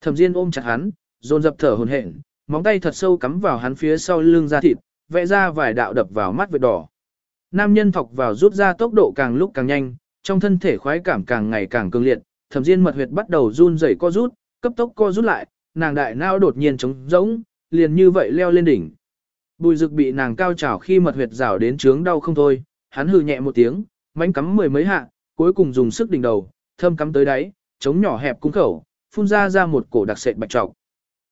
Thẩm Diên ôm chặt hắn, dồn dập thở hổn hển, móng tay thật sâu cắm vào hắn phía sau lưng da thịt, vẽ ra vài đạo đập vào mắt vệt đỏ. Nam nhân thọc vào rút ra tốc độ càng lúc càng nhanh, trong thân thể khoái cảm càng ngày càng cường liệt, Thẩm Diên mật huyệt bắt đầu run rẩy co rút, cấp tốc co rút lại, nàng đại não đột nhiên trống rỗng, liền như vậy leo lên đỉnh. Bùi Dực bị nàng cao trào khi mật huyệt rào đến trướng đau không thôi, hắn hừ nhẹ một tiếng, mánh cắm mười mấy hạ, cuối cùng dùng sức đỉnh đầu, thâm cắm tới đáy, chống nhỏ hẹp cung khẩu, phun ra ra một cổ đặc sệt bạch trọc.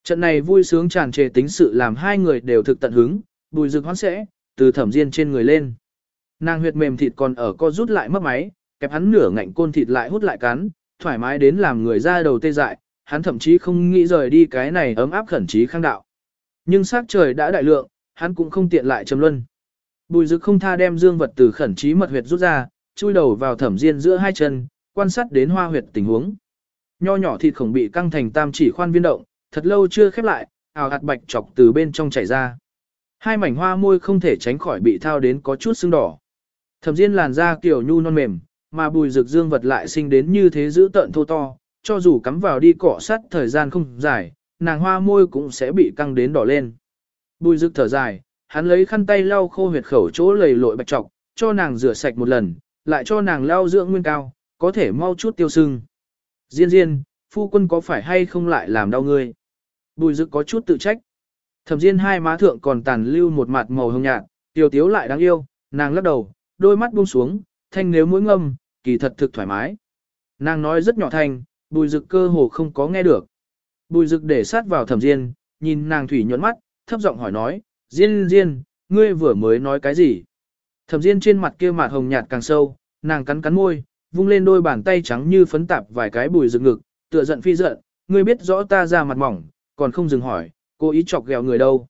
Trận này vui sướng tràn trề tính sự làm hai người đều thực tận hứng, bùi rực hoán sẽ, từ thẩm diên trên người lên. Nàng huyệt mềm thịt còn ở co rút lại mất máy, kẹp hắn nửa ngạnh côn thịt lại hút lại cắn, thoải mái đến làm người ra đầu tê dại, hắn thậm chí không nghĩ rời đi cái này ấm áp khẩn trí khang đạo. Nhưng sát trời đã đại lượng, hắn cũng không tiện lại trầm luân. Bùi rực không tha đem dương vật từ khẩn trí mật huyệt rút ra, chui đầu vào thẩm diên giữa hai chân, quan sát đến hoa huyệt tình huống. Nho nhỏ thịt khổng bị căng thành tam chỉ khoan viên động, thật lâu chưa khép lại, ảo hạt bạch chọc từ bên trong chảy ra. Hai mảnh hoa môi không thể tránh khỏi bị thao đến có chút sưng đỏ. Thẩm Diên làn da kiểu nhu non mềm, mà bùi rực dương vật lại sinh đến như thế giữ tợn thô to, cho dù cắm vào đi cọ sát thời gian không dài, nàng hoa môi cũng sẽ bị căng đến đỏ lên. Bùi rực thở dài, hắn lấy khăn tay lau khô huyệt khẩu chỗ lầy lội bạch trọc, cho nàng rửa sạch một lần, lại cho nàng lao dưỡng nguyên cao, có thể mau chút tiêu sưng. Diên diên, phu quân có phải hay không lại làm đau ngươi? Bùi Dực có chút tự trách. Thẩm Diên hai má thượng còn tàn lưu một mặt màu hồng nhạt, tiểu tiếu lại đáng yêu, nàng lắc đầu, đôi mắt buông xuống, thanh nếu mũi ngâm, kỳ thật thực thoải mái. Nàng nói rất nhỏ thanh, bùi Dực cơ hồ không có nghe được. Bùi Dực để sát vào thẩm diên, nhìn nàng thủy nhuận mắt, thấp giọng hỏi nói, diên diên, ngươi vừa mới nói cái gì? Thẩm diên trên mặt kia mặt hồng nhạt càng sâu, nàng cắn cắn môi, vung lên đôi bàn tay trắng như phấn tạp vài cái bùi rực ngực, tựa giận phi giận, ngươi biết rõ ta ra mặt mỏng, còn không dừng hỏi, cố ý chọc ghẹo người đâu.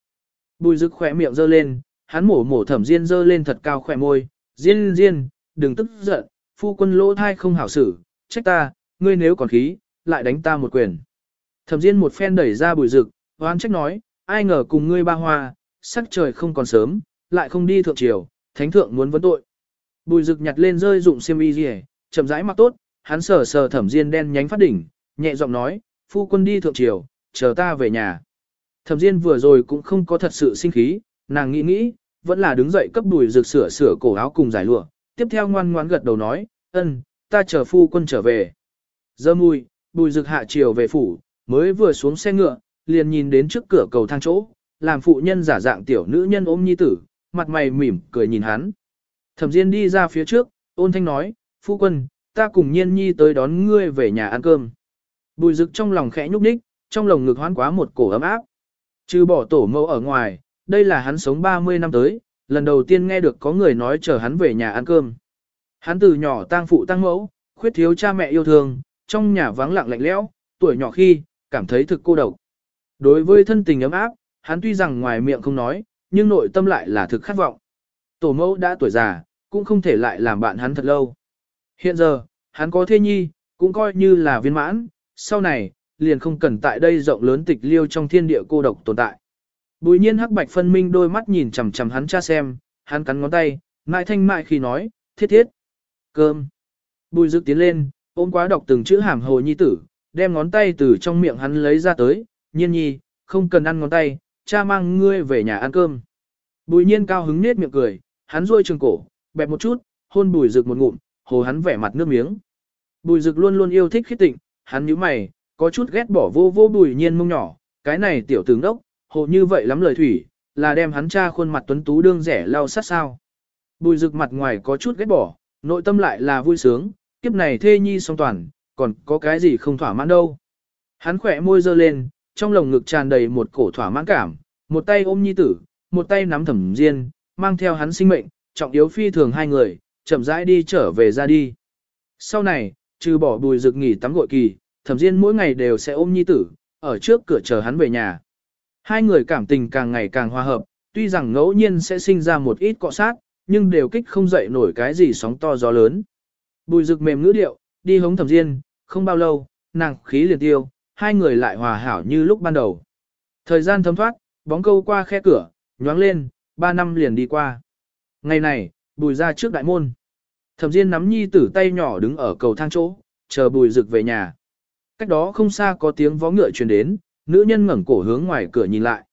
Bùi rực khỏe miệng giơ lên, hắn mổ mổ thẩm diên giơ lên thật cao khỏe môi, diên diên, đừng tức giận, phu quân lỗ thai không hảo xử, trách ta, ngươi nếu còn khí, lại đánh ta một quyền. Thẩm Diên một phen đẩy ra bùi rực, hoan trách nói, ai ngờ cùng ngươi ba hoa, sắc trời không còn sớm, lại không đi thượng triều, thánh thượng muốn vấn tội. Bùi rực nhặt lên rơi dụng xiêm y rìa, chậm rãi mặc tốt, hắn sờ sờ thẩm Diên đen nhánh phát đỉnh, nhẹ giọng nói, phu quân đi thượng triều, chờ ta về nhà. Thẩm Diên vừa rồi cũng không có thật sự sinh khí, nàng nghĩ nghĩ, vẫn là đứng dậy cấp bùi rực sửa sửa cổ áo cùng giải lụa, tiếp theo ngoan ngoãn gật đầu nói, ân, ta chờ phu quân trở về. Giờ mùi, bùi rực hạ triều về phủ, mới vừa xuống xe ngựa, liền nhìn đến trước cửa cầu thang chỗ, làm phụ nhân giả dạng tiểu nữ nhân ôm nhi tử, mặt mày mỉm cười nhìn hắn. Thẩm Diên đi ra phía trước, ôn thanh nói, phu quân, ta cùng nhiên nhi tới đón ngươi về nhà ăn cơm. Bùi rực trong lòng khẽ nhúc nhích, trong lòng ngực hoán quá một cổ ấm áp. Trừ bỏ tổ mẫu ở ngoài, đây là hắn sống 30 năm tới, lần đầu tiên nghe được có người nói chờ hắn về nhà ăn cơm. Hắn từ nhỏ tang phụ tang mẫu, khuyết thiếu cha mẹ yêu thương, trong nhà vắng lặng lạnh lẽo, tuổi nhỏ khi, cảm thấy thực cô độc. Đối với thân tình ấm áp, hắn tuy rằng ngoài miệng không nói, nhưng nội tâm lại là thực khát vọng. Tổ mẫu đã tuổi già, cũng không thể lại làm bạn hắn thật lâu. Hiện giờ, hắn có thê nhi, cũng coi như là viên mãn, sau này, liền không cần tại đây rộng lớn tịch liêu trong thiên địa cô độc tồn tại. Bùi nhiên hắc bạch phân minh đôi mắt nhìn chằm chằm hắn cha xem, hắn cắn ngón tay, mại thanh mại khi nói, thiết thiết. Cơm. Bùi dực tiến lên, ôm quá đọc từng chữ hàm hồ nhi tử, đem ngón tay từ trong miệng hắn lấy ra tới, nhiên nhi, không cần ăn ngón tay, cha mang ngươi về nhà ăn cơm. Bùi nhiên cao hứng nết miệng cười, hắn ruôi trường cổ, bẹp một chút, hôn bùi rực một ngụm, hồ hắn vẻ mặt nước miếng. Bùi rực luôn luôn yêu thích khít tịnh, hắn nhíu mày, có chút ghét bỏ vô vô bùi nhiên mông nhỏ, cái này tiểu tướng đốc, hồ như vậy lắm lời thủy, là đem hắn cha khuôn mặt tuấn tú đương rẻ lau sát sao. Bùi rực mặt ngoài có chút ghét bỏ, nội tâm lại là vui sướng, kiếp này thê nhi song toàn, còn có cái gì không thỏa mãn đâu. Hắn khỏe môi dơ lên, trong lồng ngực tràn đầy một cổ thỏa mãn cảm, một tay ôm nhi tử, một tay nắm thẩm diên, mang theo hắn sinh mệnh, trọng yếu phi thường hai người, chậm rãi đi trở về ra đi. Sau này, trừ bỏ bùi rực nghỉ tắm gội kỳ, thẩm diên mỗi ngày đều sẽ ôm nhi tử, ở trước cửa chờ hắn về nhà. Hai người cảm tình càng ngày càng hòa hợp, tuy rằng ngẫu nhiên sẽ sinh ra một ít cọ sát, nhưng đều kích không dậy nổi cái gì sóng to gió lớn. Bùi rực mềm ngữ điệu, đi hống thẩm diên, không bao lâu, nàng khí liền tiêu, hai người lại hòa hảo như lúc ban đầu. Thời gian thấm thoát, bóng câu qua khe cửa, nhoáng lên, ba năm liền đi qua. Ngày này, bùi ra trước đại môn. Thẩm diên nắm nhi tử tay nhỏ đứng ở cầu thang chỗ, chờ bùi rực về nhà. Cách đó không xa có tiếng vó ngựa truyền đến, nữ nhân ngẩng cổ hướng ngoài cửa nhìn lại.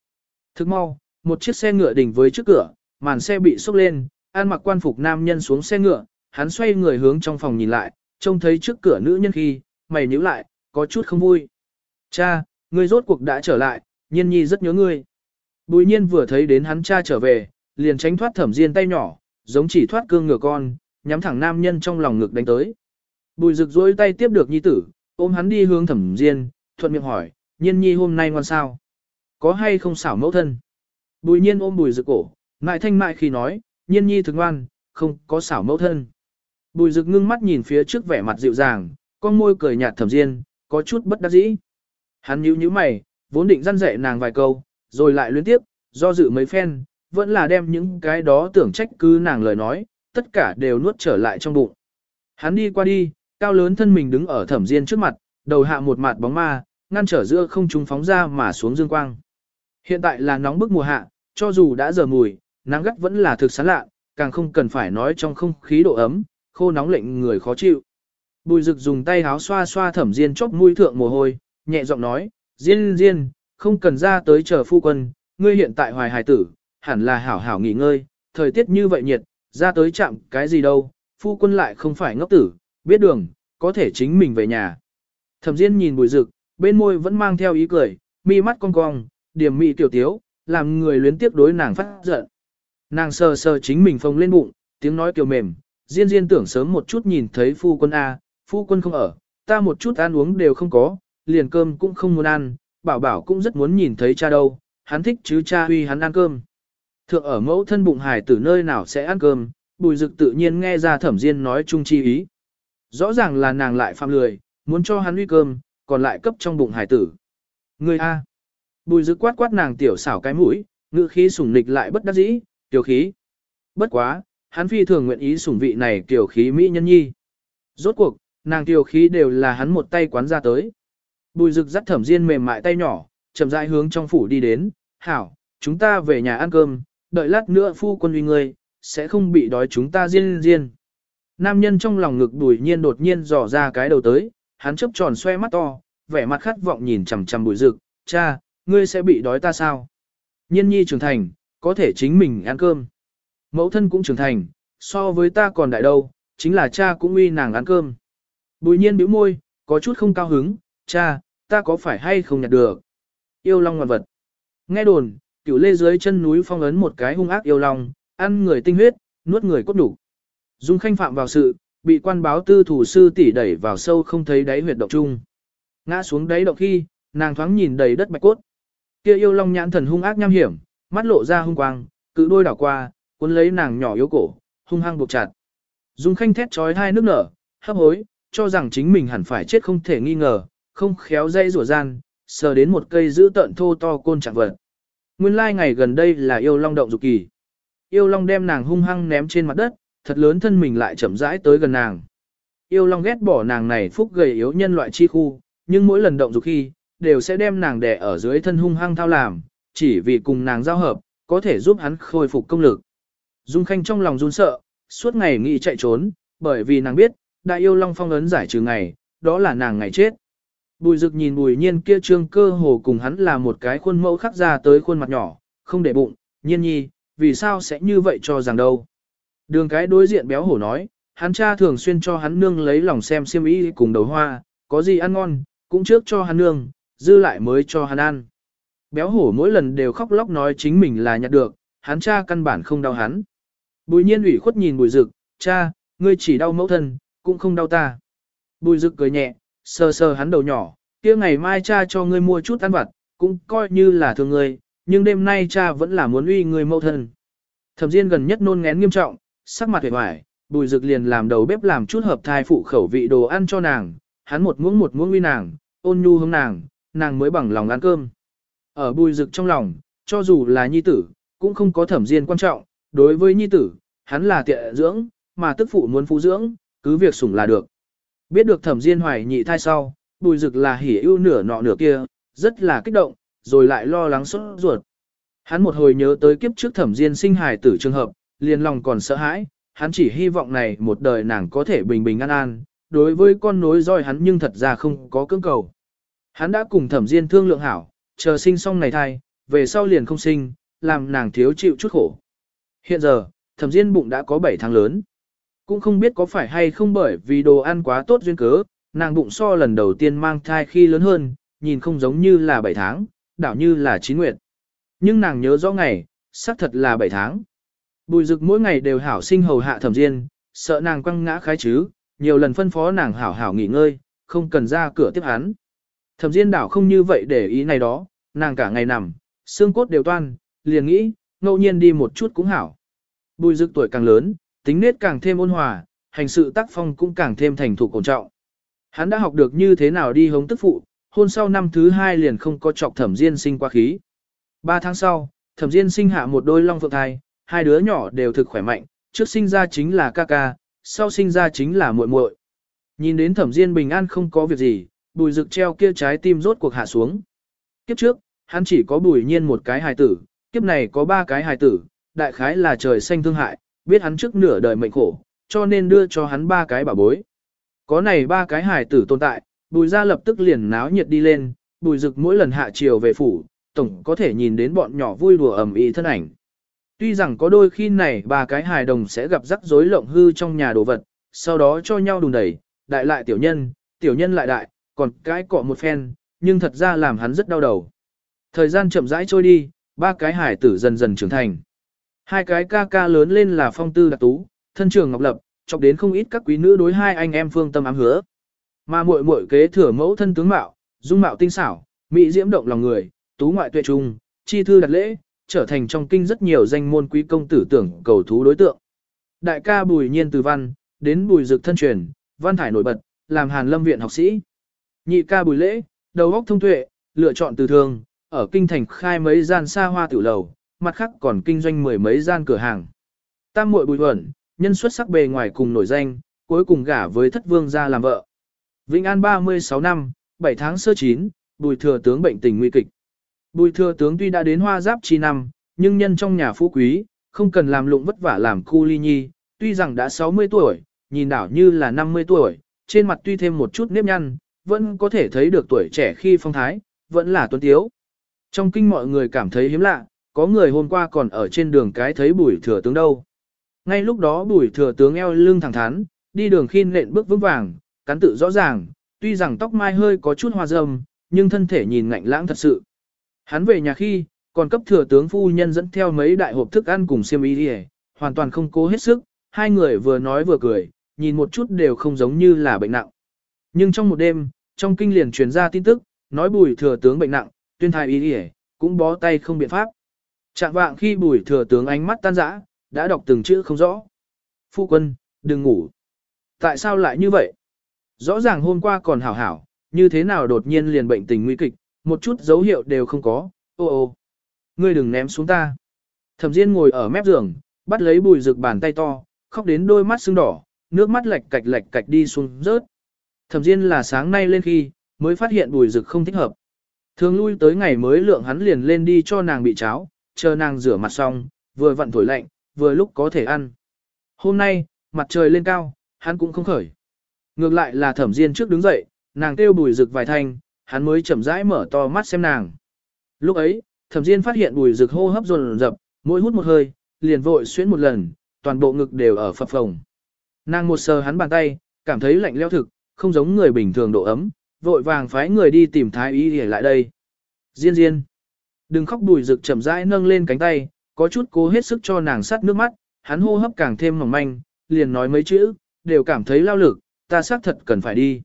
Thức mau, một chiếc xe ngựa đình với trước cửa, màn xe bị xốc lên, an mặc quan phục nam nhân xuống xe ngựa, hắn xoay người hướng trong phòng nhìn lại, trông thấy trước cửa nữ nhân khi, mày nhíu lại, có chút không vui. Cha, ngươi rốt cuộc đã trở lại, nhiên nhi rất nhớ ngươi. Bùi nhiên vừa thấy đến hắn cha trở về, liền tránh thoát thẩm diên tay nhỏ, giống chỉ thoát cương ngựa con, nhắm thẳng nam nhân trong lòng ngực đánh tới. Bùi rực dối tay tiếp được nhi tử, ôm hắn đi hướng thẩm diên, thuận miệng hỏi, nhiên nhi hôm nay ngoan sao? Có hay không xảo mẫu thân? Bùi nhiên ôm bùi rực cổ, ngại thanh mại khi nói, nhiên nhi thực ngoan, không có xảo mẫu thân. Bùi rực ngưng mắt nhìn phía trước vẻ mặt dịu dàng, con môi cười nhạt thẩm diên, có chút bất đắc dĩ. Hắn nhíu nhíu mày, vốn định răn dạy nàng vài câu, rồi lại luyến tiếp, do dự mấy phen, vẫn là đem những cái đó tưởng trách cứ nàng lời nói, tất cả đều nuốt trở lại trong bụng. Hắn đi qua đi, cao lớn thân mình đứng ở thẩm diên trước mặt, đầu hạ một mặt bóng ma, ngăn trở giữa không trung phóng ra mà xuống dương quang. Hiện tại là nóng bức mùa hạ, cho dù đã giờ mùi, nắng gắt vẫn là thực sán lạ, càng không cần phải nói trong không khí độ ấm, khô nóng lệnh người khó chịu. Bùi rực dùng tay háo xoa xoa thẩm diên chốc mũi thượng mồ hôi, nhẹ giọng nói, diên diên, không cần ra tới chờ phu quân, ngươi hiện tại hoài hài tử, hẳn là hảo hảo nghỉ ngơi, thời tiết như vậy nhiệt, ra tới chạm cái gì đâu, phu quân lại không phải ngốc tử, biết đường, có thể chính mình về nhà. Thẩm Diên nhìn Bùi Dực, bên môi vẫn mang theo ý cười, mi mắt cong cong, điểm mị tiểu tiếu, làm người luyến tiếc đối nàng phát giận. Nàng sờ sờ chính mình phồng lên bụng, tiếng nói kiều mềm, Diên Diên tưởng sớm một chút nhìn thấy phu quân A, phu quân không ở, ta một chút ăn uống đều không có, liền cơm cũng không muốn ăn, bảo bảo cũng rất muốn nhìn thấy cha đâu, hắn thích chứ cha huy hắn ăn cơm. Thượng ở mẫu thân bụng hải tử nơi nào sẽ ăn cơm, bùi dực tự nhiên nghe ra thẩm diên nói chung chi ý. Rõ ràng là nàng lại phạm lười, muốn cho hắn uy cơm, còn lại cấp trong bụng hải tử. Người A. Bùi dực quát quát nàng tiểu xảo cái mũi, ngự khí sủng nịch lại bất đắc dĩ, tiểu khí. Bất quá, hắn phi thường nguyện ý sủng vị này tiểu khí mỹ nhân nhi. Rốt cuộc, nàng tiểu khí đều là hắn một tay quán ra tới. Bùi rực dắt thẩm diên mềm mại tay nhỏ, chậm rãi hướng trong phủ đi đến, hảo, chúng ta về nhà ăn cơm, đợi lát nữa phu quân uy ngươi, sẽ không bị đói chúng ta riêng riêng. Nam nhân trong lòng ngực Bùi nhiên đột nhiên dò ra cái đầu tới, hắn chớp tròn xoe mắt to, vẻ mặt khát vọng nhìn chằm chằm bùi rực, cha, ngươi sẽ bị đói ta sao? Nhiên nhi trưởng thành, có thể chính mình ăn cơm. Mẫu thân cũng trưởng thành, so với ta còn đại đâu, chính là cha cũng uy nàng ăn cơm. Bùi nhiên bĩu môi, có chút không cao hứng, cha, ta có phải hay không nhặt được? Yêu long ngoan vật. Nghe đồn, cửu lê dưới chân núi phong ấn một cái hung ác yêu long, ăn người tinh huyết, nuốt người cốt đủ. Dung khanh phạm vào sự, bị quan báo tư thủ sư tỷ đẩy vào sâu không thấy đáy huyệt động chung. Ngã xuống đáy động khi, nàng thoáng nhìn đầy đất bạch cốt. Kia yêu long nhãn thần hung ác nham hiểm, mắt lộ ra hung quang, cự đôi đảo qua, cuốn lấy nàng nhỏ yếu cổ, hung hăng buộc chặt. Dung khanh thét trói hai nước nở, hấp hối, cho rằng chính mình hẳn phải chết không thể nghi ngờ, không khéo dây rủa gian, sờ đến một cây giữ tận thô to côn trạng vật. Nguyên lai like ngày gần đây là yêu long động dục kỳ. Yêu long đem nàng hung hăng ném trên mặt đất, thật lớn thân mình lại chậm rãi tới gần nàng. Yêu long ghét bỏ nàng này phúc gầy yếu nhân loại chi khu, nhưng mỗi lần động dục khi, đều sẽ đem nàng đè ở dưới thân hung hăng thao làm, chỉ vì cùng nàng giao hợp, có thể giúp hắn khôi phục công lực. Dung Khanh trong lòng run sợ, suốt ngày nghĩ chạy trốn, bởi vì nàng biết, đại yêu long phong ấn giải trừ ngày, đó là nàng ngày chết. Bùi Dực nhìn bùi nhiên kia trương cơ hồ cùng hắn là một cái khuôn mẫu khắc ra tới khuôn mặt nhỏ, không để bụng, nhiên nhi, vì sao sẽ như vậy cho rằng đâu. Đường cái đối diện béo hổ nói, hắn cha thường xuyên cho hắn nương lấy lòng xem xiêm y cùng đầu hoa, có gì ăn ngon, cũng trước cho hắn nương, dư lại mới cho hắn ăn. Béo hổ mỗi lần đều khóc lóc nói chính mình là nhặt được, hắn cha căn bản không đau hắn. Bùi nhiên ủy khuất nhìn bùi Dực, cha, ngươi chỉ đau mẫu thân, cũng không đau ta. Bùi Dực cười nhẹ, sờ sờ hắn đầu nhỏ, kia ngày mai cha cho ngươi mua chút ăn vặt, cũng coi như là thương ngươi, nhưng đêm nay cha vẫn là muốn uy ngươi mẫu thân. Thẩm Diên gần nhất nôn ngén nghiêm trọng, sắc mặt vẻ vải, bùi rực liền làm đầu bếp làm chút hợp thai phụ khẩu vị đồ ăn cho nàng, hắn một muỗng một muỗng uy nàng, ôn nhu hướng nàng, nàng mới bằng lòng ăn cơm. Ở bùi rực trong lòng, cho dù là nhi tử, cũng không có thẩm Diên quan trọng, đối với nhi tử, hắn là tiệ dưỡng, mà tức phụ muốn phụ dưỡng, cứ việc sủng là được. Biết được thẩm Diên hoài nhị thai sau, bùi rực là hỉ ưu nửa nọ nửa kia, rất là kích động, rồi lại lo lắng sốt ruột. Hắn một hồi nhớ tới kiếp trước thẩm Diên sinh hài tử trường hợp, liền lòng còn sợ hãi, hắn chỉ hy vọng này một đời nàng có thể bình bình an an, đối với con nối roi hắn nhưng thật ra không có cưỡng cầu. Hắn đã cùng thẩm Diên thương lượng hảo, chờ sinh xong này thai, về sau liền không sinh, làm nàng thiếu chịu chút khổ. Hiện giờ, thẩm Diên bụng đã có 7 tháng lớn. Cũng không biết có phải hay không bởi vì đồ ăn quá tốt duyên cớ, nàng bụng so lần đầu tiên mang thai khi lớn hơn, nhìn không giống như là 7 tháng, đảo như là 9 nguyệt. Nhưng nàng nhớ rõ ngày, xác thật là 7 tháng. Bùi rực mỗi ngày đều hảo sinh hầu hạ thẩm diên, sợ nàng quăng ngã khái chứ, nhiều lần phân phó nàng hảo hảo nghỉ ngơi, không cần ra cửa tiếp hắn. Thẩm diên đảo không như vậy để ý này đó, nàng cả ngày nằm, xương cốt đều toan, liền nghĩ, ngẫu nhiên đi một chút cũng hảo. Bùi rực tuổi càng lớn, tính nết càng thêm ôn hòa, hành sự tác phong cũng càng thêm thành thục ổn trọng. Hắn đã học được như thế nào đi hống tức phụ, hôn sau năm thứ hai liền không có chọc thẩm diên sinh qua khí. Ba tháng sau, thẩm diên sinh hạ một đôi long phượng thai, hai đứa nhỏ đều thực khỏe mạnh, trước sinh ra chính là ca ca, sau sinh ra chính là muội muội. Nhìn đến thẩm diên bình an không có việc gì, bùi rực treo kia trái tim rốt cuộc hạ xuống. Kiếp trước, hắn chỉ có bùi nhiên một cái hài tử, kiếp này có ba cái hài tử, đại khái là trời xanh thương hại, biết hắn trước nửa đời mệnh khổ, cho nên đưa cho hắn ba cái bảo bối. Có này ba cái hài tử tồn tại, bùi ra lập tức liền náo nhiệt đi lên, bùi rực mỗi lần hạ chiều về phủ, tổng có thể nhìn đến bọn nhỏ vui đùa ầm ĩ thân ảnh. Tuy rằng có đôi khi này ba cái hài đồng sẽ gặp rắc rối lộng hư trong nhà đồ vật, sau đó cho nhau đùn đẩy, đại lại tiểu nhân, tiểu nhân lại đại, còn cái cọ một phen, nhưng thật ra làm hắn rất đau đầu. Thời gian chậm rãi trôi đi, ba cái hải tử dần dần trưởng thành. Hai cái ca ca lớn lên là phong tư đặc tú, thân trường ngọc lập, chọc đến không ít các quý nữ đối hai anh em phương tâm ám hứa. Mà muội muội kế thừa mẫu thân tướng mạo, dung mạo tinh xảo, mỹ diễm động lòng người, tú ngoại tuệ trung, chi thư đặt lễ, trở thành trong kinh rất nhiều danh môn quý công tử tưởng cầu thú đối tượng. Đại ca Bùi Nhiên từ văn, đến Bùi Dực thân truyền, văn thải nổi bật, làm Hàn Lâm viện học sĩ. Nhị ca Bùi Lễ, đầu óc thông tuệ, lựa chọn từ thường, ở kinh thành khai mấy gian xa hoa tiểu lầu, mặt khác còn kinh doanh mười mấy gian cửa hàng. Tam muội Bùi Huẩn, nhân xuất sắc bề ngoài cùng nổi danh, cuối cùng gả với thất vương gia làm vợ. Vĩnh An 36 năm, 7 tháng sơ chín, Bùi thừa tướng bệnh tình nguy kịch. Bùi thừa tướng tuy đã đến hoa giáp chi năm, nhưng nhân trong nhà phú quý, không cần làm lụng vất vả làm cu ly nhi, tuy rằng đã 60 tuổi, nhìn đảo như là 50 tuổi, trên mặt tuy thêm một chút nếp nhăn, vẫn có thể thấy được tuổi trẻ khi phong thái, vẫn là tuấn tiếu. Trong kinh mọi người cảm thấy hiếm lạ, có người hôm qua còn ở trên đường cái thấy bùi thừa tướng đâu. Ngay lúc đó bùi thừa tướng eo lưng thẳng thắn, đi đường khi nện bước vững vàng, cắn tự rõ ràng, tuy rằng tóc mai hơi có chút hoa râm, nhưng thân thể nhìn ngạnh lãng thật sự. Hắn về nhà khi, còn cấp thừa tướng phu nhân dẫn theo mấy đại hộp thức ăn cùng xiêm y đi hoàn toàn không cố hết sức, hai người vừa nói vừa cười, nhìn một chút đều không giống như là bệnh nặng. Nhưng trong một đêm, trong kinh liền truyền ra tin tức, nói bùi thừa tướng bệnh nặng, tuyên thai y đi cũng bó tay không biện pháp. Trạng vạng khi bùi thừa tướng ánh mắt tan rã, đã đọc từng chữ không rõ. Phu quân, đừng ngủ. Tại sao lại như vậy? Rõ ràng hôm qua còn hảo hảo, như thế nào đột nhiên liền bệnh tình nguy kịch, một chút dấu hiệu đều không có, ô ô. Ngươi đừng ném xuống ta. Thẩm Diên ngồi ở mép giường, bắt lấy bùi rực bàn tay to, khóc đến đôi mắt sưng đỏ, nước mắt lệch cạch lệch cạch đi xuống rớt. Thẩm Diên là sáng nay lên khi, mới phát hiện bùi rực không thích hợp. Thường lui tới ngày mới lượng hắn liền lên đi cho nàng bị cháo, chờ nàng rửa mặt xong, vừa vặn thổi lạnh, vừa lúc có thể ăn. Hôm nay, mặt trời lên cao, hắn cũng không khởi. Ngược lại là thẩm diên trước đứng dậy, nàng kêu bùi rực vài thanh, hắn mới chậm rãi mở to mắt xem nàng. Lúc ấy, thẩm diên phát hiện bùi rực hô hấp dồn dập, mỗi hút một hơi, liền vội xuyến một lần, toàn bộ ngực đều ở phập phồng. Nàng một sờ hắn bàn tay, cảm thấy lạnh leo thực, không giống người bình thường độ ấm, vội vàng phái người đi tìm thái y để lại đây. Diên diên. Đừng khóc bùi rực chậm rãi nâng lên cánh tay, có chút cố hết sức cho nàng sắt nước mắt, hắn hô hấp càng thêm mỏng manh, liền nói mấy chữ, đều cảm thấy lao lực, ta xác thật cần phải đi.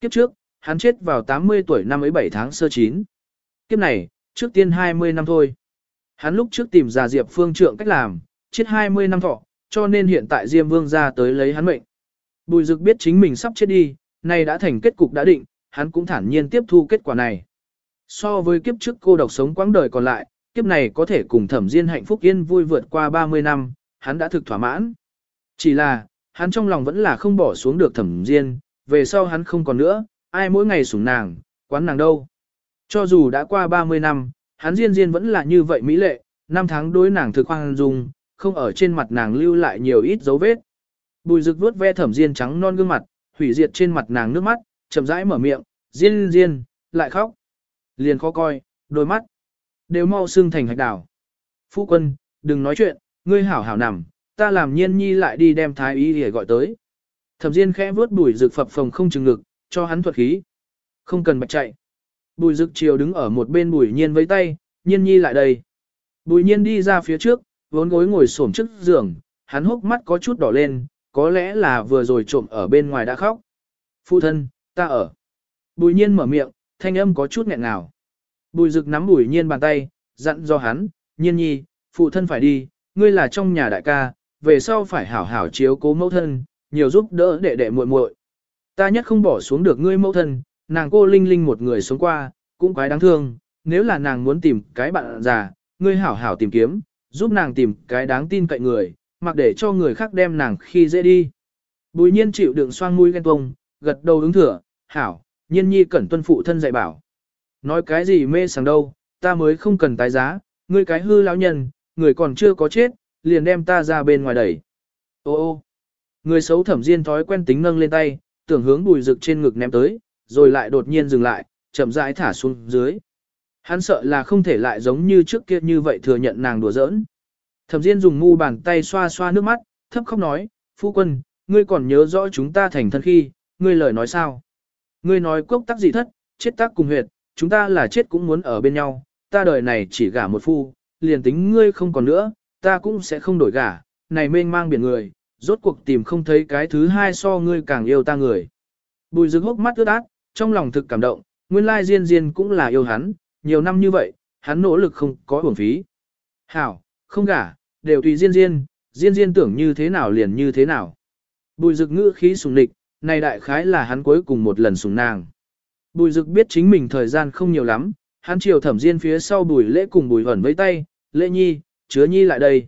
Kiếp trước, hắn chết vào 80 tuổi năm ấy 7 tháng sơ chín. Kiếp này, trước tiên 20 năm thôi. Hắn lúc trước tìm ra Diệp Phương Trượng cách làm, chết 20 năm thọ, cho nên hiện tại Diêm Vương ra tới lấy hắn mệnh. Bùi Dực biết chính mình sắp chết đi, nay đã thành kết cục đã định, hắn cũng thản nhiên tiếp thu kết quả này. So với kiếp trước cô độc sống quãng đời còn lại, kiếp này có thể cùng thẩm diên hạnh phúc yên vui vượt qua 30 năm, hắn đã thực thỏa mãn. Chỉ là, hắn trong lòng vẫn là không bỏ xuống được thẩm diên, về sau hắn không còn nữa, ai mỗi ngày sủng nàng, quán nàng đâu. Cho dù đã qua 30 năm, hắn diên diên vẫn là như vậy mỹ lệ, năm tháng đối nàng thực hoang dung, không ở trên mặt nàng lưu lại nhiều ít dấu vết. Bùi rực vuốt ve thẩm diên trắng non gương mặt, hủy diệt trên mặt nàng nước mắt, chậm rãi mở miệng, diên diên, lại khóc. Liền khó coi, đôi mắt, đều mau xương thành hạch đảo. Phu quân, đừng nói chuyện, ngươi hảo hảo nằm, ta làm nhiên nhi lại đi đem thái y để gọi tới. Thẩm Diên khẽ vuốt bùi rực phập phồng không chừng ngực, cho hắn thuật khí. Không cần bạch chạy. Bùi rực chiều đứng ở một bên bùi nhiên với tay, nhiên nhi lại đây. Bùi nhiên đi ra phía trước, vốn gối ngồi xổm trước giường, hắn hốc mắt có chút đỏ lên, có lẽ là vừa rồi trộm ở bên ngoài đã khóc. Phu thân, ta ở. Bùi nhiên mở miệng, thanh âm có chút nghẹn ngào. Bùi rực nắm bùi nhiên bàn tay, dặn do hắn, nhiên nhi, phụ thân phải đi, ngươi là trong nhà đại ca, về sau phải hảo hảo chiếu cố mẫu thân, nhiều giúp đỡ đệ đệ muội muội. Ta nhất không bỏ xuống được ngươi mẫu thân, nàng cô Linh Linh một người sống qua, cũng quái đáng thương, nếu là nàng muốn tìm cái bạn già, ngươi hảo hảo tìm kiếm, giúp nàng tìm cái đáng tin cậy người, mặc để cho người khác đem nàng khi dễ đi. Bùi nhiên chịu đựng xoang mũi ghen tuông, gật đầu ứng thừa, hảo, nhiên nhi cẩn tuân phụ thân dạy bảo. Nói cái gì mê sảng đâu, ta mới không cần tái giá, ngươi cái hư lão nhân, người còn chưa có chết, liền đem ta ra bên ngoài đẩy. Ô ô, người xấu thẩm diên thói quen tính nâng lên tay, tưởng hướng bùi rực trên ngực ném tới, rồi lại đột nhiên dừng lại, chậm rãi thả xuống dưới. Hắn sợ là không thể lại giống như trước kia như vậy thừa nhận nàng đùa giỡn. Thẩm Diên dùng ngu bàn tay xoa xoa nước mắt, thấp khóc nói, phu quân, ngươi còn nhớ rõ chúng ta thành thân khi, ngươi lời nói sao? Ngươi nói cốc tắc gì thất, chết tắc cùng huyệt, chúng ta là chết cũng muốn ở bên nhau, ta đời này chỉ gả một phu, liền tính ngươi không còn nữa, ta cũng sẽ không đổi gả, này mênh mang biển người, rốt cuộc tìm không thấy cái thứ hai so ngươi càng yêu ta người. Bùi rực hốc mắt ướt át, trong lòng thực cảm động, nguyên lai Diên Diên cũng là yêu hắn, nhiều năm như vậy, hắn nỗ lực không có uổng phí. Hảo, không gả, đều tùy Diên Diên, Diên Diên tưởng như thế nào liền như thế nào. Bùi rực ngữ khí sùng lịch, này đại khái là hắn cuối cùng một lần sùng nàng. Bùi Dực biết chính mình thời gian không nhiều lắm, hắn chiều thẩm diên phía sau bùi lễ cùng bùi hẩn với tay, lễ nhi, chứa nhi lại đây.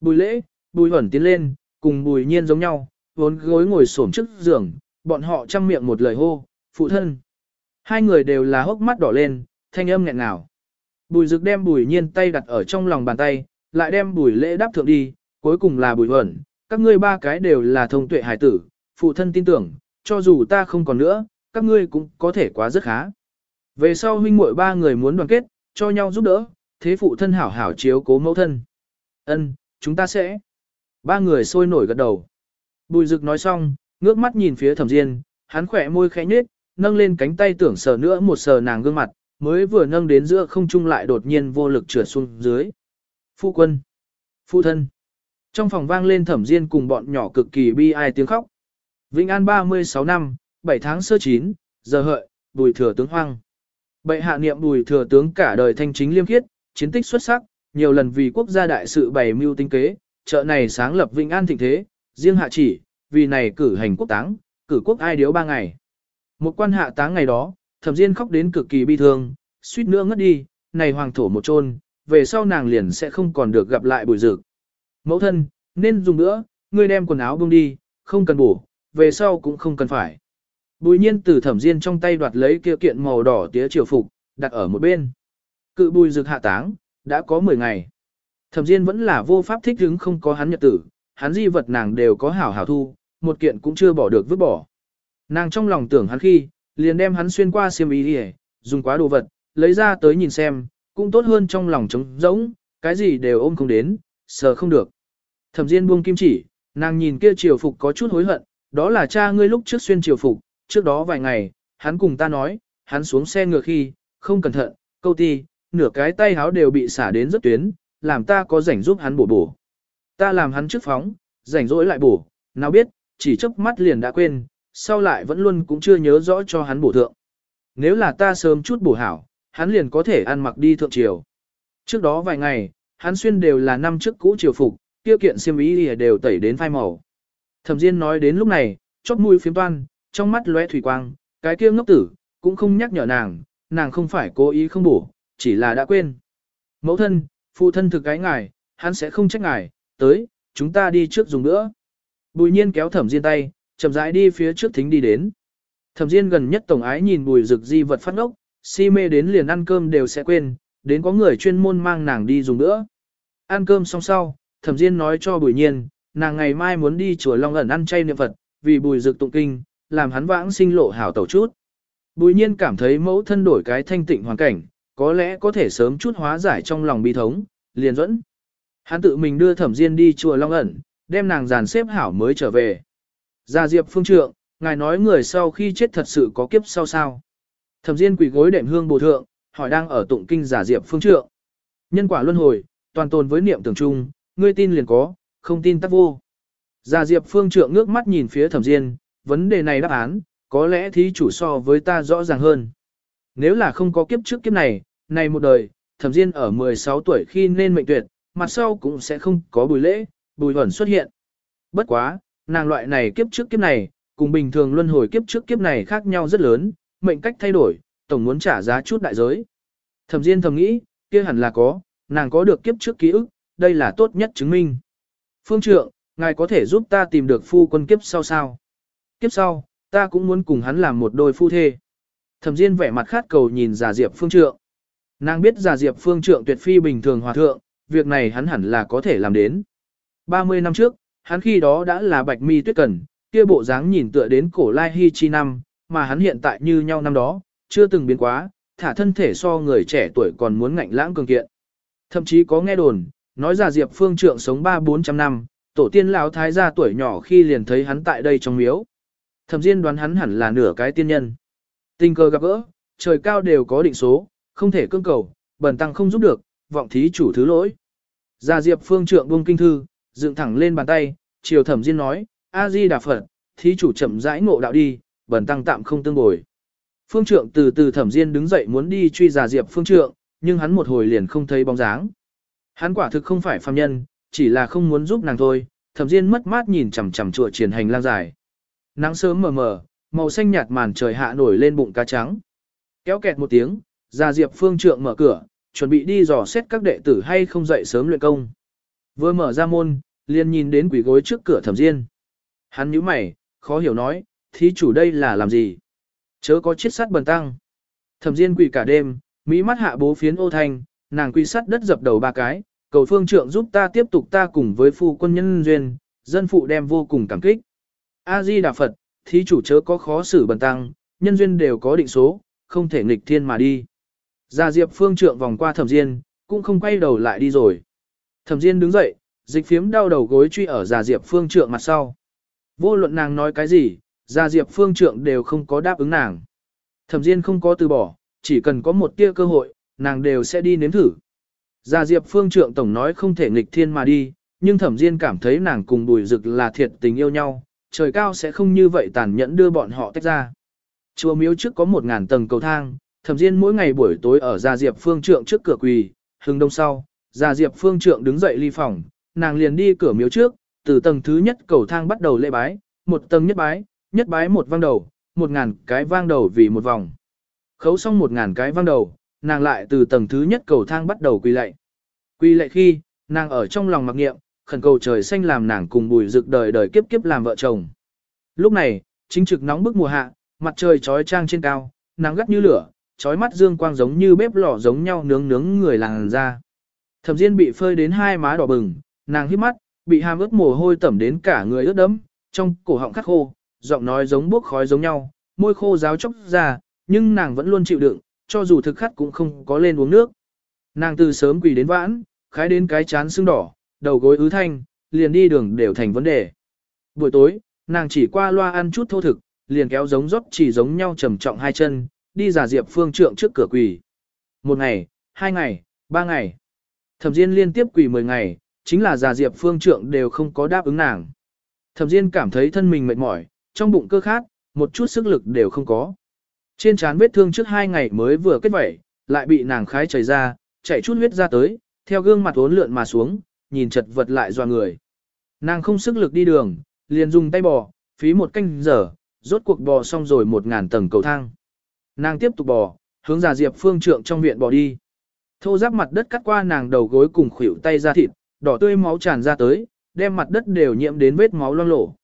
Bùi lễ, bùi hẩn tiến lên, cùng bùi nhiên giống nhau, vốn gối ngồi xổm trước giường, bọn họ chăm miệng một lời hô, phụ thân. Hai người đều là hốc mắt đỏ lên, thanh âm nghẹn ngào. Bùi Dực đem bùi nhiên tay đặt ở trong lòng bàn tay, lại đem bùi lễ đáp thượng đi, cuối cùng là bùi hẩn, các ngươi ba cái đều là thông tuệ hải tử, phụ thân tin tưởng, cho dù ta không còn nữa, các ngươi cũng có thể quá rất khá. Về sau huynh muội ba người muốn đoàn kết, cho nhau giúp đỡ, thế phụ thân hảo hảo chiếu cố mẫu thân. Ân, chúng ta sẽ. Ba người sôi nổi gật đầu. Bùi dực nói xong, ngước mắt nhìn phía thẩm diên, hắn khỏe môi khẽ nhếch, nâng lên cánh tay tưởng sờ nữa một sờ nàng gương mặt, mới vừa nâng đến giữa không trung lại đột nhiên vô lực trượt xuống dưới. Phu quân. Phu thân. Trong phòng vang lên thẩm diên cùng bọn nhỏ cực kỳ bi ai tiếng khóc. Vĩnh An 36 năm, 7 tháng sơ chín, giờ hợi, bùi thừa tướng hoang. Bệ hạ niệm bùi thừa tướng cả đời thanh chính liêm khiết, chiến tích xuất sắc, nhiều lần vì quốc gia đại sự bày mưu tinh kế, chợ này sáng lập Vĩnh An thịnh thế, riêng hạ chỉ, vì này cử hành quốc táng, cử quốc ai điếu ba ngày. Một quan hạ táng ngày đó, thẩm diên khóc đến cực kỳ bi thương, suýt nữa ngất đi, này hoàng thổ một chôn, về sau nàng liền sẽ không còn được gặp lại bùi dực. Mẫu thân, nên dùng nữa, ngươi đem quần áo bông đi, không cần bổ, về sau cũng không cần phải. Bùi nhiên từ thẩm diên trong tay đoạt lấy kia kiện màu đỏ tía triều phục, đặt ở một bên. Cự bùi dực hạ táng, đã có 10 ngày. Thẩm diên vẫn là vô pháp thích hứng không có hắn nhật tử, hắn di vật nàng đều có hảo hảo thu, một kiện cũng chưa bỏ được vứt bỏ. Nàng trong lòng tưởng hắn khi, liền đem hắn xuyên qua xiêm y đi dùng quá đồ vật, lấy ra tới nhìn xem, cũng tốt hơn trong lòng trống rỗng, cái gì đều ôm không đến, sờ không được. Thẩm Diên buông kim chỉ, nàng nhìn kia triều phục có chút hối hận, đó là cha ngươi lúc trước xuyên triều phục, trước đó vài ngày, hắn cùng ta nói, hắn xuống xe ngựa khi, không cẩn thận, câu ti, nửa cái tay háo đều bị xả đến rất tuyến, làm ta có rảnh giúp hắn bổ bổ. Ta làm hắn trước phóng, rảnh rỗi lại bổ, nào biết, chỉ chớp mắt liền đã quên, sau lại vẫn luôn cũng chưa nhớ rõ cho hắn bổ thượng. Nếu là ta sớm chút bổ hảo, hắn liền có thể ăn mặc đi thượng triều. Trước đó vài ngày, hắn xuyên đều là năm trước cũ triều phục, kia kiện xiêm y đều tẩy đến phai màu. Thẩm Diên nói đến lúc này, chóp mũi phiếm toan, trong mắt lóe thủy quang, cái kia ngốc tử, cũng không nhắc nhở nàng, nàng không phải cố ý không bổ, chỉ là đã quên. Mẫu thân, phụ thân thực cái ngài, hắn sẽ không trách ngài, tới, chúng ta đi trước dùng nữa. Bùi nhiên kéo thẩm diên tay, chậm rãi đi phía trước thính đi đến. Thẩm diên gần nhất tổng ái nhìn bùi rực di vật phát ngốc, si mê đến liền ăn cơm đều sẽ quên, đến có người chuyên môn mang nàng đi dùng nữa. Ăn cơm xong sau, thẩm diên nói cho bùi nhiên, nàng ngày mai muốn đi chùa Long ẩn ăn chay niệm Phật, vì bùi dược tụng kinh, làm hắn vãng sinh lộ hảo tẩu chút. Bùi nhiên cảm thấy mẫu thân đổi cái thanh tịnh hoàn cảnh, có lẽ có thể sớm chút hóa giải trong lòng bi thống, liền dẫn. Hắn tự mình đưa thẩm diên đi chùa Long ẩn, đem nàng dàn xếp hảo mới trở về. Gia Diệp phương trượng, ngài nói người sau khi chết thật sự có kiếp sau sao. Thẩm diên quỳ gối đệm hương bồ thượng, hỏi đang ở tụng kinh giả Diệp phương trượng. Nhân quả luân hồi, toàn tồn với niệm tưởng chung, ngươi tin liền có, không tin tắc vô. Già Diệp phương trượng ngước mắt nhìn phía thẩm diên, vấn đề này đáp án, có lẽ thí chủ so với ta rõ ràng hơn. Nếu là không có kiếp trước kiếp này, này một đời, thẩm diên ở 16 tuổi khi nên mệnh tuyệt, mặt sau cũng sẽ không có bùi lễ, bùi huẩn xuất hiện. Bất quá, nàng loại này kiếp trước kiếp này, cùng bình thường luân hồi kiếp trước kiếp này khác nhau rất lớn, mệnh cách thay đổi, tổng muốn trả giá chút đại giới. Thẩm Diên thầm nghĩ, kia hẳn là có, nàng có được kiếp trước ký ức, đây là tốt nhất chứng minh. Phương trượng, ngài có thể giúp ta tìm được phu quân kiếp sau sao? Kiếp sau, ta cũng muốn cùng hắn làm một đôi phu thê. Thẩm Diên vẻ mặt khát cầu nhìn Già Diệp Phương Trượng. Nàng biết Già Diệp Phương Trượng tuyệt phi bình thường hòa thượng, việc này hắn hẳn là có thể làm đến. 30 năm trước, hắn khi đó đã là bạch mi tuyết Cẩn, kia bộ dáng nhìn tựa đến cổ lai hy chi năm, mà hắn hiện tại như nhau năm đó, chưa từng biến quá, thả thân thể so người trẻ tuổi còn muốn ngạnh lãng cường kiện. Thậm chí có nghe đồn, nói ra Diệp Phương Trượng sống 3-400 năm, tổ tiên lão thái gia tuổi nhỏ khi liền thấy hắn tại đây trong miếu. Thẩm Diên đoán hắn hẳn là nửa cái tiên nhân. Tình cờ gặp gỡ, trời cao đều có định số, không thể cưỡng cầu, bần tăng không giúp được, vọng thí chủ thứ lỗi. Gia Diệp Phương trượng buông kinh thư, dựng thẳng lên bàn tay, chiều Thẩm Diên nói, A Di Đà Phật, thí chủ chậm rãi ngộ đạo đi, bần tăng tạm không tương bồi. Phương trượng từ từ Thẩm Diên đứng dậy muốn đi truy Gia Diệp Phương trượng, nhưng hắn một hồi liền không thấy bóng dáng. Hắn quả thực không phải phàm nhân, chỉ là không muốn giúp nàng thôi, Thẩm Diên mất mát nhìn chằm chằm chùa triển hành lang dài. Nắng sớm mờ mờ, màu xanh nhạt màn trời hạ nổi lên bụng cá trắng. Kéo kẹt một tiếng, Gia Diệp Phương Trượng mở cửa, chuẩn bị đi dò xét các đệ tử hay không dậy sớm luyện công. Vừa mở ra môn, liền nhìn đến quỷ gối trước cửa thẩm diên. Hắn nhíu mày, khó hiểu nói, thí chủ đây là làm gì? Chớ có chiết sắt bần tăng. Thẩm diên quỷ cả đêm, mỹ mắt hạ bố phiến ô thanh, nàng quy sắt đất dập đầu ba cái, cầu phương trượng giúp ta tiếp tục ta cùng với phu quân nhân duyên, dân phụ đem vô cùng cảm kích. A-di Đà Phật, thí chủ chớ có khó xử bần tăng, nhân duyên đều có định số, không thể nghịch thiên mà đi. Gia Diệp Phương trượng vòng qua Thẩm Diên, cũng không quay đầu lại đi rồi. Thẩm Diên đứng dậy, dịch phiếm đau đầu gối truy ở Gia Diệp Phương trượng mặt sau. Vô luận nàng nói cái gì, Gia Diệp Phương trượng đều không có đáp ứng nàng. Thẩm Diên không có từ bỏ, chỉ cần có một tia cơ hội, nàng đều sẽ đi nếm thử. Gia Diệp Phương trượng tổng nói không thể nghịch thiên mà đi, nhưng Thẩm Diên cảm thấy nàng cùng Bùi Dực là thiệt tình yêu nhau, trời cao sẽ không như vậy tàn nhẫn đưa bọn họ tách ra. Chùa miếu trước có một ngàn tầng cầu thang, thẩm diên mỗi ngày buổi tối ở Gia Diệp Phương Trượng trước cửa quỳ, hừng đông sau, Gia Diệp Phương Trượng đứng dậy ly phòng, nàng liền đi cửa miếu trước, từ tầng thứ nhất cầu thang bắt đầu lễ bái, một tầng nhất bái, nhất bái một vang đầu, một ngàn cái vang đầu vì một vòng. Khấu xong một ngàn cái vang đầu, nàng lại từ tầng thứ nhất cầu thang bắt đầu quỳ lạy. Quỳ lạy khi, nàng ở trong lòng mặc niệm, khẩn cầu trời xanh làm nàng cùng bùi rực đời đời kiếp kiếp làm vợ chồng. Lúc này, chính trực nóng bức mùa hạ, mặt trời trói trang trên cao, nắng gắt như lửa, trói mắt dương quang giống như bếp lò giống nhau nướng nướng người làng ra. Thẩm Diên bị phơi đến hai má đỏ bừng, nàng hít mắt, bị hàm ướt mồ hôi tẩm đến cả người ướt đẫm, trong cổ họng khắc khô, giọng nói giống bốc khói giống nhau, môi khô ráo chốc ra, nhưng nàng vẫn luôn chịu đựng, cho dù thực khát cũng không có lên uống nước. Nàng từ sớm quỳ đến vãn, khái đến cái chán sưng đỏ, đầu gối ứ thanh, liền đi đường đều thành vấn đề. Buổi tối, nàng chỉ qua loa ăn chút thô thực, liền kéo giống rót chỉ giống nhau trầm trọng hai chân, đi giả diệp phương trượng trước cửa quỳ. Một ngày, hai ngày, ba ngày. Thẩm Diên liên tiếp quỳ mười ngày, chính là giả diệp phương trượng đều không có đáp ứng nàng. Thẩm Diên cảm thấy thân mình mệt mỏi, trong bụng cơ khát, một chút sức lực đều không có. Trên trán vết thương trước hai ngày mới vừa kết vẩy, lại bị nàng khái chảy ra, chảy chút huyết ra tới, theo gương mặt uốn lượn mà xuống, nhìn chật vật lại doa người. Nàng không sức lực đi đường, liền dùng tay bò, phí một canh giờ, rốt cuộc bò xong rồi một ngàn tầng cầu thang. Nàng tiếp tục bò, hướng giả Diệp Phương Trượng trong viện bò đi. Thô giáp mặt đất cắt qua nàng đầu gối cùng khuỷu tay ra thịt, đỏ tươi máu tràn ra tới, đem mặt đất đều nhiễm đến vết máu loang lổ.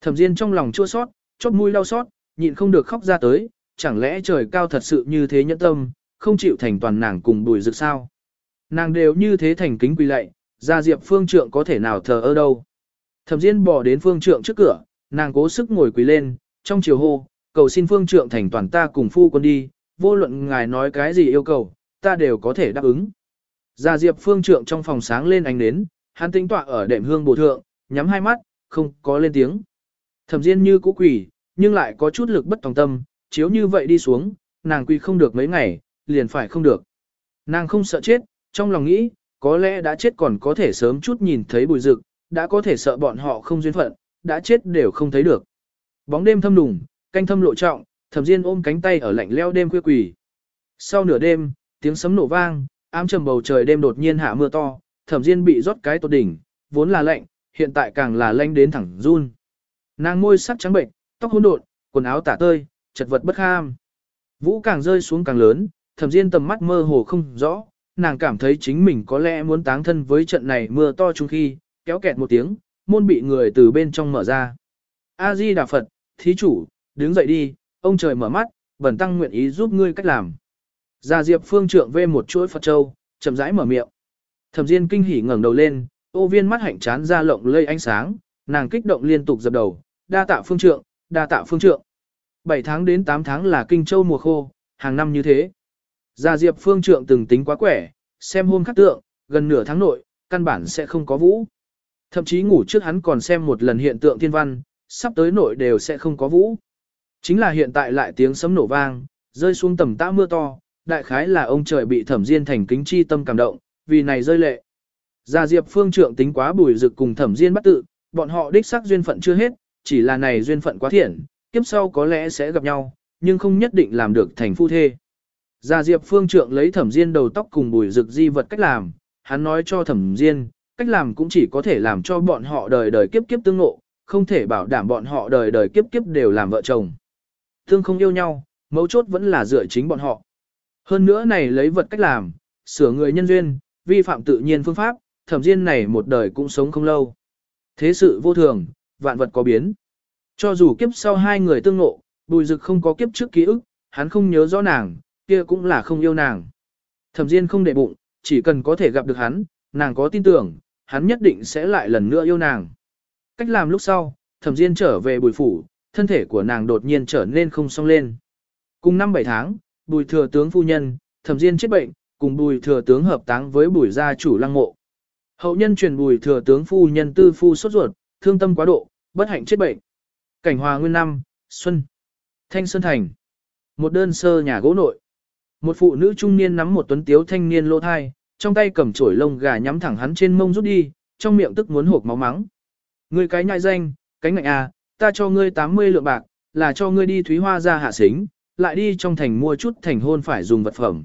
Thẩm Diên trong lòng chua xót, chót mũi đau xót, nhịn không được khóc ra tới, chẳng lẽ trời cao thật sự như thế nhẫn tâm, không chịu thành toàn nàng cùng bùi rực sao? Nàng đều như thế thành kính quỳ lạy, ra Diệp Phương Trượng có thể nào thờ ơ đâu. Thẩm Diên bỏ đến Phương Trượng trước cửa, nàng cố sức ngồi quỳ lên, trong chiều hô, cầu xin Phương Trượng thành toàn ta cùng phu quân đi, vô luận ngài nói cái gì yêu cầu, ta đều có thể đáp ứng. gia Diệp Phương Trượng trong phòng sáng lên ánh nến, hắn tĩnh tọa ở đệm hương bổ thượng, nhắm hai mắt, không có lên tiếng. Thẩm Diên như cũ quỳ, nhưng lại có chút lực bất tòng tâm, chiếu như vậy đi xuống, nàng quy không được mấy ngày, liền phải không được. Nàng không sợ chết, trong lòng nghĩ, có lẽ đã chết còn có thể sớm chút nhìn thấy bùi rực, đã có thể sợ bọn họ không duyên phận, đã chết đều không thấy được. Bóng đêm thâm đùng, canh thâm lộ trọng, thẩm diên ôm cánh tay ở lạnh leo đêm khuya quỷ. Sau nửa đêm, tiếng sấm nổ vang, ám trầm bầu trời đêm đột nhiên hạ mưa to, thẩm diên bị rót cái tột đỉnh, vốn là lạnh, hiện tại càng là lạnh đến thẳng run. Nàng môi sắc trắng bệnh, tóc hỗn độn, quần áo tả tơi, chật vật bất kham. Vũ càng rơi xuống càng lớn, thẩm diên tầm mắt mơ hồ không rõ, nàng cảm thấy chính mình có lẽ muốn táng thân với trận này mưa to chung khi, kéo kẹt một tiếng, môn bị người từ bên trong mở ra. A-di Đà Phật, thí chủ, đứng dậy đi, ông trời mở mắt, bẩn tăng nguyện ý giúp ngươi cách làm. Gia Diệp Phương trượng vê một chuỗi Phật Châu, chậm rãi mở miệng. Thẩm Diên kinh hỉ ngẩng đầu lên, ô viên mắt hạnh chán ra lộng lây ánh sáng, nàng kích động liên tục dập đầu, đa tạ phương trượng, đa tạ phương trượng. 7 tháng đến 8 tháng là kinh châu mùa khô, hàng năm như thế. Gia Diệp phương trượng từng tính quá quẻ, xem hôm khắc tượng, gần nửa tháng nội, căn bản sẽ không có vũ. Thậm chí ngủ trước hắn còn xem một lần hiện tượng thiên văn, sắp tới nội đều sẽ không có vũ. Chính là hiện tại lại tiếng sấm nổ vang, rơi xuống tầm tã mưa to, đại khái là ông trời bị thẩm diên thành kính chi tâm cảm động, vì này rơi lệ. Gia Diệp phương trượng tính quá bùi rực cùng thẩm diên bắt tự, bọn họ đích xác duyên phận chưa hết, chỉ là này duyên phận quá thiện, kiếp sau có lẽ sẽ gặp nhau, nhưng không nhất định làm được thành phu thê. Gia Diệp phương trượng lấy thẩm diên đầu tóc cùng bùi rực di vật cách làm, hắn nói cho thẩm diên, cách làm cũng chỉ có thể làm cho bọn họ đời đời kiếp kiếp tương ngộ, không thể bảo đảm bọn họ đời đời kiếp kiếp đều làm vợ chồng. Thương không yêu nhau, mấu chốt vẫn là dựa chính bọn họ. Hơn nữa này lấy vật cách làm, sửa người nhân duyên, vi phạm tự nhiên phương pháp, thẩm diên này một đời cũng sống không lâu. Thế sự vô thường, vạn vật có biến. Cho dù kiếp sau hai người tương ngộ, bùi dực không có kiếp trước ký ức, hắn không nhớ rõ nàng, kia cũng là không yêu nàng. Thẩm diên không để bụng, chỉ cần có thể gặp được hắn, nàng có tin tưởng, hắn nhất định sẽ lại lần nữa yêu nàng. Cách làm lúc sau, thẩm diên trở về bùi phủ, thân thể của nàng đột nhiên trở nên không song lên. Cùng năm bảy tháng, bùi thừa tướng phu nhân, thẩm diên chết bệnh, cùng bùi thừa tướng hợp táng với bùi gia chủ lăng mộ. Hậu nhân truyền bùi thừa tướng phu nhân tư phu sốt ruột, thương tâm quá độ, bất hạnh chết bệnh. Cảnh hòa nguyên năm, xuân. Thanh Sơn Thành. Một đơn sơ nhà gỗ nội. Một phụ nữ trung niên nắm một tuấn tiếu thanh niên lỗ thai, trong tay cầm chổi lông gà nhắm thẳng hắn trên mông rút đi, trong miệng tức muốn hộp máu mắng. Ngươi cái nhại danh, cánh ngạnh à, ta cho ngươi 80 lượng bạc, là cho ngươi đi thúy hoa ra hạ xính, lại đi trong thành mua chút thành hôn phải dùng vật phẩm.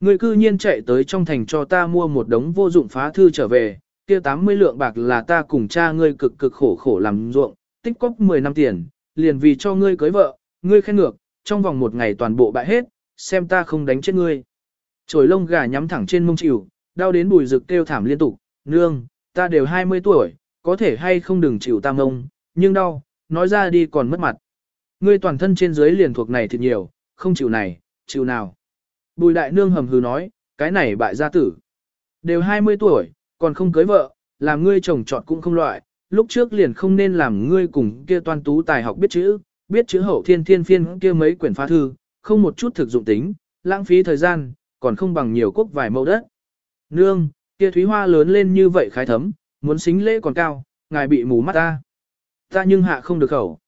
Ngươi cư nhiên chạy tới trong thành cho ta mua một đống vô dụng phá thư trở về, kia 80 lượng bạc là ta cùng cha ngươi cực cực khổ khổ làm ruộng, tích cóp 10 năm tiền, liền vì cho ngươi cưới vợ, ngươi khen ngược, trong vòng một ngày toàn bộ bại hết, xem ta không đánh chết ngươi. trồi lông gà nhắm thẳng trên mông chịu, đau đến bùi rực kêu thảm liên tục, nương, ta đều 20 tuổi, có thể hay không đừng chịu ta mông, nhưng đau, nói ra đi còn mất mặt. Ngươi toàn thân trên dưới liền thuộc này thì nhiều, không chịu này, chịu nào. Bùi đại nương hầm hừ nói, cái này bại gia tử. Đều 20 tuổi, còn không cưới vợ, làm ngươi chồng chọn cũng không loại, lúc trước liền không nên làm ngươi cùng kia toan tú tài học biết chữ, biết chữ hậu thiên thiên phiên kia mấy quyển phá thư, không một chút thực dụng tính, lãng phí thời gian, còn không bằng nhiều quốc vài mẫu đất. Nương, kia thúy hoa lớn lên như vậy khái thấm, muốn xính lễ còn cao, ngài bị mù mắt ta. Ta nhưng hạ không được khẩu.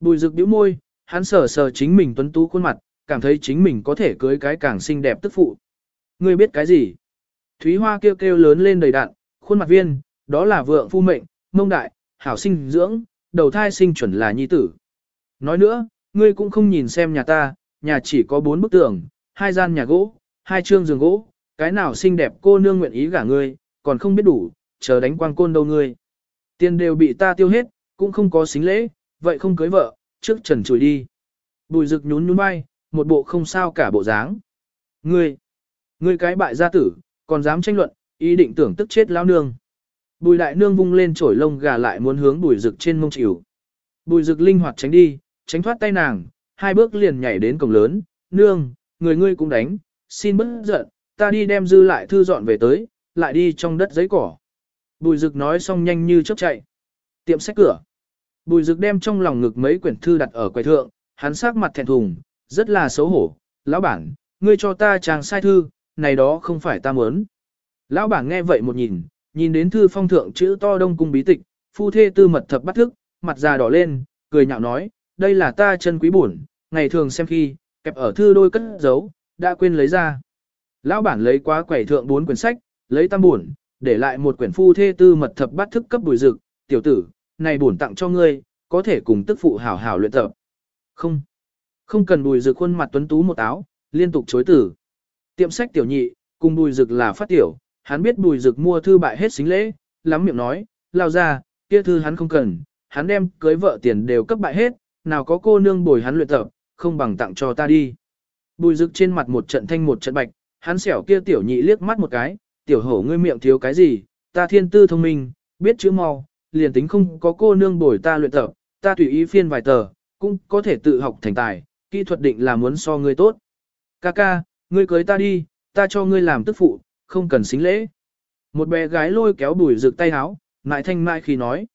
Bùi rực bĩu môi, hắn sờ sờ chính mình tuấn tú khuôn mặt, cảm thấy chính mình có thể cưới cái càng xinh đẹp tức phụ. Ngươi biết cái gì? Thúy hoa kêu kêu lớn lên đầy đạn, khuôn mặt viên, đó là vượng phu mệnh, mông đại, hảo sinh dưỡng, đầu thai sinh chuẩn là nhi tử. Nói nữa, ngươi cũng không nhìn xem nhà ta, nhà chỉ có bốn bức tường, hai gian nhà gỗ, hai trương giường gỗ, cái nào xinh đẹp cô nương nguyện ý gả ngươi, còn không biết đủ, chờ đánh quang côn đâu ngươi. Tiền đều bị ta tiêu hết, cũng không có xính lễ, vậy không cưới vợ, trước trần chùi đi. Bùi rực nhún nhún bay, một bộ không sao cả bộ dáng. Ngươi, ngươi cái bại gia tử, còn dám tranh luận, ý định tưởng tức chết lão nương. Bùi đại nương vung lên chổi lông gà lại muốn hướng bùi rực trên mông chịu. Bùi rực linh hoạt tránh đi, tránh thoát tay nàng, hai bước liền nhảy đến cổng lớn, nương, người ngươi cũng đánh, xin bớt giận, ta đi đem dư lại thư dọn về tới, lại đi trong đất giấy cỏ. Bùi rực nói xong nhanh như chớp chạy. Tiệm sách cửa. Bùi rực đem trong lòng ngực mấy quyển thư đặt ở quầy thượng, hắn sắc mặt thẹn thùng, rất là xấu hổ. Lão bản, ngươi cho ta chàng sai thư, này đó không phải ta muốn. Lão bản nghe vậy một nhìn, nhìn đến thư phong thượng chữ to đông cung bí tịch, phu thê tư mật thập bắt thức, mặt già đỏ lên, cười nhạo nói, đây là ta chân quý bổn, ngày thường xem khi, kẹp ở thư đôi cất giấu, đã quên lấy ra. Lão bản lấy quá quẻ thượng bốn quyển sách, lấy tam buồn, để lại một quyển phu thê tư mật thập bắt thức cấp bùi dực, tiểu tử, này bổn tặng cho ngươi, có thể cùng tức phụ hảo hảo luyện tập. Không, không cần bùi dực khuôn mặt tuấn tú một áo, liên tục chối tử. Tiệm sách tiểu nhị, cùng bùi dực là phát tiểu, hắn biết bùi dực mua thư bại hết xính lễ, lắm miệng nói, lao ra, kia thư hắn không cần, hắn đem cưới vợ tiền đều cấp bại hết, nào có cô nương bồi hắn luyện tập, không bằng tặng cho ta đi. Bùi dực trên mặt một trận thanh một trận bạch, hắn xẻo kia tiểu nhị liếc mắt một cái, tiểu hổ ngươi miệng thiếu cái gì, ta thiên tư thông minh, biết chữ mau, liền tính không có cô nương bồi ta luyện tập, ta tùy ý phiên vài tờ, cũng có thể tự học thành tài, kỹ thuật định là muốn so ngươi tốt. Ca ca, ngươi cưới ta đi, ta cho ngươi làm tức phụ, không cần xính lễ. Một bé gái lôi kéo bùi rực tay háo, mại thanh mai khi nói.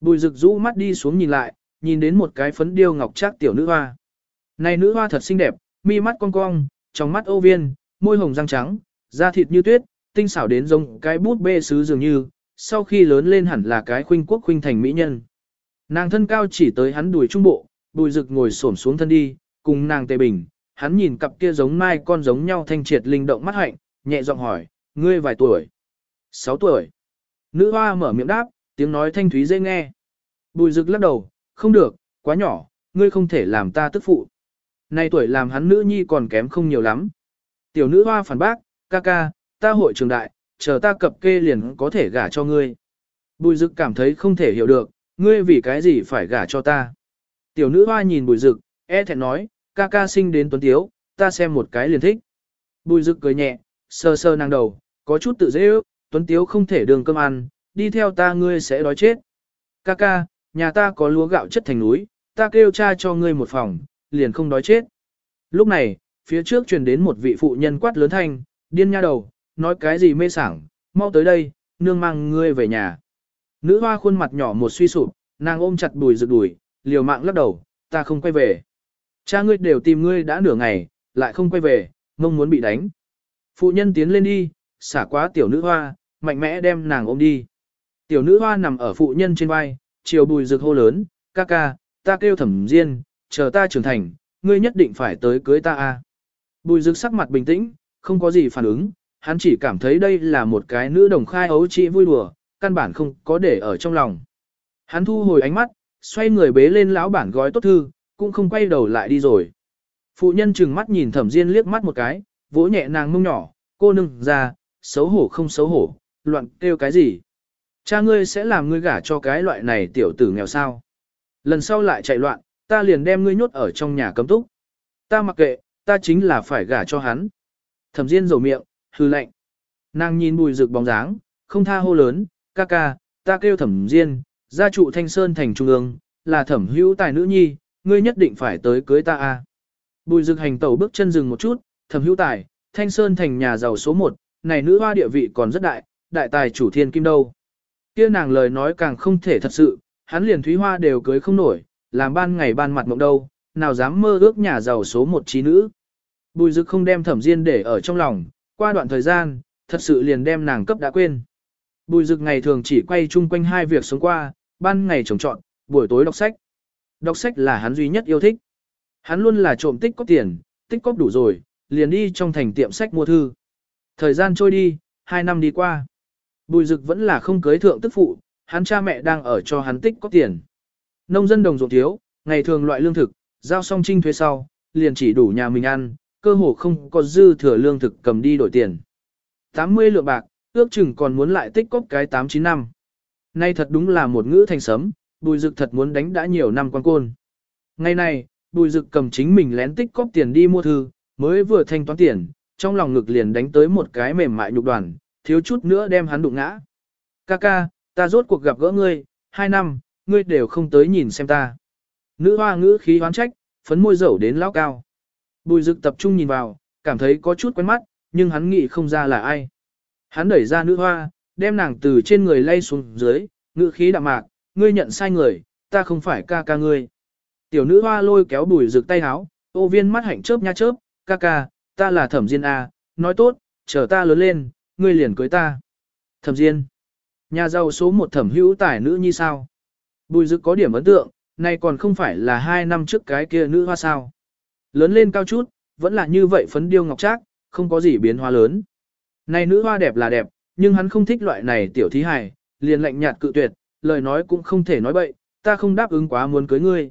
Bùi rực rũ mắt đi xuống nhìn lại, nhìn đến một cái phấn điêu ngọc trác tiểu nữ hoa. Này nữ hoa thật xinh đẹp, mi mắt cong cong, trong mắt ô viên, môi hồng răng trắng, da thịt như tuyết, tinh xảo đến giống cái bút bê sứ dường như, sau khi lớn lên hẳn là cái khuynh quốc khuynh thành mỹ nhân. Nàng thân cao chỉ tới hắn đuổi trung bộ, bùi rực ngồi xổm xuống thân đi, cùng nàng tề bình, hắn nhìn cặp kia giống mai con giống nhau thanh triệt linh động mắt hạnh, nhẹ giọng hỏi, ngươi vài tuổi? Sáu tuổi. Nữ hoa mở miệng đáp, tiếng nói thanh thúy dễ nghe. Bùi rực lắc đầu, không được, quá nhỏ, ngươi không thể làm ta tức phụ. Này tuổi làm hắn nữ nhi còn kém không nhiều lắm. Tiểu nữ hoa phản bác, ca ca, ta hội trường đại, chờ ta cập kê liền có thể gả cho ngươi. Bùi dực cảm thấy không thể hiểu được, ngươi vì cái gì phải gả cho ta. Tiểu nữ hoa nhìn bùi dực, e thẹn nói, ca ca sinh đến tuấn tiếu, ta xem một cái liền thích. Bùi dực cười nhẹ, sơ sơ nàng đầu, có chút tự dễ ước, tuấn tiếu không thể đường cơm ăn, đi theo ta ngươi sẽ đói chết. Ca ca, nhà ta có lúa gạo chất thành núi, ta kêu cha cho ngươi một phòng, liền không đói chết. Lúc này, phía trước truyền đến một vị phụ nhân quát lớn thanh, điên nha đầu, nói cái gì mê sảng, mau tới đây, nương mang ngươi về nhà. Nữ hoa khuôn mặt nhỏ một suy sụp, nàng ôm chặt đùi rực đùi, liều mạng lắc đầu, ta không quay về. Cha ngươi đều tìm ngươi đã nửa ngày, lại không quay về, mong muốn bị đánh. Phụ nhân tiến lên đi, xả quá tiểu nữ hoa, mạnh mẽ đem nàng ôm đi. Tiểu nữ hoa nằm ở phụ nhân trên vai, chiều bùi rực hô lớn, ca ca, ta kêu thẩm diên, chờ ta trưởng thành, ngươi nhất định phải tới cưới ta a. Bùi rực sắc mặt bình tĩnh, không có gì phản ứng, hắn chỉ cảm thấy đây là một cái nữ đồng khai ấu trị vui đùa, căn bản không có để ở trong lòng. Hắn thu hồi ánh mắt, xoay người bế lên lão bản gói tốt thư, cũng không quay đầu lại đi rồi. Phụ nhân trừng mắt nhìn thẩm diên liếc mắt một cái, vỗ nhẹ nàng mông nhỏ, cô nương ra, xấu hổ không xấu hổ, loạn kêu cái gì. Cha ngươi sẽ làm ngươi gả cho cái loại này tiểu tử nghèo sao. Lần sau lại chạy loạn, ta liền đem ngươi nhốt ở trong nhà cấm túc. Ta mặc kệ, ta chính là phải gả cho hắn. Thẩm Diên rầu miệng, hư lạnh. Nàng nhìn bùi rực bóng dáng, không tha hô lớn, ca ca, ta kêu Thẩm Diên, gia trụ Thanh Sơn thành trung ương, là thẩm hữu tài nữ nhi, ngươi nhất định phải tới cưới ta a. Bùi rực hành tẩu bước chân dừng một chút, thẩm hữu tài, Thanh Sơn thành nhà giàu số 1, này nữ hoa địa vị còn rất đại, đại tài chủ thiên kim đâu. Kia nàng lời nói càng không thể thật sự, hắn liền thúy hoa đều cưới không nổi, làm ban ngày ban mặt mộng đâu, nào dám mơ ước nhà giàu số một trí nữ. Bùi dực không đem thẩm diên để ở trong lòng, qua đoạn thời gian, thật sự liền đem nàng cấp đã quên. Bùi dực ngày thường chỉ quay chung quanh hai việc sống qua, ban ngày trồng trọn, buổi tối đọc sách. Đọc sách là hắn duy nhất yêu thích. Hắn luôn là trộm tích có tiền, tích cóp đủ rồi, liền đi trong thành tiệm sách mua thư. Thời gian trôi đi, hai năm đi qua. Bùi dực vẫn là không cưới thượng tức phụ, hắn cha mẹ đang ở cho hắn tích có tiền. Nông dân đồng ruộng thiếu, ngày thường loại lương thực, giao xong trinh thuế sau, liền chỉ đủ nhà mình ăn, cơ hồ không có dư thừa lương thực cầm đi đổi tiền. 80 lượng bạc, ước chừng còn muốn lại tích cóp cái 8-9 năm. Nay thật đúng là một ngữ thành sấm, bùi dực thật muốn đánh đã nhiều năm quan côn. Ngày này, bùi dực cầm chính mình lén tích cóp tiền đi mua thư, mới vừa thanh toán tiền, trong lòng ngực liền đánh tới một cái mềm mại nhục đoàn, thiếu chút nữa đem hắn đụng ngã. Kaka, ta rốt cuộc gặp gỡ ngươi, hai năm, ngươi đều không tới nhìn xem ta. Nữ hoa ngữ khí hoán trách, phấn môi dẩu đến lão cao. Bùi dực tập trung nhìn vào, cảm thấy có chút quen mắt, nhưng hắn nghĩ không ra là ai. Hắn đẩy ra nữ hoa, đem nàng từ trên người lay xuống dưới, ngữ khí đạm mạc, ngươi nhận sai người, ta không phải ca ca ngươi. Tiểu nữ hoa lôi kéo bùi rực tay háo, ô viên mắt hạnh chớp nha chớp, ca ca, ta là thẩm diên A, nói tốt, chờ ta lớn lên, ngươi liền cưới ta. Thẩm diên, nhà giàu số một thẩm hữu tài nữ như sao? Bùi dực có điểm ấn tượng, nay còn không phải là hai năm trước cái kia nữ hoa sao. Lớn lên cao chút, vẫn là như vậy phấn điêu ngọc trác, không có gì biến hóa lớn. Này nữ hoa đẹp là đẹp, nhưng hắn không thích loại này tiểu thí hài, liền lạnh nhạt cự tuyệt, lời nói cũng không thể nói bậy, ta không đáp ứng quá muốn cưới ngươi.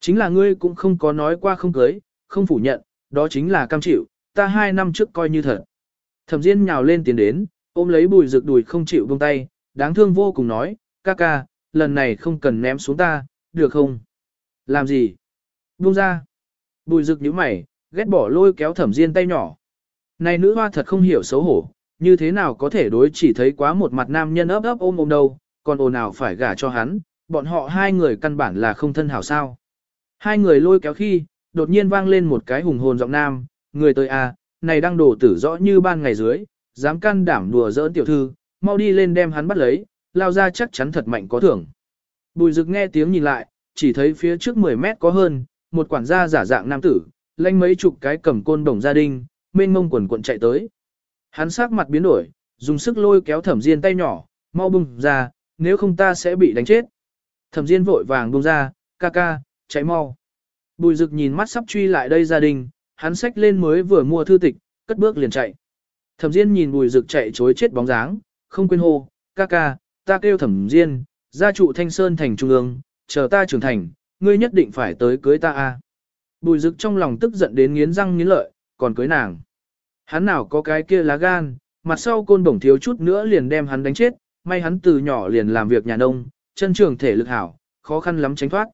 Chính là ngươi cũng không có nói qua không cưới, không phủ nhận, đó chính là cam chịu, ta hai năm trước coi như thật. Thẩm Diên nhào lên tiến đến, ôm lấy bùi rực đùi không chịu buông tay, đáng thương vô cùng nói, ca ca, lần này không cần ném xuống ta, được không? Làm gì? Buông ra. Bùi rực nhíu mày, ghét bỏ lôi kéo thẩm diên tay nhỏ. Này nữ hoa thật không hiểu xấu hổ, như thế nào có thể đối chỉ thấy quá một mặt nam nhân ấp ấp ôm ôm đâu, còn ồn nào phải gả cho hắn, bọn họ hai người căn bản là không thân hảo sao. Hai người lôi kéo khi, đột nhiên vang lên một cái hùng hồn giọng nam, người tới à, này đang đổ tử rõ như ban ngày dưới, dám can đảm đùa giỡn tiểu thư, mau đi lên đem hắn bắt lấy, lao ra chắc chắn thật mạnh có thưởng. Bùi rực nghe tiếng nhìn lại, chỉ thấy phía trước 10 mét có hơn, một quản gia giả dạng nam tử, lanh mấy chục cái cầm côn đồng gia đình, mênh mông quần quận chạy tới. Hắn sắc mặt biến đổi, dùng sức lôi kéo thẩm diên tay nhỏ, mau bung ra, nếu không ta sẽ bị đánh chết. Thẩm diên vội vàng bung ra, ca ca, chạy mau. Bùi rực nhìn mắt sắp truy lại đây gia đình, hắn xách lên mới vừa mua thư tịch, cất bước liền chạy. Thẩm diên nhìn bùi rực chạy chối chết bóng dáng, không quên hô, ca ca, ta kêu thẩm diên, gia trụ thanh sơn thành trung ương, chờ ta trưởng thành, ngươi nhất định phải tới cưới ta a. Bùi rực trong lòng tức giận đến nghiến răng nghiến lợi, còn cưới nàng. Hắn nào có cái kia lá gan, mặt sau côn bổng thiếu chút nữa liền đem hắn đánh chết, may hắn từ nhỏ liền làm việc nhà nông, chân trường thể lực hảo, khó khăn lắm tránh thoát.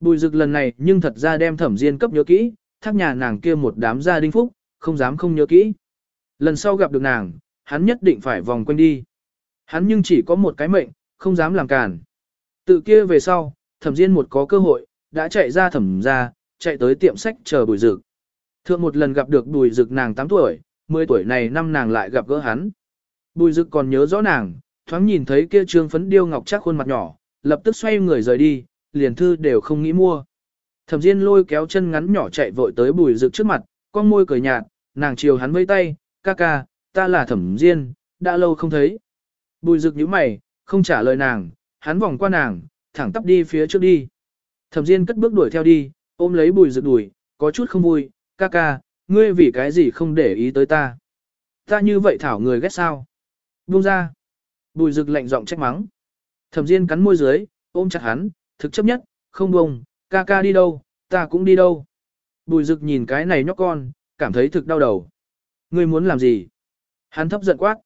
Bùi rực lần này nhưng thật ra đem thẩm diên cấp nhớ kỹ, thác nhà nàng kia một đám gia đinh phúc, không dám không nhớ kỹ. Lần sau gặp được nàng, hắn nhất định phải vòng quanh đi. Hắn nhưng chỉ có một cái mệnh, không dám làm cản. Tự kia về sau, thẩm diên một có cơ hội, đã chạy ra thẩm ra, chạy tới tiệm sách chờ bùi rực. Thượng một lần gặp được bùi rực nàng 8 tuổi, 10 tuổi này năm nàng lại gặp gỡ hắn. Bùi rực còn nhớ rõ nàng, thoáng nhìn thấy kia trương phấn điêu ngọc chắc khuôn mặt nhỏ, lập tức xoay người rời đi, liền thư đều không nghĩ mua. Thẩm Diên lôi kéo chân ngắn nhỏ chạy vội tới Bùi Dực trước mặt, con môi cười nhạt, nàng chiều hắn vẫy tay, "Ca ca, ta là Thẩm Diên, đã lâu không thấy." Bùi Dực nhíu mày, không trả lời nàng, hắn vòng qua nàng, thẳng tắp đi phía trước đi. Thẩm Diên cất bước đuổi theo đi, ôm lấy Bùi Dực đuổi, có chút không vui, "Ca ca, ngươi vì cái gì không để ý tới ta? Ta như vậy thảo người ghét sao?" Buông ra. Bùi Dực lạnh giọng trách mắng. Thẩm Diên cắn môi dưới, ôm chặt hắn, thực chấp nhất, không bông, ca ca đi đâu, ta cũng đi đâu. Bùi rực nhìn cái này nhóc con, cảm thấy thực đau đầu. Ngươi muốn làm gì? Hắn thấp giận quát.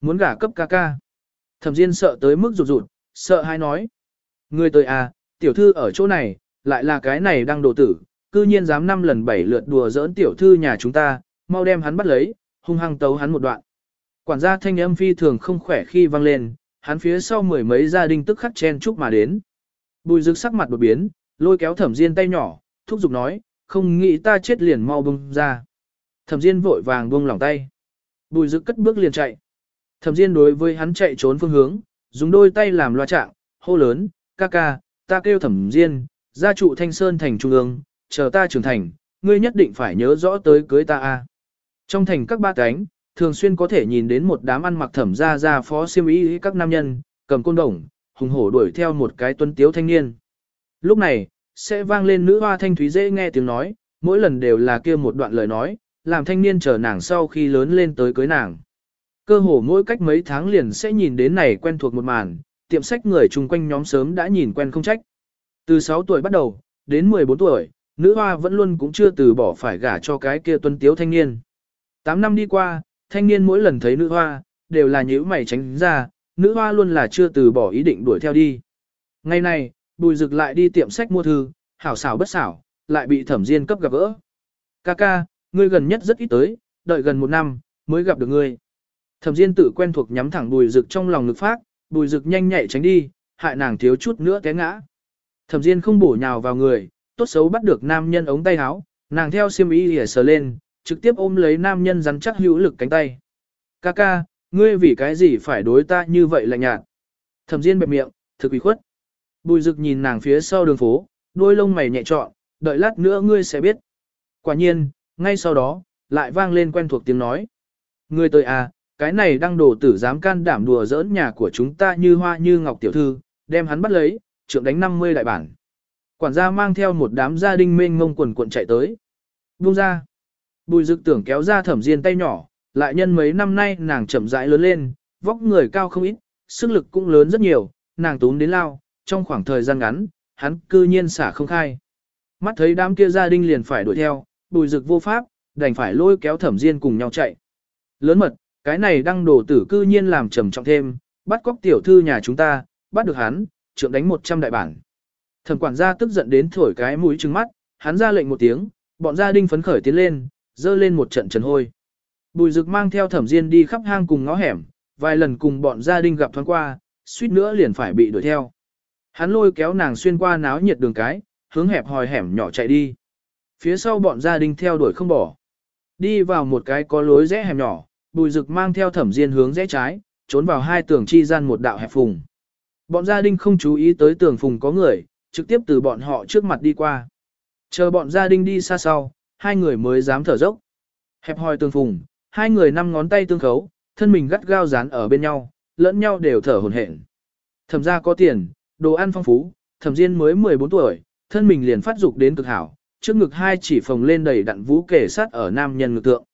Muốn gả cấp ca ca. Thẩm Diên sợ tới mức rụt rụt, sợ hai nói. Ngươi tới à, tiểu thư ở chỗ này, lại là cái này đang đồ tử, cư nhiên dám năm lần bảy lượt đùa giỡn tiểu thư nhà chúng ta, mau đem hắn bắt lấy, hung hăng tấu hắn một đoạn. Quản gia thanh âm phi thường không khỏe khi vang lên, hắn phía sau mười mấy gia đình tức khắc chen chúc mà đến. Bùi Dực sắc mặt đột biến, lôi kéo thẩm diên tay nhỏ, thúc giục nói, không nghĩ ta chết liền mau bông ra. Thẩm diên vội vàng buông lỏng tay. Bùi Dực cất bước liền chạy. Thẩm diên đối với hắn chạy trốn phương hướng, dùng đôi tay làm loa trạng, hô lớn, ca ca, ta kêu thẩm diên, gia trụ thanh sơn thành trung ương, chờ ta trưởng thành, ngươi nhất định phải nhớ rõ tới cưới ta a. Trong thành các ba cánh, thường xuyên có thể nhìn đến một đám ăn mặc thẩm gia gia phó xiêm ý các nam nhân, cầm côn đồng, hùng hổ đuổi theo một cái tuấn tiếu thanh niên. Lúc này, sẽ vang lên nữ hoa thanh thúy dễ nghe tiếng nói, mỗi lần đều là kia một đoạn lời nói, làm thanh niên chờ nàng sau khi lớn lên tới cưới nàng. Cơ hồ mỗi cách mấy tháng liền sẽ nhìn đến này quen thuộc một màn, tiệm sách người chung quanh nhóm sớm đã nhìn quen không trách. Từ 6 tuổi bắt đầu, đến 14 tuổi, nữ hoa vẫn luôn cũng chưa từ bỏ phải gả cho cái kia tuân tiếu thanh niên. 8 năm đi qua, thanh niên mỗi lần thấy nữ hoa, đều là nhíu mày tránh ra, nữ hoa luôn là chưa từ bỏ ý định đuổi theo đi. Ngày này, bùi rực lại đi tiệm sách mua thư, hảo xảo bất xảo, lại bị thẩm diên cấp gặp gỡ. Ca ca, ngươi gần nhất rất ít tới, đợi gần một năm, mới gặp được ngươi. Thẩm diên tự quen thuộc nhắm thẳng bùi rực trong lòng ngực phát, bùi rực nhanh nhạy tránh đi, hại nàng thiếu chút nữa té ngã. Thẩm diên không bổ nhào vào người, tốt xấu bắt được nam nhân ống tay áo, nàng theo xiêm y lìa sờ lên, trực tiếp ôm lấy nam nhân rắn chắc hữu lực cánh tay. Ca ca, ngươi vì cái gì phải đối ta như vậy lạnh nhạt? Thẩm diên bẹp miệng, thực ủy khuất. Bùi dực nhìn nàng phía sau đường phố, đôi lông mày nhẹ trọn, đợi lát nữa ngươi sẽ biết. Quả nhiên, ngay sau đó, lại vang lên quen thuộc tiếng nói. Ngươi tới à, cái này đang đổ tử dám can đảm đùa giỡn nhà của chúng ta như hoa như ngọc tiểu thư, đem hắn bắt lấy, trượng đánh 50 đại bản. Quản gia mang theo một đám gia đình mênh ngông quần cuộn chạy tới. Buông ra. Bùi dực tưởng kéo ra thẩm diên tay nhỏ, lại nhân mấy năm nay nàng chậm rãi lớn lên, vóc người cao không ít, sức lực cũng lớn rất nhiều, nàng tún đến lao, trong khoảng thời gian ngắn, hắn cư nhiên xả không khai. Mắt thấy đám kia gia đình liền phải đuổi theo, bùi rực vô pháp, đành phải lôi kéo thẩm diên cùng nhau chạy. Lớn mật, cái này đang đổ tử cư nhiên làm trầm trọng thêm, bắt cóc tiểu thư nhà chúng ta, bắt được hắn, trượng đánh 100 đại bản. Thẩm quản gia tức giận đến thổi cái mũi trừng mắt, hắn ra lệnh một tiếng, bọn gia đình phấn khởi tiến lên, dơ lên một trận trần hôi. Bùi Dực mang theo thẩm diên đi khắp hang cùng ngõ hẻm, vài lần cùng bọn gia đình gặp thoáng qua, suýt nữa liền phải bị đuổi theo. Hắn lôi kéo nàng xuyên qua náo nhiệt đường cái, hướng hẹp hòi hẻm nhỏ chạy đi. Phía sau bọn gia đình theo đuổi không bỏ. Đi vào một cái có lối rẽ hẻm nhỏ, bùi Dực mang theo thẩm diên hướng rẽ trái, trốn vào hai tường chi gian một đạo hẹp phùng. Bọn gia đình không chú ý tới tường phùng có người, trực tiếp từ bọn họ trước mặt đi qua. Chờ bọn gia đình đi xa sau, hai người mới dám thở dốc. Hẹp hòi tường phùng, hai người năm ngón tay tương khấu, thân mình gắt gao dán ở bên nhau, lẫn nhau đều thở hổn hển. Thẩm gia có tiền, đồ ăn phong phú, thẩm diên mới 14 tuổi, thân mình liền phát dục đến cực hảo, trước ngực hai chỉ phồng lên đầy đặn vũ kể sát ở nam nhân ngực tượng.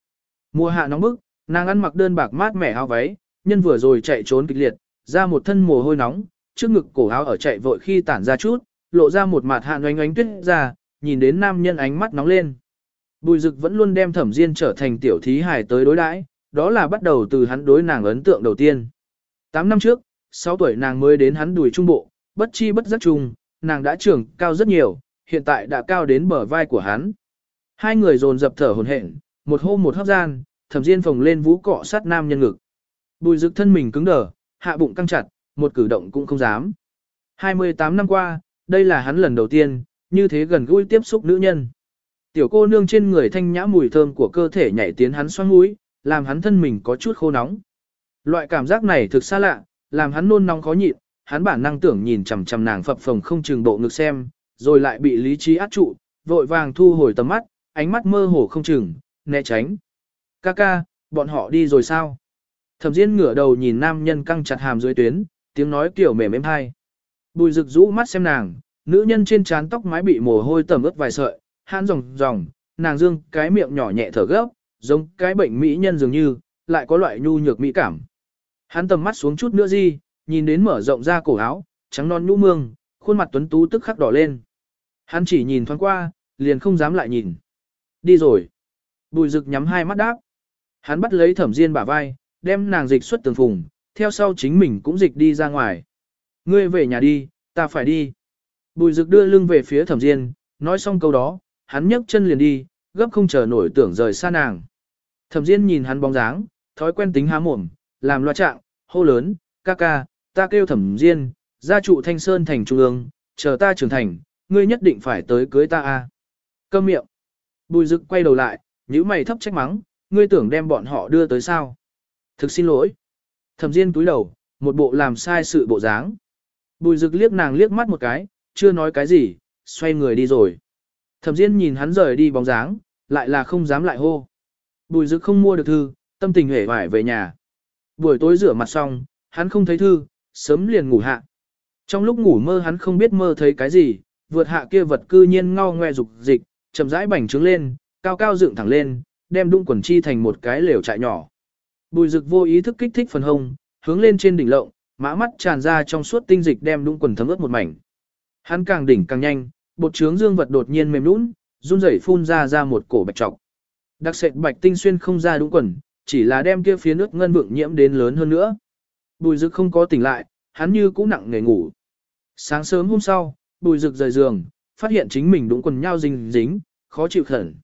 Mùa hạ nóng bức, nàng ăn mặc đơn bạc mát mẻ áo váy, nhân vừa rồi chạy trốn kịch liệt, ra một thân mồ hôi nóng, trước ngực cổ áo ở chạy vội khi tản ra chút, lộ ra một mặt hạn oánh oánh tuyết ra, nhìn đến nam nhân ánh mắt nóng lên. Bùi dực vẫn luôn đem thẩm diên trở thành tiểu thí hài tới đối đãi, đó là bắt đầu từ hắn đối nàng ấn tượng đầu tiên. 8 năm trước, 6 tuổi nàng mới đến hắn đùi trung bộ, bất chi bất giác chung, nàng đã trưởng cao rất nhiều, hiện tại đã cao đến bờ vai của hắn. Hai người dồn dập thở hồn hển, một hô một hấp gian, thẩm diên phồng lên vũ cọ sát nam nhân ngực. Bùi dực thân mình cứng đờ, hạ bụng căng chặt, một cử động cũng không dám. 28 năm qua, đây là hắn lần đầu tiên, như thế gần gũi tiếp xúc nữ nhân. Tiểu cô nương trên người thanh nhã mùi thơm của cơ thể nhảy tiến hắn xoang mũi, làm hắn thân mình có chút khô nóng. Loại cảm giác này thực xa lạ, làm hắn nôn nóng khó nhịn, hắn bản năng tưởng nhìn chằm chằm nàng phập phồng không chừng bộ ngực xem, rồi lại bị lý trí áp trụ, vội vàng thu hồi tầm mắt, ánh mắt mơ hồ không chừng, né tránh. Ca ca, bọn họ đi rồi sao? Thẩm Diên ngửa đầu nhìn nam nhân căng chặt hàm dưới tuyến, tiếng nói kiểu mềm êm hay. Bùi rực rũ mắt xem nàng, nữ nhân trên trán tóc mái bị mồ hôi tẩm ướt vài sợi, hãn ròng ròng, nàng dương cái miệng nhỏ nhẹ thở gấp, giống cái bệnh mỹ nhân dường như, lại có loại nhu nhược mỹ cảm. Hắn tầm mắt xuống chút nữa gì, nhìn đến mở rộng ra cổ áo, trắng non nhũ mương, khuôn mặt tuấn tú tức khắc đỏ lên. Hắn chỉ nhìn thoáng qua, liền không dám lại nhìn. Đi rồi. Bùi rực nhắm hai mắt đáp. Hắn bắt lấy thẩm diên bả vai, đem nàng dịch xuất tường phùng, theo sau chính mình cũng dịch đi ra ngoài. Ngươi về nhà đi, ta phải đi. Bùi rực đưa lưng về phía thẩm diên, nói xong câu đó, hắn nhấc chân liền đi, gấp không chờ nổi tưởng rời xa nàng. Thẩm diên nhìn hắn bóng dáng, thói quen tính há mồm, làm loa trạng, hô lớn, ca ca, ta kêu thẩm diên, gia trụ thanh sơn thành trung ương, chờ ta trưởng thành, ngươi nhất định phải tới cưới ta a. Câm miệng. Bùi Dực quay đầu lại, nhíu mày thấp trách mắng, ngươi tưởng đem bọn họ đưa tới sao? Thực xin lỗi. Thẩm Diên túi đầu, một bộ làm sai sự bộ dáng. Bùi Dực liếc nàng liếc mắt một cái, chưa nói cái gì, xoay người đi rồi. Thẩm Diên nhìn hắn rời đi bóng dáng, lại là không dám lại hô. Bùi Dực không mua được thư, tâm tình hể vải về nhà. Buổi tối rửa mặt xong, hắn không thấy thư, sớm liền ngủ hạ. Trong lúc ngủ mơ hắn không biết mơ thấy cái gì, vượt hạ kia vật cư nhiên ngao ngoe dục dịch, chậm rãi bành trướng lên, cao cao dựng thẳng lên, đem đung quần chi thành một cái lều trại nhỏ. Bùi Dực vô ý thức kích thích phần hông, hướng lên trên đỉnh lộng, mã mắt tràn ra trong suốt tinh dịch đem đung quần thấm ướt một mảnh. Hắn càng đỉnh càng nhanh, bột trướng dương vật đột nhiên mềm nũng, run rẩy phun ra ra một cổ bạch trọc. Đặc sệt bạch tinh xuyên không ra đúng quần, chỉ là đem kia phía nước ngân vượng nhiễm đến lớn hơn nữa. Bùi rực không có tỉnh lại, hắn như cũ nặng nề ngủ. Sáng sớm hôm sau, bùi rực rời giường, phát hiện chính mình đúng quần nhau dính dính, khó chịu khẩn.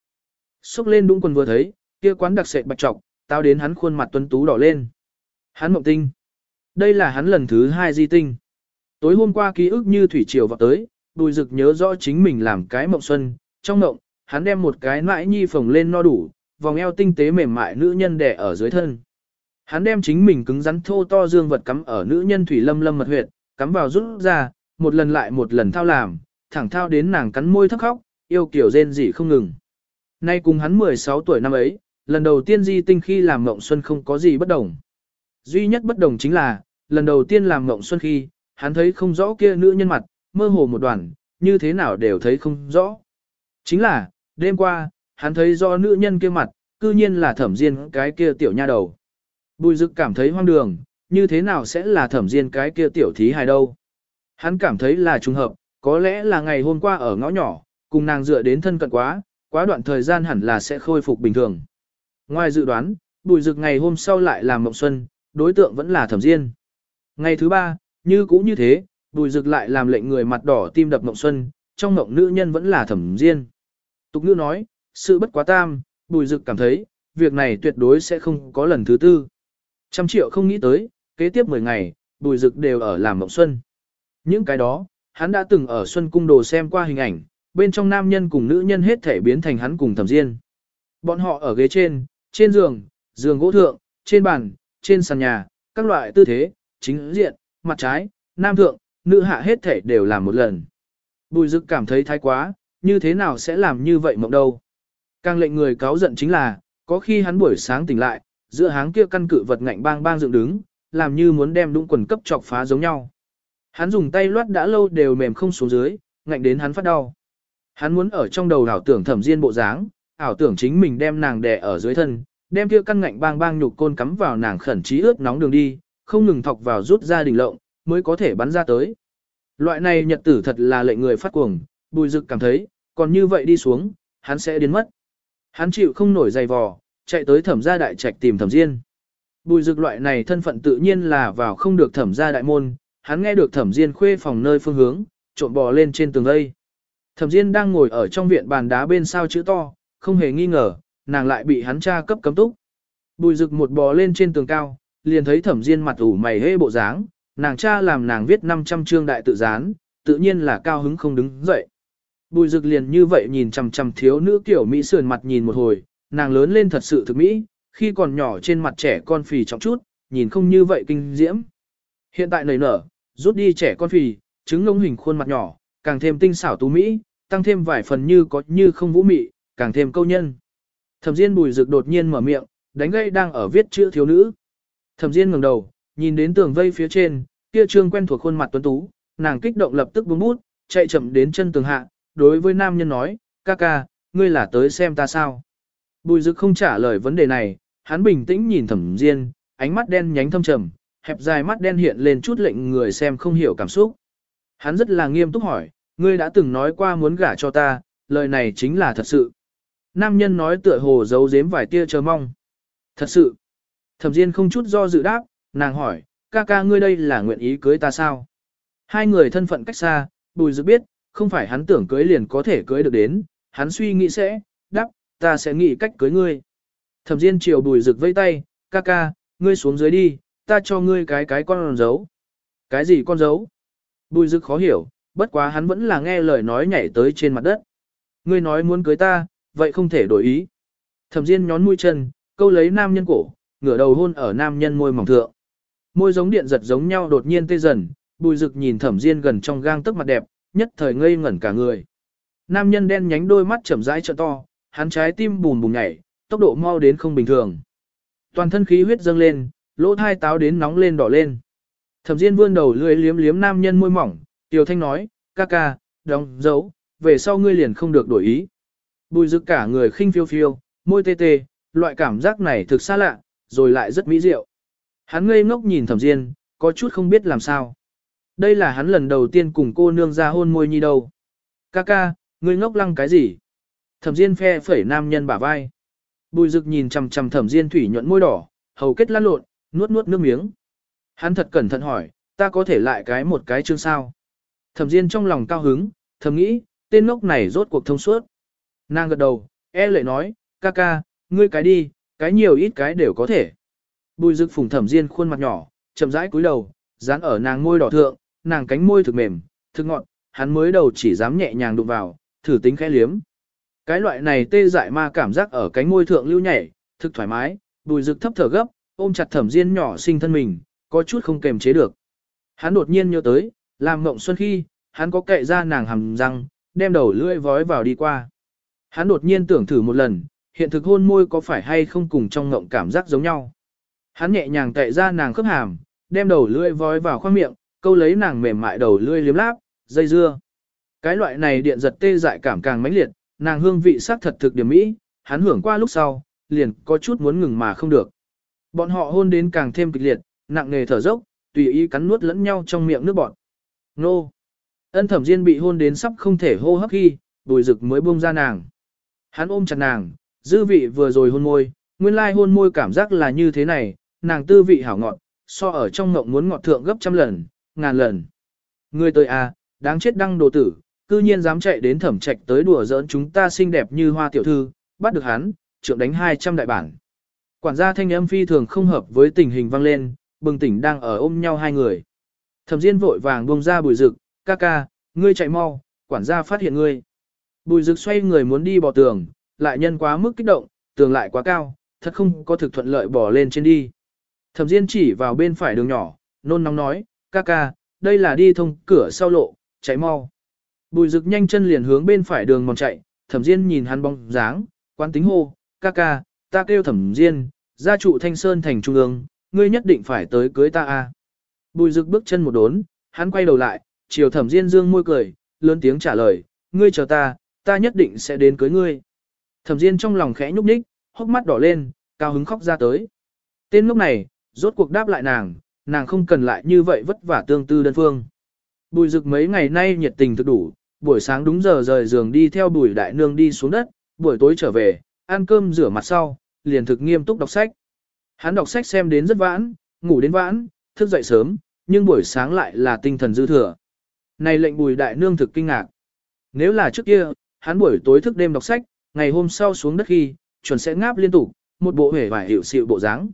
Xúc lên đúng quần vừa thấy, kia quán đặc sệt bạch trọc, tao đến hắn khuôn mặt tuấn tú đỏ lên. Hắn mộng tinh. Đây là hắn lần thứ hai di tinh. Tối hôm qua ký ức như thủy triều vào tới, bùi rực nhớ rõ chính mình làm cái mộng xuân, trong mộng, hắn đem một cái nãi nhi phồng lên no đủ, vòng eo tinh tế mềm mại nữ nhân đẻ ở dưới thân. Hắn đem chính mình cứng rắn thô to dương vật cắm ở nữ nhân thủy lâm lâm mật huyệt, cắm vào rút ra, một lần lại một lần thao làm, thẳng thao đến nàng cắn môi thấp khóc, yêu kiểu rên rỉ không ngừng. Nay cùng hắn 16 tuổi năm ấy, lần đầu tiên di tinh khi làm mộng xuân không có gì bất đồng. Duy nhất bất đồng chính là, lần đầu tiên làm mộng xuân khi, hắn thấy không rõ kia nữ nhân mặt, mơ hồ một đoàn, như thế nào đều thấy không rõ. Chính là, đêm qua, hắn thấy do nữ nhân kia mặt, cư nhiên là thẩm diên cái kia tiểu nha đầu. Bùi dực cảm thấy hoang đường, như thế nào sẽ là thẩm diên cái kia tiểu thí hài đâu. Hắn cảm thấy là trùng hợp, có lẽ là ngày hôm qua ở ngõ nhỏ, cùng nàng dựa đến thân cận quá, quá đoạn thời gian hẳn là sẽ khôi phục bình thường. Ngoài dự đoán, bùi dực ngày hôm sau lại làm mộng xuân, đối tượng vẫn là thẩm diên. Ngày thứ ba, như cũ như thế, bùi rực lại làm lệnh người mặt đỏ tim đập mộng xuân, trong mộng nữ nhân vẫn là thẩm diên. Tục ngữ nói, sự bất quá tam, bùi rực cảm thấy, việc này tuyệt đối sẽ không có lần thứ tư. Trăm triệu không nghĩ tới, kế tiếp 10 ngày, bùi rực đều ở làm mộng xuân. Những cái đó, hắn đã từng ở xuân cung đồ xem qua hình ảnh, bên trong nam nhân cùng nữ nhân hết thể biến thành hắn cùng thẩm diên. Bọn họ ở ghế trên, trên giường, giường gỗ thượng, trên bàn, trên sàn nhà, các loại tư thế, chính diện, mặt trái, nam thượng, nữ hạ hết thể đều làm một lần. Bùi dực cảm thấy thái quá, như thế nào sẽ làm như vậy mộng đâu. Càng lệnh người cáo giận chính là, có khi hắn buổi sáng tỉnh lại, giữa háng kia căn cự vật ngạnh bang bang dựng đứng, làm như muốn đem đũng quần cấp chọc phá giống nhau. Hắn dùng tay loát đã lâu đều mềm không xuống dưới, ngạnh đến hắn phát đau. Hắn muốn ở trong đầu ảo tưởng thẩm diên bộ dáng, ảo tưởng chính mình đem nàng đè ở dưới thân, đem kia căn ngạnh bang bang nhục côn cắm vào nàng khẩn trí ướt nóng đường đi, không ngừng thọc vào rút ra đỉnh lộng, mới có thể bắn ra tới. Loại này nhật tử thật là lệnh người phát cuồng, bùi dực cảm thấy, còn như vậy đi xuống, hắn sẽ đến mất. Hắn chịu không nổi dày vò, chạy tới thẩm gia đại trạch tìm thẩm diên. Bùi dực loại này thân phận tự nhiên là vào không được thẩm gia đại môn, hắn nghe được thẩm diên khuê phòng nơi phương hướng, trộn bò lên trên tường đây Thẩm diên đang ngồi ở trong viện bàn đá bên sao chữ to, không hề nghi ngờ, nàng lại bị hắn tra cấp cấm túc. Bùi dực một bò lên trên tường cao, liền thấy thẩm diên mặt ủ mày hê bộ dáng, nàng cha làm nàng viết 500 chương đại tự gián, tự nhiên là cao hứng không đứng dậy. Bùi rực liền như vậy nhìn chằm chằm thiếu nữ kiểu Mỹ sườn mặt nhìn một hồi, nàng lớn lên thật sự thực Mỹ, khi còn nhỏ trên mặt trẻ con phì trọng chút, nhìn không như vậy kinh diễm. Hiện tại nảy nở, rút đi trẻ con phì, trứng ngông hình khuôn mặt nhỏ, càng thêm tinh xảo tú Mỹ, tăng thêm vài phần như có như không vũ mị, càng thêm câu nhân. Thẩm Diên bùi rực đột nhiên mở miệng, đánh gây đang ở viết chữ thiếu nữ. Thẩm Diên ngẩng đầu, nhìn đến tường vây phía trên, kia trương quen thuộc khuôn mặt tuấn tú, nàng kích động lập tức buông bút, chạy chậm đến chân tường hạ, đối với nam nhân nói, ca ca, ngươi là tới xem ta sao. Bùi Dực không trả lời vấn đề này, hắn bình tĩnh nhìn Thẩm Diên, ánh mắt đen nhánh thâm trầm, hẹp dài mắt đen hiện lên chút lệnh người xem không hiểu cảm xúc. Hắn rất là nghiêm túc hỏi, ngươi đã từng nói qua muốn gả cho ta, lời này chính là thật sự. Nam nhân nói tựa hồ giấu giếm vài tia chờ mong. Thật sự. Thẩm Diên không chút do dự đáp, nàng hỏi, ca ca ngươi đây là nguyện ý cưới ta sao? Hai người thân phận cách xa, bùi dự biết, không phải hắn tưởng cưới liền có thể cưới được đến, hắn suy nghĩ sẽ, đáp, ta sẽ nghĩ cách cưới ngươi. Thẩm Diên chiều bùi rực vây tay, ca ca, ngươi xuống dưới đi, ta cho ngươi cái cái con dấu. Cái gì con dấu? Bùi rực khó hiểu, bất quá hắn vẫn là nghe lời nói nhảy tới trên mặt đất. Ngươi nói muốn cưới ta, vậy không thể đổi ý. Thẩm Diên nhón mũi chân, câu lấy nam nhân cổ, ngửa đầu hôn ở nam nhân môi mỏng thượng. Môi giống điện giật giống nhau đột nhiên tê dần, bùi rực nhìn Thẩm Diên gần trong gang tức mặt đẹp, nhất thời ngây ngẩn cả người. Nam nhân đen nhánh đôi mắt chậm rãi trợ to, hắn trái tim bùm bùm nhảy, tốc độ mau đến không bình thường. Toàn thân khí huyết dâng lên, lỗ thai táo đến nóng lên đỏ lên. Thẩm Diên vươn đầu lưỡi liếm liếm nam nhân môi mỏng, Tiểu Thanh nói, ca ca, đóng dấu, về sau ngươi liền không được đổi ý. Bùi rực cả người khinh phiêu phiêu, môi tê tê, loại cảm giác này thực xa lạ, rồi lại rất mỹ diệu. Hắn ngây ngốc nhìn thẩm diên, có chút không biết làm sao. Đây là hắn lần đầu tiên cùng cô nương ra hôn môi nhi đâu. Ca ca, ngươi ngốc lăng cái gì? Thẩm diên phe phẩy nam nhân bả vai. Bùi rực nhìn chằm chằm thẩm diên thủy nhuận môi đỏ, hầu kết lăn lộn, nuốt nuốt nước miếng. Hắn thật cẩn thận hỏi, ta có thể lại cái một cái chương sao? Thẩm diên trong lòng cao hứng, thầm nghĩ, tên ngốc này rốt cuộc thông suốt. Nàng gật đầu, e lệ nói, ca ca, ngươi cái đi, cái nhiều ít cái đều có thể. Bùi dực phùng thẩm diên khuôn mặt nhỏ, chậm rãi cúi đầu, dán ở nàng môi đỏ thượng, nàng cánh môi thực mềm, thực ngọn, hắn mới đầu chỉ dám nhẹ nhàng đụng vào, thử tính khẽ liếm. Cái loại này tê dại ma cảm giác ở cánh môi thượng lưu nhảy, thực thoải mái, bùi dực thấp thở gấp, ôm chặt thẩm diên nhỏ sinh thân mình, có chút không kềm chế được. Hắn đột nhiên nhớ tới, làm mộng xuân khi, hắn có kệ ra nàng hầm răng, đem đầu lưỡi vói vào đi qua. Hắn đột nhiên tưởng thử một lần, hiện thực hôn môi có phải hay không cùng trong ngộng cảm giác giống nhau. Hắn nhẹ nhàng cậy ra nàng khớp hàm, đem đầu lưỡi vói vào khoang miệng, câu lấy nàng mềm mại đầu lưỡi liếm láp, dây dưa. Cái loại này điện giật tê dại cảm càng mãnh liệt, nàng hương vị sắc thật thực điểm mỹ, hắn hưởng qua lúc sau, liền có chút muốn ngừng mà không được. Bọn họ hôn đến càng thêm kịch liệt, nặng nề thở dốc, tùy ý cắn nuốt lẫn nhau trong miệng nước bọt. Nô! Ân thẩm diên bị hôn đến sắp không thể hô hấp khi, bùi rực mới buông ra nàng. Hắn ôm chặt nàng, dư vị vừa rồi hôn môi, nguyên lai hôn môi cảm giác là như thế này, nàng tư vị hảo ngọt, so ở trong ngộng muốn ngọt thượng gấp trăm lần, ngàn lần. Người tới à, đáng chết đăng đồ tử, cư nhiên dám chạy đến thẩm trạch tới đùa giỡn chúng ta xinh đẹp như hoa tiểu thư, bắt được hắn, trượng đánh 200 đại bản. Quản gia thanh âm phi thường không hợp với tình hình vang lên, bừng tỉnh đang ở ôm nhau hai người. Thẩm Diên vội vàng buông ra bùi rực, ca ca, ngươi chạy mau, quản gia phát hiện ngươi. Bùi rực xoay người muốn đi bỏ tường, lại nhân quá mức kích động, tường lại quá cao, thật không có thực thuận lợi bỏ lên trên đi. Thẩm Diên chỉ vào bên phải đường nhỏ, nôn nóng nói, ca ca, đây là đi thông cửa sau lộ, chạy mau. Bùi rực nhanh chân liền hướng bên phải đường mòn chạy, Thẩm Diên nhìn hắn bóng dáng, quán tính hô, ca ca, ta kêu Thẩm Diên, gia trụ Thanh Sơn thành trung ương, ngươi nhất định phải tới cưới ta a. Bùi rực bước chân một đốn, hắn quay đầu lại, chiều Thẩm Diên dương môi cười, lớn tiếng trả lời, ngươi chờ ta, ta nhất định sẽ đến cưới ngươi. Thẩm Diên trong lòng khẽ nhúc nhích, hốc mắt đỏ lên, cao hứng khóc ra tới. Tên lúc này, rốt cuộc đáp lại nàng, nàng không cần lại như vậy vất vả tương tư đơn phương. Bùi rực mấy ngày nay nhiệt tình thực đủ, buổi sáng đúng giờ rời giường đi theo bùi đại nương đi xuống đất, buổi tối trở về, ăn cơm rửa mặt sau, liền thực nghiêm túc đọc sách. Hắn đọc sách xem đến rất vãn, ngủ đến vãn, thức dậy sớm, nhưng buổi sáng lại là tinh thần dư thừa. Này lệnh bùi đại nương thực kinh ngạc. Nếu là trước kia, hắn buổi tối thức đêm đọc sách, ngày hôm sau xuống đất khi, chuẩn sẽ ngáp liên tục, một bộ hể vải hiệu xịu bộ dáng.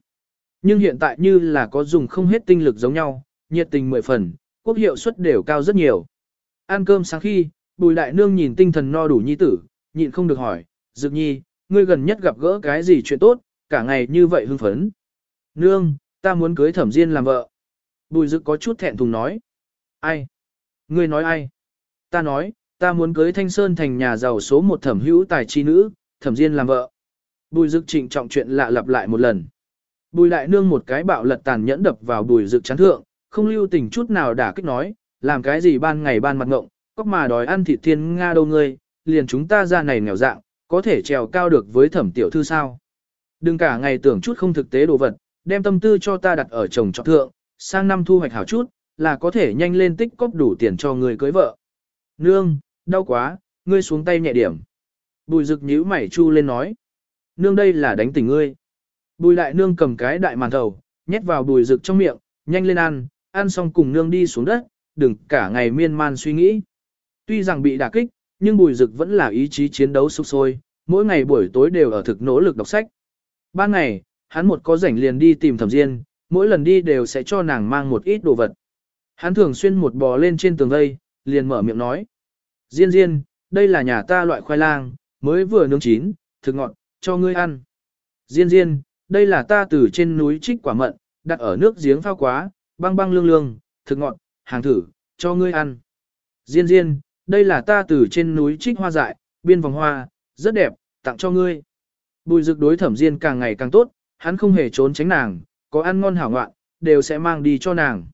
Nhưng hiện tại như là có dùng không hết tinh lực giống nhau, nhiệt tình mười phần, quốc hiệu suất đều cao rất nhiều. Ăn cơm sáng khi, bùi đại nương nhìn tinh thần no đủ nhi tử, nhịn không được hỏi, Dược nhi, ngươi gần nhất gặp gỡ cái gì chuyện tốt, cả ngày như vậy hưng phấn. Nương, ta muốn cưới thẩm diên làm vợ. Bùi dực có chút thẹn thùng nói. Ai? Ngươi nói ai? Ta nói, ta muốn cưới thanh sơn thành nhà giàu số một thẩm hữu tài chi nữ, thẩm diên làm vợ. Bùi dực trịnh trọng chuyện lạ lặp lại một lần. Bùi đại nương một cái bạo lật tàn nhẫn đập vào bùi dực chán thượng, không lưu tình chút nào đả kích nói, làm cái gì ban ngày ban mặt ngộng, cóc mà đòi ăn thịt thiên Nga đâu ngươi, liền chúng ta ra này nghèo dạng, có thể trèo cao được với thẩm tiểu thư sao. Đừng cả ngày tưởng chút không thực tế đồ vật, đem tâm tư cho ta đặt ở chồng trọ thượng, sang năm thu hoạch hảo chút, là có thể nhanh lên tích cóp đủ tiền cho người cưới vợ. Nương, đau quá, ngươi xuống tay nhẹ điểm. Bùi rực nhíu mày chu lên nói. Nương đây là đánh tỉnh ngươi. Bùi đại nương cầm cái đại màn thầu, nhét vào bùi rực trong miệng, nhanh lên ăn, ăn xong cùng nương đi xuống đất, đừng cả ngày miên man suy nghĩ. Tuy rằng bị đả kích, nhưng bùi rực vẫn là ý chí chiến đấu sục sôi, mỗi ngày buổi tối đều ở thực nỗ lực đọc sách. Ban ngày, hắn một có rảnh liền đi tìm thẩm diên, mỗi lần đi đều sẽ cho nàng mang một ít đồ vật. Hắn thường xuyên một bò lên trên tường vây, liền mở miệng nói. Diên diên, đây là nhà ta loại khoai lang, mới vừa nướng chín, thực ngọt, cho ngươi ăn. Diên diên, đây là ta từ trên núi trích quả mận, đặt ở nước giếng phao quá, băng băng lương lương, thực ngọt, hàng thử, cho ngươi ăn. Diên diên, đây là ta từ trên núi trích hoa dại, biên vòng hoa, rất đẹp, tặng cho ngươi. Bùi dực đối thẩm diên càng ngày càng tốt, hắn không hề trốn tránh nàng, có ăn ngon hảo ngoạn, đều sẽ mang đi cho nàng.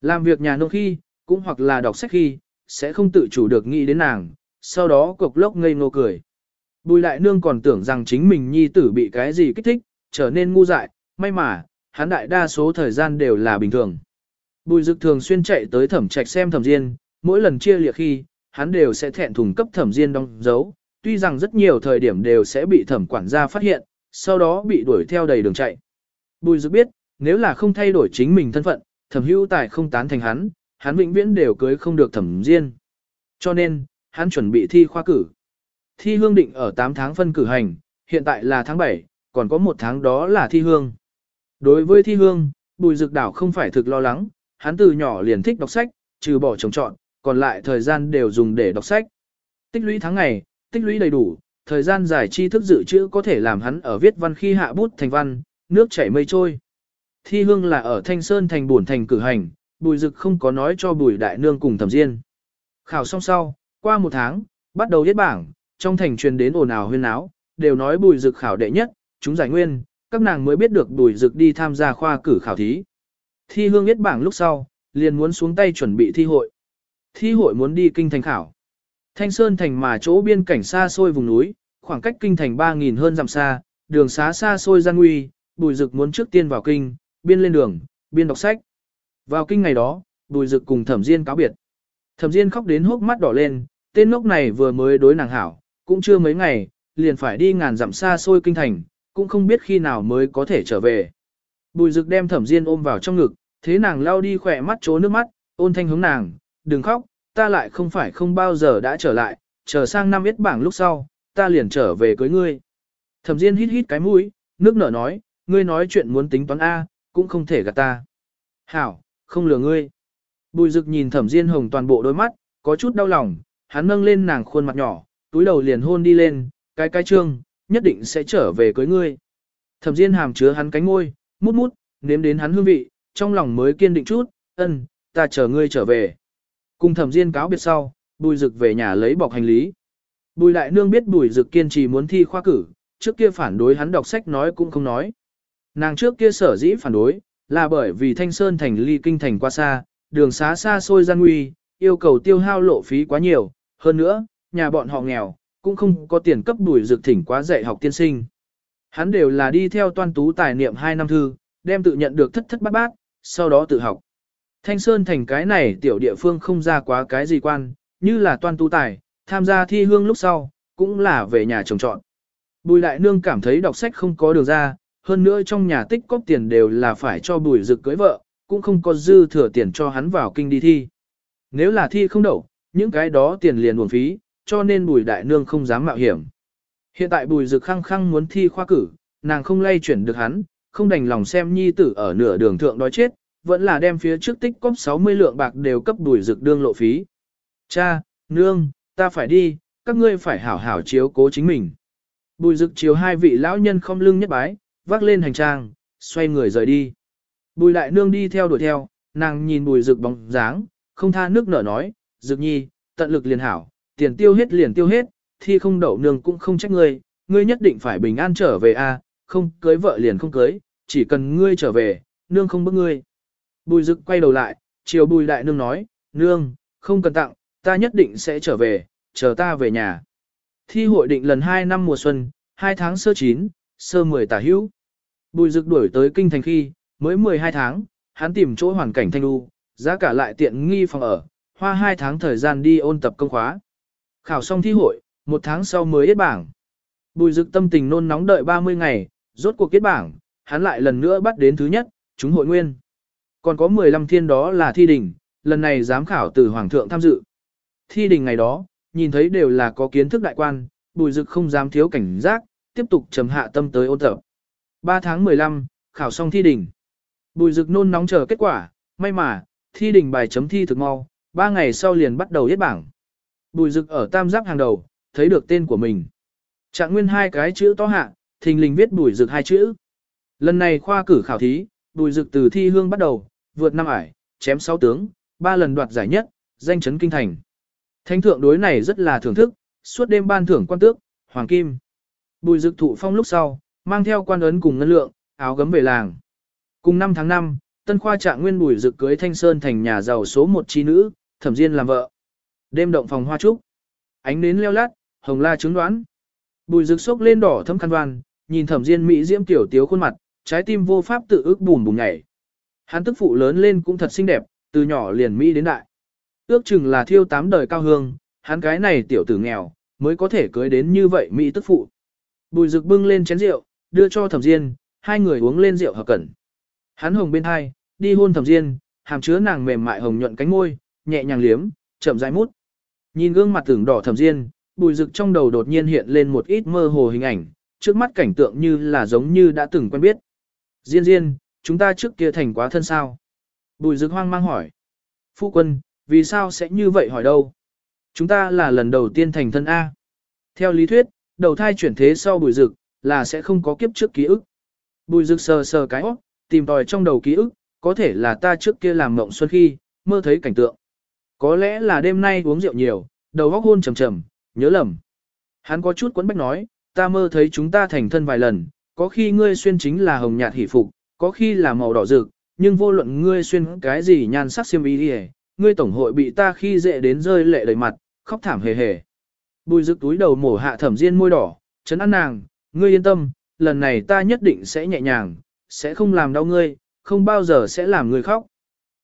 Làm việc nhà nông khi, cũng hoặc là đọc sách khi, sẽ không tự chủ được nghĩ đến nàng, sau đó cục lốc ngây ngô cười. Bùi đại nương còn tưởng rằng chính mình nhi tử bị cái gì kích thích, trở nên ngu dại, may mà, hắn đại đa số thời gian đều là bình thường. Bùi dực thường xuyên chạy tới thẩm trạch xem thẩm diên, mỗi lần chia liệt khi, hắn đều sẽ thẹn thùng cấp thẩm diên đóng dấu, tuy rằng rất nhiều thời điểm đều sẽ bị thẩm quản gia phát hiện, sau đó bị đuổi theo đầy đường chạy. Bùi dực biết, nếu là không thay đổi chính mình thân phận, thẩm hữu tài không tán thành hắn, hắn vĩnh viễn đều cưới không được thẩm diên. Cho nên, hắn chuẩn bị thi khoa cử. Thi hương định ở 8 tháng phân cử hành, hiện tại là tháng 7, còn có một tháng đó là thi hương. Đối với thi hương, bùi dực đảo không phải thực lo lắng, hắn từ nhỏ liền thích đọc sách, trừ bỏ trồng trọn, còn lại thời gian đều dùng để đọc sách. Tích lũy tháng ngày, tích lũy đầy đủ, thời gian dài tri thức dự trữ có thể làm hắn ở viết văn khi hạ bút thành văn, nước chảy mây trôi. Thi hương là ở Thanh Sơn thành buồn thành cử hành, bùi dực không có nói cho bùi đại nương cùng thẩm diên. Khảo xong sau, qua một tháng, bắt đầu viết bảng, trong thành truyền đến ồn ào huyên áo, đều nói bùi dực khảo đệ nhất, chúng giải nguyên, các nàng mới biết được đuổi dực đi tham gia khoa cử khảo thí. Thi hương biết bảng lúc sau, liền muốn xuống tay chuẩn bị thi hội. Thi hội muốn đi kinh thành khảo. Thanh Sơn thành mà chỗ biên cảnh xa xôi vùng núi, khoảng cách kinh thành 3.000 hơn dặm xa, đường xá xa xôi gian nguy, bùi dực muốn trước tiên vào kinh, biên lên đường, biên đọc sách. Vào kinh ngày đó, bùi dực cùng thẩm diên cáo biệt. Thẩm diên khóc đến hốc mắt đỏ lên, tên ngốc này vừa mới đối nàng hảo, cũng chưa mấy ngày, liền phải đi ngàn dặm xa xôi kinh thành, cũng không biết khi nào mới có thể trở về. Bùi dực đem thẩm diên ôm vào trong ngực, thế nàng lao đi khỏe mắt trố nước mắt, ôn thanh hướng nàng, đừng khóc, ta lại không phải không bao giờ đã trở lại, chờ sang năm biết bảng lúc sau, ta liền trở về cưới ngươi. Thẩm Diên hít hít cái mũi, nước nở nói, ngươi nói chuyện muốn tính toán A, cũng không thể gạt ta. Hảo, không lừa ngươi. Bùi rực nhìn Thẩm Diên hồng toàn bộ đôi mắt, có chút đau lòng, hắn nâng lên nàng khuôn mặt nhỏ, túi đầu liền hôn đi lên, cái cái trương, nhất định sẽ trở về cưới ngươi. Thẩm Diên hàm chứa hắn cánh môi, mút mút, nếm đến hắn hương vị, trong lòng mới kiên định chút, ân, ta chờ ngươi trở về. Cùng Thẩm Diên cáo biệt sau, Bùi Dực về nhà lấy bọc hành lý. Bùi Đại Nương biết Bùi Dực kiên trì muốn thi khoa cử, trước kia phản đối hắn đọc sách nói cũng không nói. Nàng trước kia sở dĩ phản đối, là bởi vì Thanh Sơn thành ly kinh thành quá xa, đường xá xa xôi gian nguy, yêu cầu tiêu hao lộ phí quá nhiều, hơn nữa, nhà bọn họ nghèo, cũng không có tiền cấp đuổi dược thỉnh quá dạy học tiên sinh. Hắn đều là đi theo toan tú tài niệm 2 năm thư, đem tự nhận được thất thất bát bát, sau đó tự học. Thanh Sơn thành cái này tiểu địa phương không ra quá cái gì quan, như là toan tú tài, tham gia thi hương lúc sau, cũng là về nhà trồng trọn. Bùi đại nương cảm thấy đọc sách không có đường ra, hơn nữa trong nhà tích cóp tiền đều là phải cho bùi dực cưới vợ, cũng không có dư thừa tiền cho hắn vào kinh đi thi. Nếu là thi không đậu, những cái đó tiền liền buồn phí, cho nên bùi đại nương không dám mạo hiểm. Hiện tại bùi dực khăng khăng muốn thi khoa cử, nàng không lay chuyển được hắn, không đành lòng xem nhi tử ở nửa đường thượng đói chết, vẫn là đem phía trước tích cóp 60 lượng bạc đều cấp bùi dực đương lộ phí. Cha, nương, ta phải đi, các ngươi phải hảo hảo chiếu cố chính mình. Bùi dực chiếu hai vị lão nhân không lưng nhất bái, vác lên hành trang, xoay người rời đi. Bùi đại nương đi theo đuổi theo, nàng nhìn bùi dực bóng dáng, không tha nước nở nói, dực nhi, tận lực liền hảo, tiền tiêu hết liền tiêu hết, thi không đậu nương cũng không trách ngươi, ngươi nhất định phải bình an trở về a, không cưới vợ liền không cưới, chỉ cần ngươi trở về, nương không bức ngươi. Bùi Dực quay đầu lại, chiều bùi đại nương nói, nương, không cần tặng, ta nhất định sẽ trở về, chờ ta về nhà. Thi hội định lần 2 năm mùa xuân, 2 tháng sơ chín, sơ 10 tả hữu. Bùi Dực đuổi tới kinh thành khi, mới 12 tháng, hắn tìm chỗ hoàn cảnh thanh lưu, giá cả lại tiện nghi phòng ở, hoa 2 tháng thời gian đi ôn tập công khóa. Khảo xong thi hội, một tháng sau mới yết bảng. Bùi Dực tâm tình nôn nóng đợi 30 ngày, rốt cuộc kết bảng, hắn lại lần nữa bắt đến thứ nhất, chúng hội nguyên. Còn có 15 thiên đó là thi đỉnh, lần này giám khảo từ Hoàng thượng tham dự. Thi đỉnh ngày đó, nhìn thấy đều là có kiến thức đại quan, bùi Dực không dám thiếu cảnh giác, tiếp tục trầm hạ tâm tới ôn tập. 3 tháng 15, khảo xong thi đỉnh. Bùi Dực nôn nóng chờ kết quả, may mà, thi đỉnh bài chấm thi thực mau, 3 ngày sau liền bắt đầu yết bảng. Bùi rực ở tam giáp hàng đầu, thấy được tên của mình. Trạng nguyên hai cái chữ to hạ, thình lình viết bùi rực hai chữ. Lần này khoa cử khảo thí, bùi rực từ thi hương bắt đầu, vượt năm ải, chém sáu tướng, ba lần đoạt giải nhất, danh chấn kinh thành. Thánh thượng đối này rất là thưởng thức, suốt đêm ban thưởng quan tước, hoàng kim. Bùi dực thụ phong lúc sau, mang theo quan ấn cùng ngân lượng, áo gấm về làng. Cùng năm tháng 5, tân khoa trạng nguyên bùi dực cưới thanh sơn thành nhà giàu số một chi nữ, thẩm diên làm vợ. Đêm động phòng hoa trúc. Ánh nến leo lát, hồng la trứng đoán. Bùi rực sốc lên đỏ thâm khăn đoan, nhìn thẩm diên mỹ diễm tiểu tiếu khuôn mặt, trái tim vô pháp tự ước bùn bùn nhảy. Hắn tức phụ lớn lên cũng thật xinh đẹp, từ nhỏ liền mỹ đến đại. Ước chừng là thiêu tám đời cao hương, hắn cái này tiểu tử nghèo, mới có thể cưới đến như vậy mỹ tức phụ. Bùi rực bưng lên chén rượu, đưa cho thẩm diên, hai người uống lên rượu hợp cẩn. Hắn hồng bên hai, đi hôn thẩm diên, hàm chứa nàng mềm mại hồng nhuận cánh môi, nhẹ nhàng liếm, chậm rãi mút. Nhìn gương mặt tưởng đỏ thầm diên, bùi rực trong đầu đột nhiên hiện lên một ít mơ hồ hình ảnh, trước mắt cảnh tượng như là giống như đã từng quen biết. Diên diên, chúng ta trước kia thành quá thân sao? Bùi rực hoang mang hỏi. Phu quân, vì sao sẽ như vậy hỏi đâu? Chúng ta là lần đầu tiên thành thân A. Theo lý thuyết, đầu thai chuyển thế sau bùi rực, là sẽ không có kiếp trước ký ức. Bùi rực sờ sờ cái óc, tìm tòi trong đầu ký ức, có thể là ta trước kia làm mộng xuân khi, mơ thấy cảnh tượng. Có lẽ là đêm nay uống rượu nhiều, đầu óc hôn trầm trầm, nhớ lầm. Hắn có chút quấn bách nói, ta mơ thấy chúng ta thành thân vài lần, có khi ngươi xuyên chính là hồng nhạt hỷ phục, có khi là màu đỏ rực, nhưng vô luận ngươi xuyên cái gì nhan sắc xiêm y đi ngươi tổng hội bị ta khi dễ đến rơi lệ đầy mặt, khóc thảm hề hề. Bùi rực túi đầu mổ hạ thẩm diên môi đỏ, chấn an nàng, ngươi yên tâm, lần này ta nhất định sẽ nhẹ nhàng, sẽ không làm đau ngươi, không bao giờ sẽ làm ngươi khóc.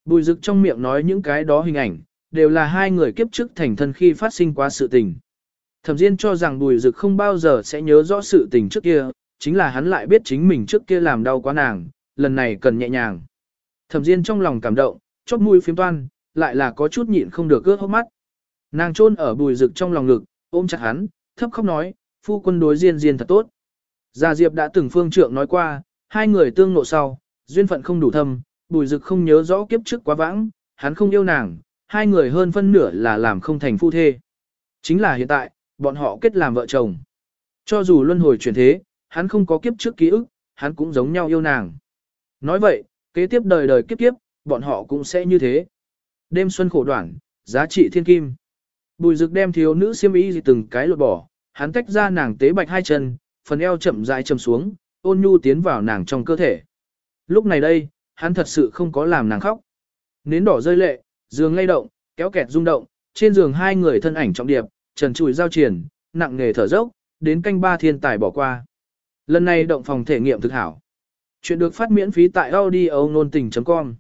Bùi rực trong miệng nói những cái đó hình ảnh, đều là hai người kiếp trước thành thân khi phát sinh quá sự tình. Thẩm Diên cho rằng Bùi Dực không bao giờ sẽ nhớ rõ sự tình trước kia, chính là hắn lại biết chính mình trước kia làm đau quá nàng, lần này cần nhẹ nhàng. Thẩm Diên trong lòng cảm động, chóp mũi phiếm toan, lại là có chút nhịn không được ướt hốc mắt. Nàng chôn ở Bùi Dực trong lòng ngực, ôm chặt hắn, thấp khóc nói, phu quân đối Diên Diên thật tốt. Gia Diệp đã từng phương trượng nói qua, hai người tương nộ sau, duyên phận không đủ thâm, Bùi Dực không nhớ rõ kiếp trước quá vãng, hắn không yêu nàng, hai người hơn phân nửa là làm không thành phu thê. Chính là hiện tại, bọn họ kết làm vợ chồng. Cho dù luân hồi chuyển thế, hắn không có kiếp trước ký ức, hắn cũng giống nhau yêu nàng. Nói vậy, kế tiếp đời đời kiếp kiếp, bọn họ cũng sẽ như thế. Đêm xuân khổ đoạn, giá trị thiên kim. Bùi rực đem thiếu nữ siêm y từng cái lột bỏ, hắn tách ra nàng tế bạch hai chân, phần eo chậm rãi chầm xuống, ôn nhu tiến vào nàng trong cơ thể. Lúc này đây, hắn thật sự không có làm nàng khóc. Nến đỏ rơi lệ, giường lay động, kéo kẹt rung động, trên giường hai người thân ảnh trọng điệp, trần trụi giao triển, nặng nghề thở dốc, đến canh ba thiên tài bỏ qua. Lần này động phòng thể nghiệm thực hảo. Chuyện được phát miễn phí tại audio nôn tình.com